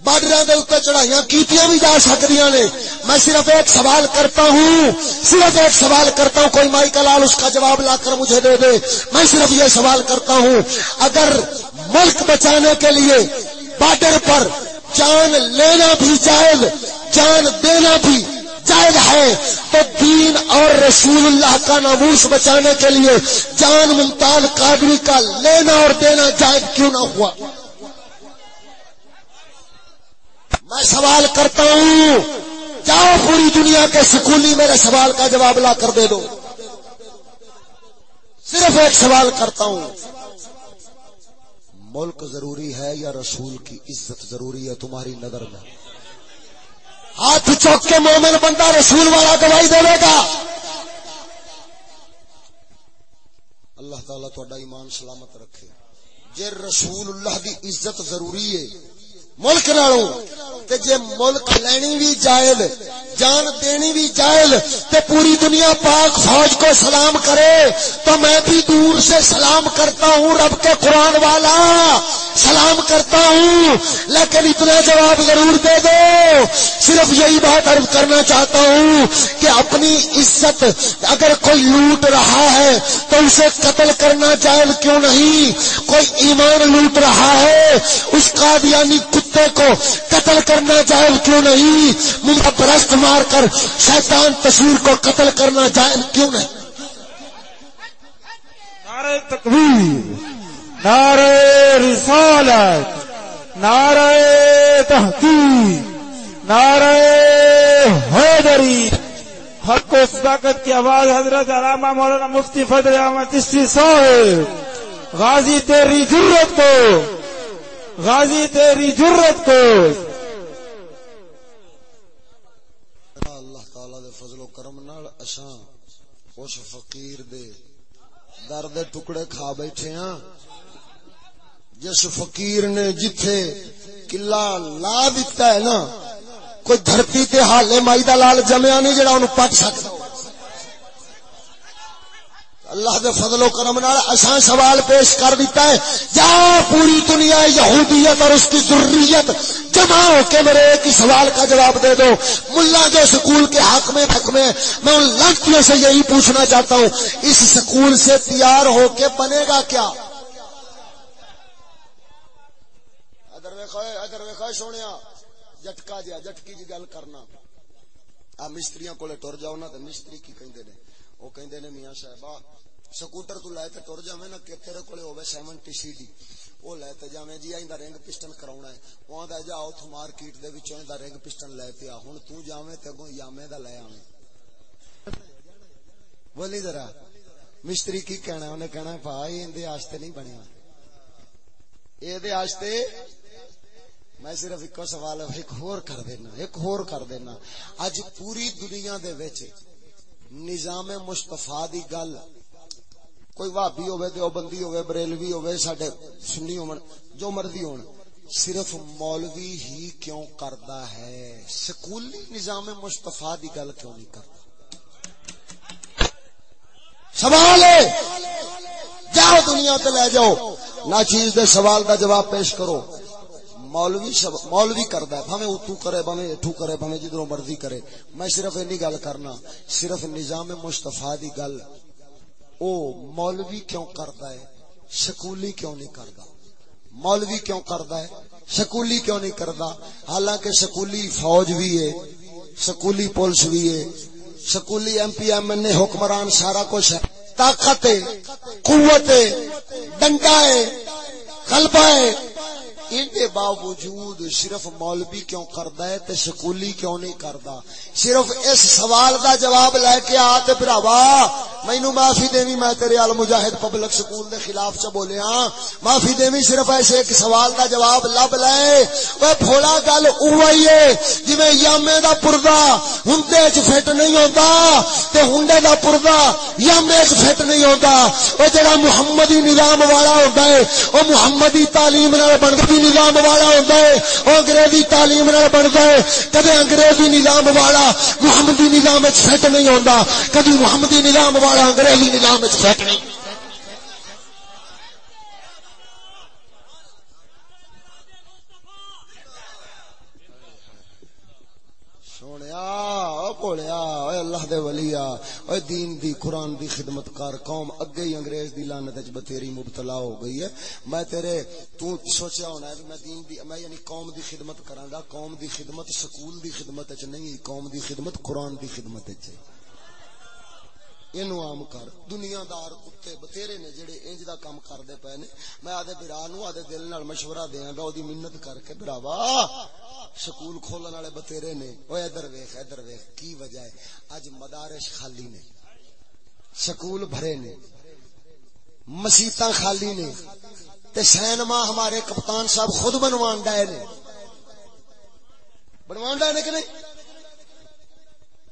بارڈر چڑھائیاں کیتیاں بھی جا سکتی نے۔ میں صرف ایک سوال کرتا ہوں، صرف ایک سوال کرتا ہوں، کوئی مائی کا لال اس کا جواب لا کر مجھے دے دے۔ میں صرف یہ سوال کرتا ہوں، اگر ملک بچانے کے لیے بارڈر پر جان لینا بھی جائز، جان دینا بھی جائز ہے، تو دین اور رسول اللہ کا ناموس بچانے کے لیے جان ممتاز قادری کا لینا اور دینا جائز کیوں نہ ہوا؟ میں سوال کرتا ہوں۔ جاؤ پوری دنیا کے سکولی میرے سوال کا جواب لا کر دے دو۔ صرف ایک سوال کرتا ہوں۔ ملک ضروری ہے یا رسول کی عزت ضروری ہے تمہاری نظر میں؟ ہاتھ چوک کے مومن بندہ رسول والا گواہی دے گا۔ اللہ تعالیٰ تھوڑا ایمان سلامت رکھے۔ جے رسول اللہ دی عزت ضروری ہے ملک نالوں تے جے ملک لینی بھی جائز جان دینی بھی جائز تے پوری دنیا پاک فوج کو سلام کرے تو میں بھی دور سے سلام کرتا ہوں رب کے قرآن والا۔ سلام کرتا ہوں۔ لیکن اتنا جواب ضرور دے دو۔ صرف یہی بات عرض کرنا چاہتا ہوں کہ اپنی عزت، اگر کوئی لوٹ رہا ہے تو اسے قتل کرنا جائز کیوں نہیں؟ کوئی ایمان لوٹ رہا ہے، اس کا یعنی کتے کو قتل کرنا جائز کیوں نہیں؟ ممکن پرست مار کر شیطان تصویر کو قتل کرنا جائز کیوں نہیں؟ نعرہ تکبیر نعرہ رسالت، نعرہ تحقیق، نعرہ حیدری۔ حق و صداقت کی آواز حضرت علامہ مولانا مفتی فضل احمد چشتی صاحب۔ غازی تیری جرت کو، غازی تیری جرت کو اللہ تعالی دے فضل و کرم نال اشاں خوش فقیر دے درد ٹکڑے کھا بیٹھے ہاں۔ جس فقیر نے جتھے قلعہ لا دیتا ہے نا، کوئی دھرتی تے حالے مائی دا لال جمیا نہیں جڑا انہوں پچ سکتا۔ اللہ دے فضل و کرم نال اساں سوال پیش کر دیتا ہے۔ جا پوری دنیا یہودیت اور اس کی ضروریت جمع ہو کے میرے ایک ہی سوال کا جواب دے دو۔ ملا جو سکول کے حق میں حق میں میں ان لڑکیوں سے یہی پوچھنا چاہتا ہوں، اس سکول سے تیار ہو کے بنے گا کیا؟ ادر ویخا سونے جٹکا جیا جٹکی جی گل کرنا۔ آ مستری کو ٹر جاؤ نا تو مستری کی کہندے نے؟ وہ کہندے نے میاں صاحبہ سکوٹر تو لے کے ٹر جاویں نا کہ تیرے کولے ہوے 70 سی ڈی او لے تے جاویں جی ایندا رنگ پسٹن کراونا ہے اون دا جا اوتھ مارکیٹ دے وچوں ایندا رنگ پسٹن لے تے آ ہن تو جاویں تے اگوں یامے دا لے آویں بولی ذرا مستری کی کہنا انہیں کہنا بھائی اندے واسطے نہیں بنیا اے دے واسطے میں صرف ایک سوال ایک ہور کر دینا ایک ہور کر دینا اج پوری دنیا دے وچ نظام مصطفی دی گل۔ کوئی وابی ہوئے دیوبندی ہوئے بریلوی ہوئے ساڈے سنی ہون، جو مرضی ہون۔ صرف مولوی ہی کیوں کردا ہے؟ سکولی نظام مصطفی دی گل کیوں نہیں کردا؟ سوال ہے۔ جاؤ دنیا تے لے جاؤ۔ نہ چیز دے سوال دا جواب پیش کرو۔ مولوی شب مولوی کردا ہے، بھاویں اتو کرے، بھاویں اٹھو کرے، بھاویں جدروں مرضی کرے۔ میں صرف اینی گل کرنا، صرف نظام مصطفی دی گل۔ او مولوی کیوں کرتا ہے؟ سکولی کیوں نہیں کرتا مولوی کیوں کرتا ہے؟ سکولی کیوں نہیں کرتا حالانکہ سکولی فوج بھی ہے، سکولی پولیس بھی ہے۔ سکولی ایم پی ایم این حکمران سارا کچھ ہے۔ طاقت ہے، قوت ہے، ڈنڈا ہے، غلبہ ہے۔ ان کے باوجود صرف مولوی کیوں کردا ہے تے سکولی کیوں نہیں کردا صرف اس سوال دا جواب لے کے آ تے بھراوا مینوں معافی دیوی میں تیرے ال مجاہد پبلک سکول دے خلاف چ بولیا۔ معافی دیوی صرف ایسے ایک سوال دا جواب لب لے۔ اوے بھولا گل اوہی ہے، جویں یامے دا پردہ ہندے چ فٹ نہیں ہوندا تے ہنڈے دا پردہ یامے چ فٹ نہیں ہوندا۔ او جڑا محمدی نظام والا ہوندا ہے، او محمدی تعلیم نال بندا نظام والا ہوتا ہے، وہ انگریزی تعلیم بنتا ہے۔ کدی انگریزی نظام والا محمدی نظام سیٹ نہیں ہوتا کدی محمدی نظام والا انگریزی نظام سیٹ نہیں۔ اللہ دے ولیا اے دین دی، قرآن دی خدمت کار قوم، اگے ہی انگریز دی لعنت وچ بتیری مبتلا ہو گئی ہے۔ میں تیرے، تو سوچیا ہونا ہے میں دین دی، میں یعنی قوم دی خدمت کراں گا۔ قوم دی خدمت، سکول دی خدمت وچ نہیں، قوم دی خدمت، قرآن دی خدمت وچ ہے۔ اینو عام کر۔ دنیا دار کتے بتیرے نے جڑے انج دا کام کردے پے نے۔ میں آدے بھرا نو آدے دل نال مشورہ دیاں گا، اودی منت کر کے بھراوا سکول کھولن والے بتیرے نے او ادھر ویکھ ادھر ویکھ، کی وجہ ہے؟ اج مدارس خالی نے۔ سکول بھرے نے۔ مسیتاں خالی نے۔ تے سینما ہمارے کپتان صاحب خود بنوان ڈائے نے۔ بنوان ڈائے نے کہ نہیں؟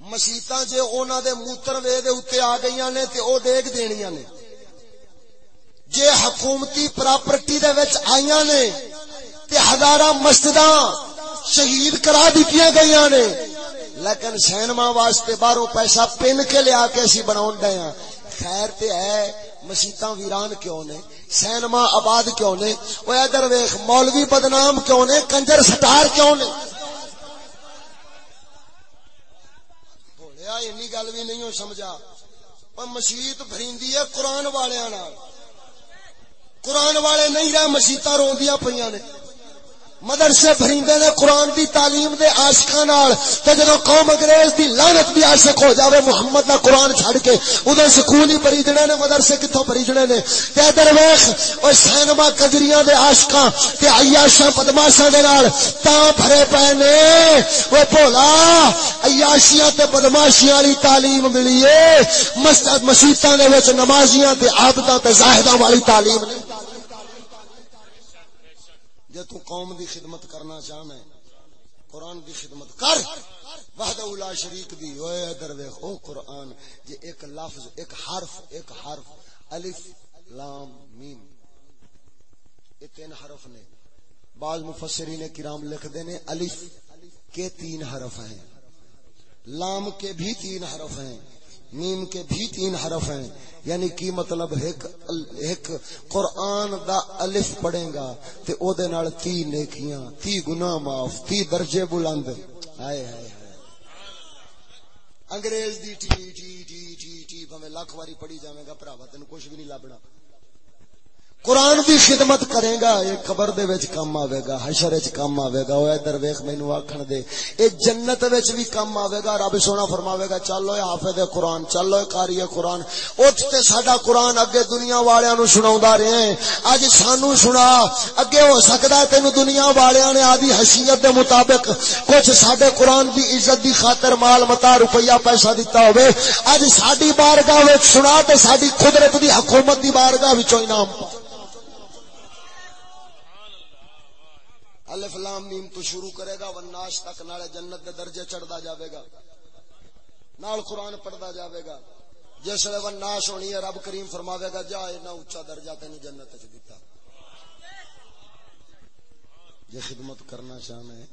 مسیطا جے اونا دے موتر وے دے اتے آ گئی نے تے او دیکھ دینیاں نے جے حکومتی پراپرٹی دے وچ آئیاں نے تے ہزارہ مسجداں شہید کرا دتیاں گئی نے لیکن سینما واسطے باہروں پیسہ پن کے لیا کے اسی بناون دے ہاں خیر تے ہے مسیطا ویران کیوں نے سینما آباد کیوں نے او ادھر ویکھ مولوی بدنام کیوں نے کنجر سٹار کیوں نے اینی گل بھی نہیں ہو سمجھا پر مسیت بریندی ہے قرآن والے قرآن والے نہیں رہے مسیت روندیاں پہ نے مدرسے بھریندے نے قرآن دی تعلیم دے عاشقاں نال تے جدوں قوم انگریز دی لعنت دی عاشق ہو جاوے محمد دا قرآن چھڑ کے اودوں سکول ہی بھریجنے نے مدرسے کتھوں بھریجنے نے تے ادھر ویکھ او سینما کجریاں دے عاشقاں تے عیاشاں بدماشاں دے نال تاں بھرے پے نے او بھولا عیاشیاں تے بدماشیاں والی تعلیم ملی اے مسجد مسجداں دے وچ نمازیاں تے عابداں تے زاہداں والی تعلیم نہیں۔ جے تو قوم دی خدمت کرنا چاہنا ہے قرآن دی خدمت کر۔ وحدہ اولا شریک دی۔ اوے ادھر ویکھ قرآن، جے ایک لفظ، ایک حرف ایک حرف، الف، لام، میم۔ یہ تین حرف نے۔ بعض مفسرین کرام لکھ دینے الف، کے تین حرف ہیں۔ لام کے بھی تین حرف ہیں، میم کے بھی تین حرف ہیں یعنی کی مطلب ایک ایک قرآن دا الف پڑھے گا، تے او دے نال تی نیکیاں، تی گناہ معاف، تی درجے بلند۔ ہائے ہائے انگریز دی ٹی ٹی ٹی ٹی ٹی بھویں لاکھ واری پڑھی جاویں گا بھراوا تینوں کچھ بھی نہیں لبنا۔ قرآن دی خدمت کرے گا، یہ قبر دے وچ کم آوے گا، حشر وچ کم آوے گا او ادھر ویکھ مینوں آکھن دے، اے جنت وچ بھی کم آوے گا، رب سونا فرماوے گا چلو اے حافظ قرآن چلو اے قاری قرآن، اٹھ تے ساڈا قرآن اگے دنیا والیاں نو سناوندا رہے ہیں۔ اج سانو سنا، اگے ہو سکدا ہے تینو دنیا والیاں نے آدی حیثیت دے مطابق کچھ ساڈے قرآن دی عزت دی خاطر مال متا روپیہ پیسہ دتا ہوے اج ساڈی بارگاہ وچ سنا تے ساڈی قدرت دی حکومت دی بارگاہ وچوں انعام پا۔ الف لام میم تو شروع کرے گا وناش تک نالے جنت دے درجے چڑھدا جاوے گا۔ نال قرآن پڑھدا جاوے گا۔ جس ویلے وناش ہونی ہے، رب کریم فرماوے گا، جا، اتنا اونچا درجہ تینوں جنت وچ دتا۔ یہ خدمت کرنا چاہنا ہے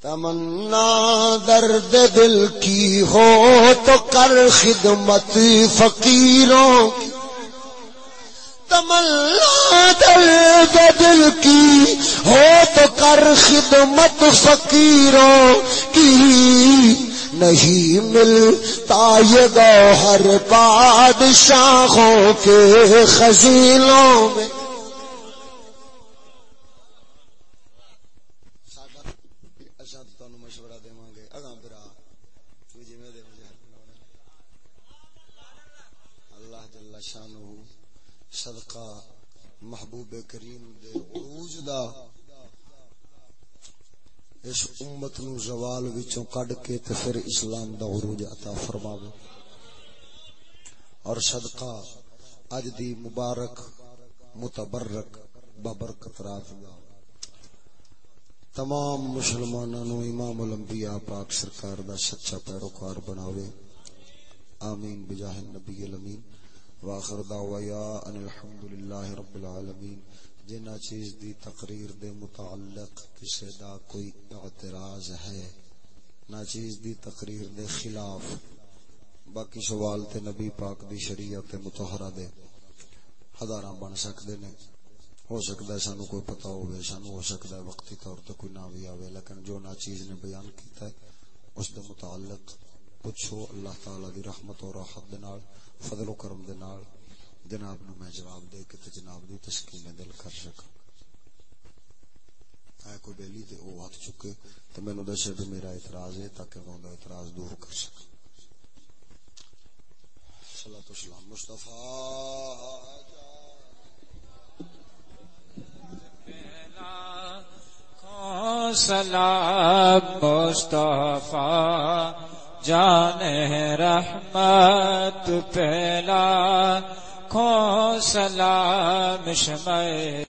تمنا درد دل کی ہو تو کر خدمت فقیروں۔ کی تمنا دل دل کی ہو تو کر خدمت فقیروں کی نہیں ملتا یہ گوہر بادشاہوں کے خزینوں میں محبوب کریم دے عروج دا اس امت نو زوال وچوں کڈ کے تے پھر اسلام دا عروج عطا فرماوے۔ اور صدقہ اج دی مبارک، متبرک، ببرکت رات دا تمام مسلماناں نو امام الانبیاء پاک سرکار دا سچا پیروکار بناوے۔ آمین۔ بجاہ النبی الامین۔ واخر دعوایا ان الحمدللہ رب العالمین۔ جنا چیز دی تقریر دے متعلق کسی دا کوئی اعتراض ہے، نہ چیز دی تقریر دے خلاف۔ باقی سوال تے نبی پاک دی شریعت متحرہ دے ہزاراں بن سکدے نے۔ ہو سکتا ہے سانو کوئی پتہ ہوئے سانو ہو سکتا ہے وقتی طور تے کوئی نہ بھی آوے، لیکن جو نہ چیز نے بیان کیتا ہے، اس دے متعلق پوچھو۔ اللہ تعالی دی رحمت اور راحت دے نال، فضل و کرم دے نال۔ جناب نو میں جواب دے کے تے جناب دی تسکین دل کر سکا اے کوئی بیلی تے او ہاتھ چکے تے مینوں دسے تے میرا اعتراض ہے تاکہ میں اوندا اعتراض دور کر سکا صلاۃ والسلام، مصطفی۔ سلام مصطفیٰ، جان رحمت پہلا کو سلام شمع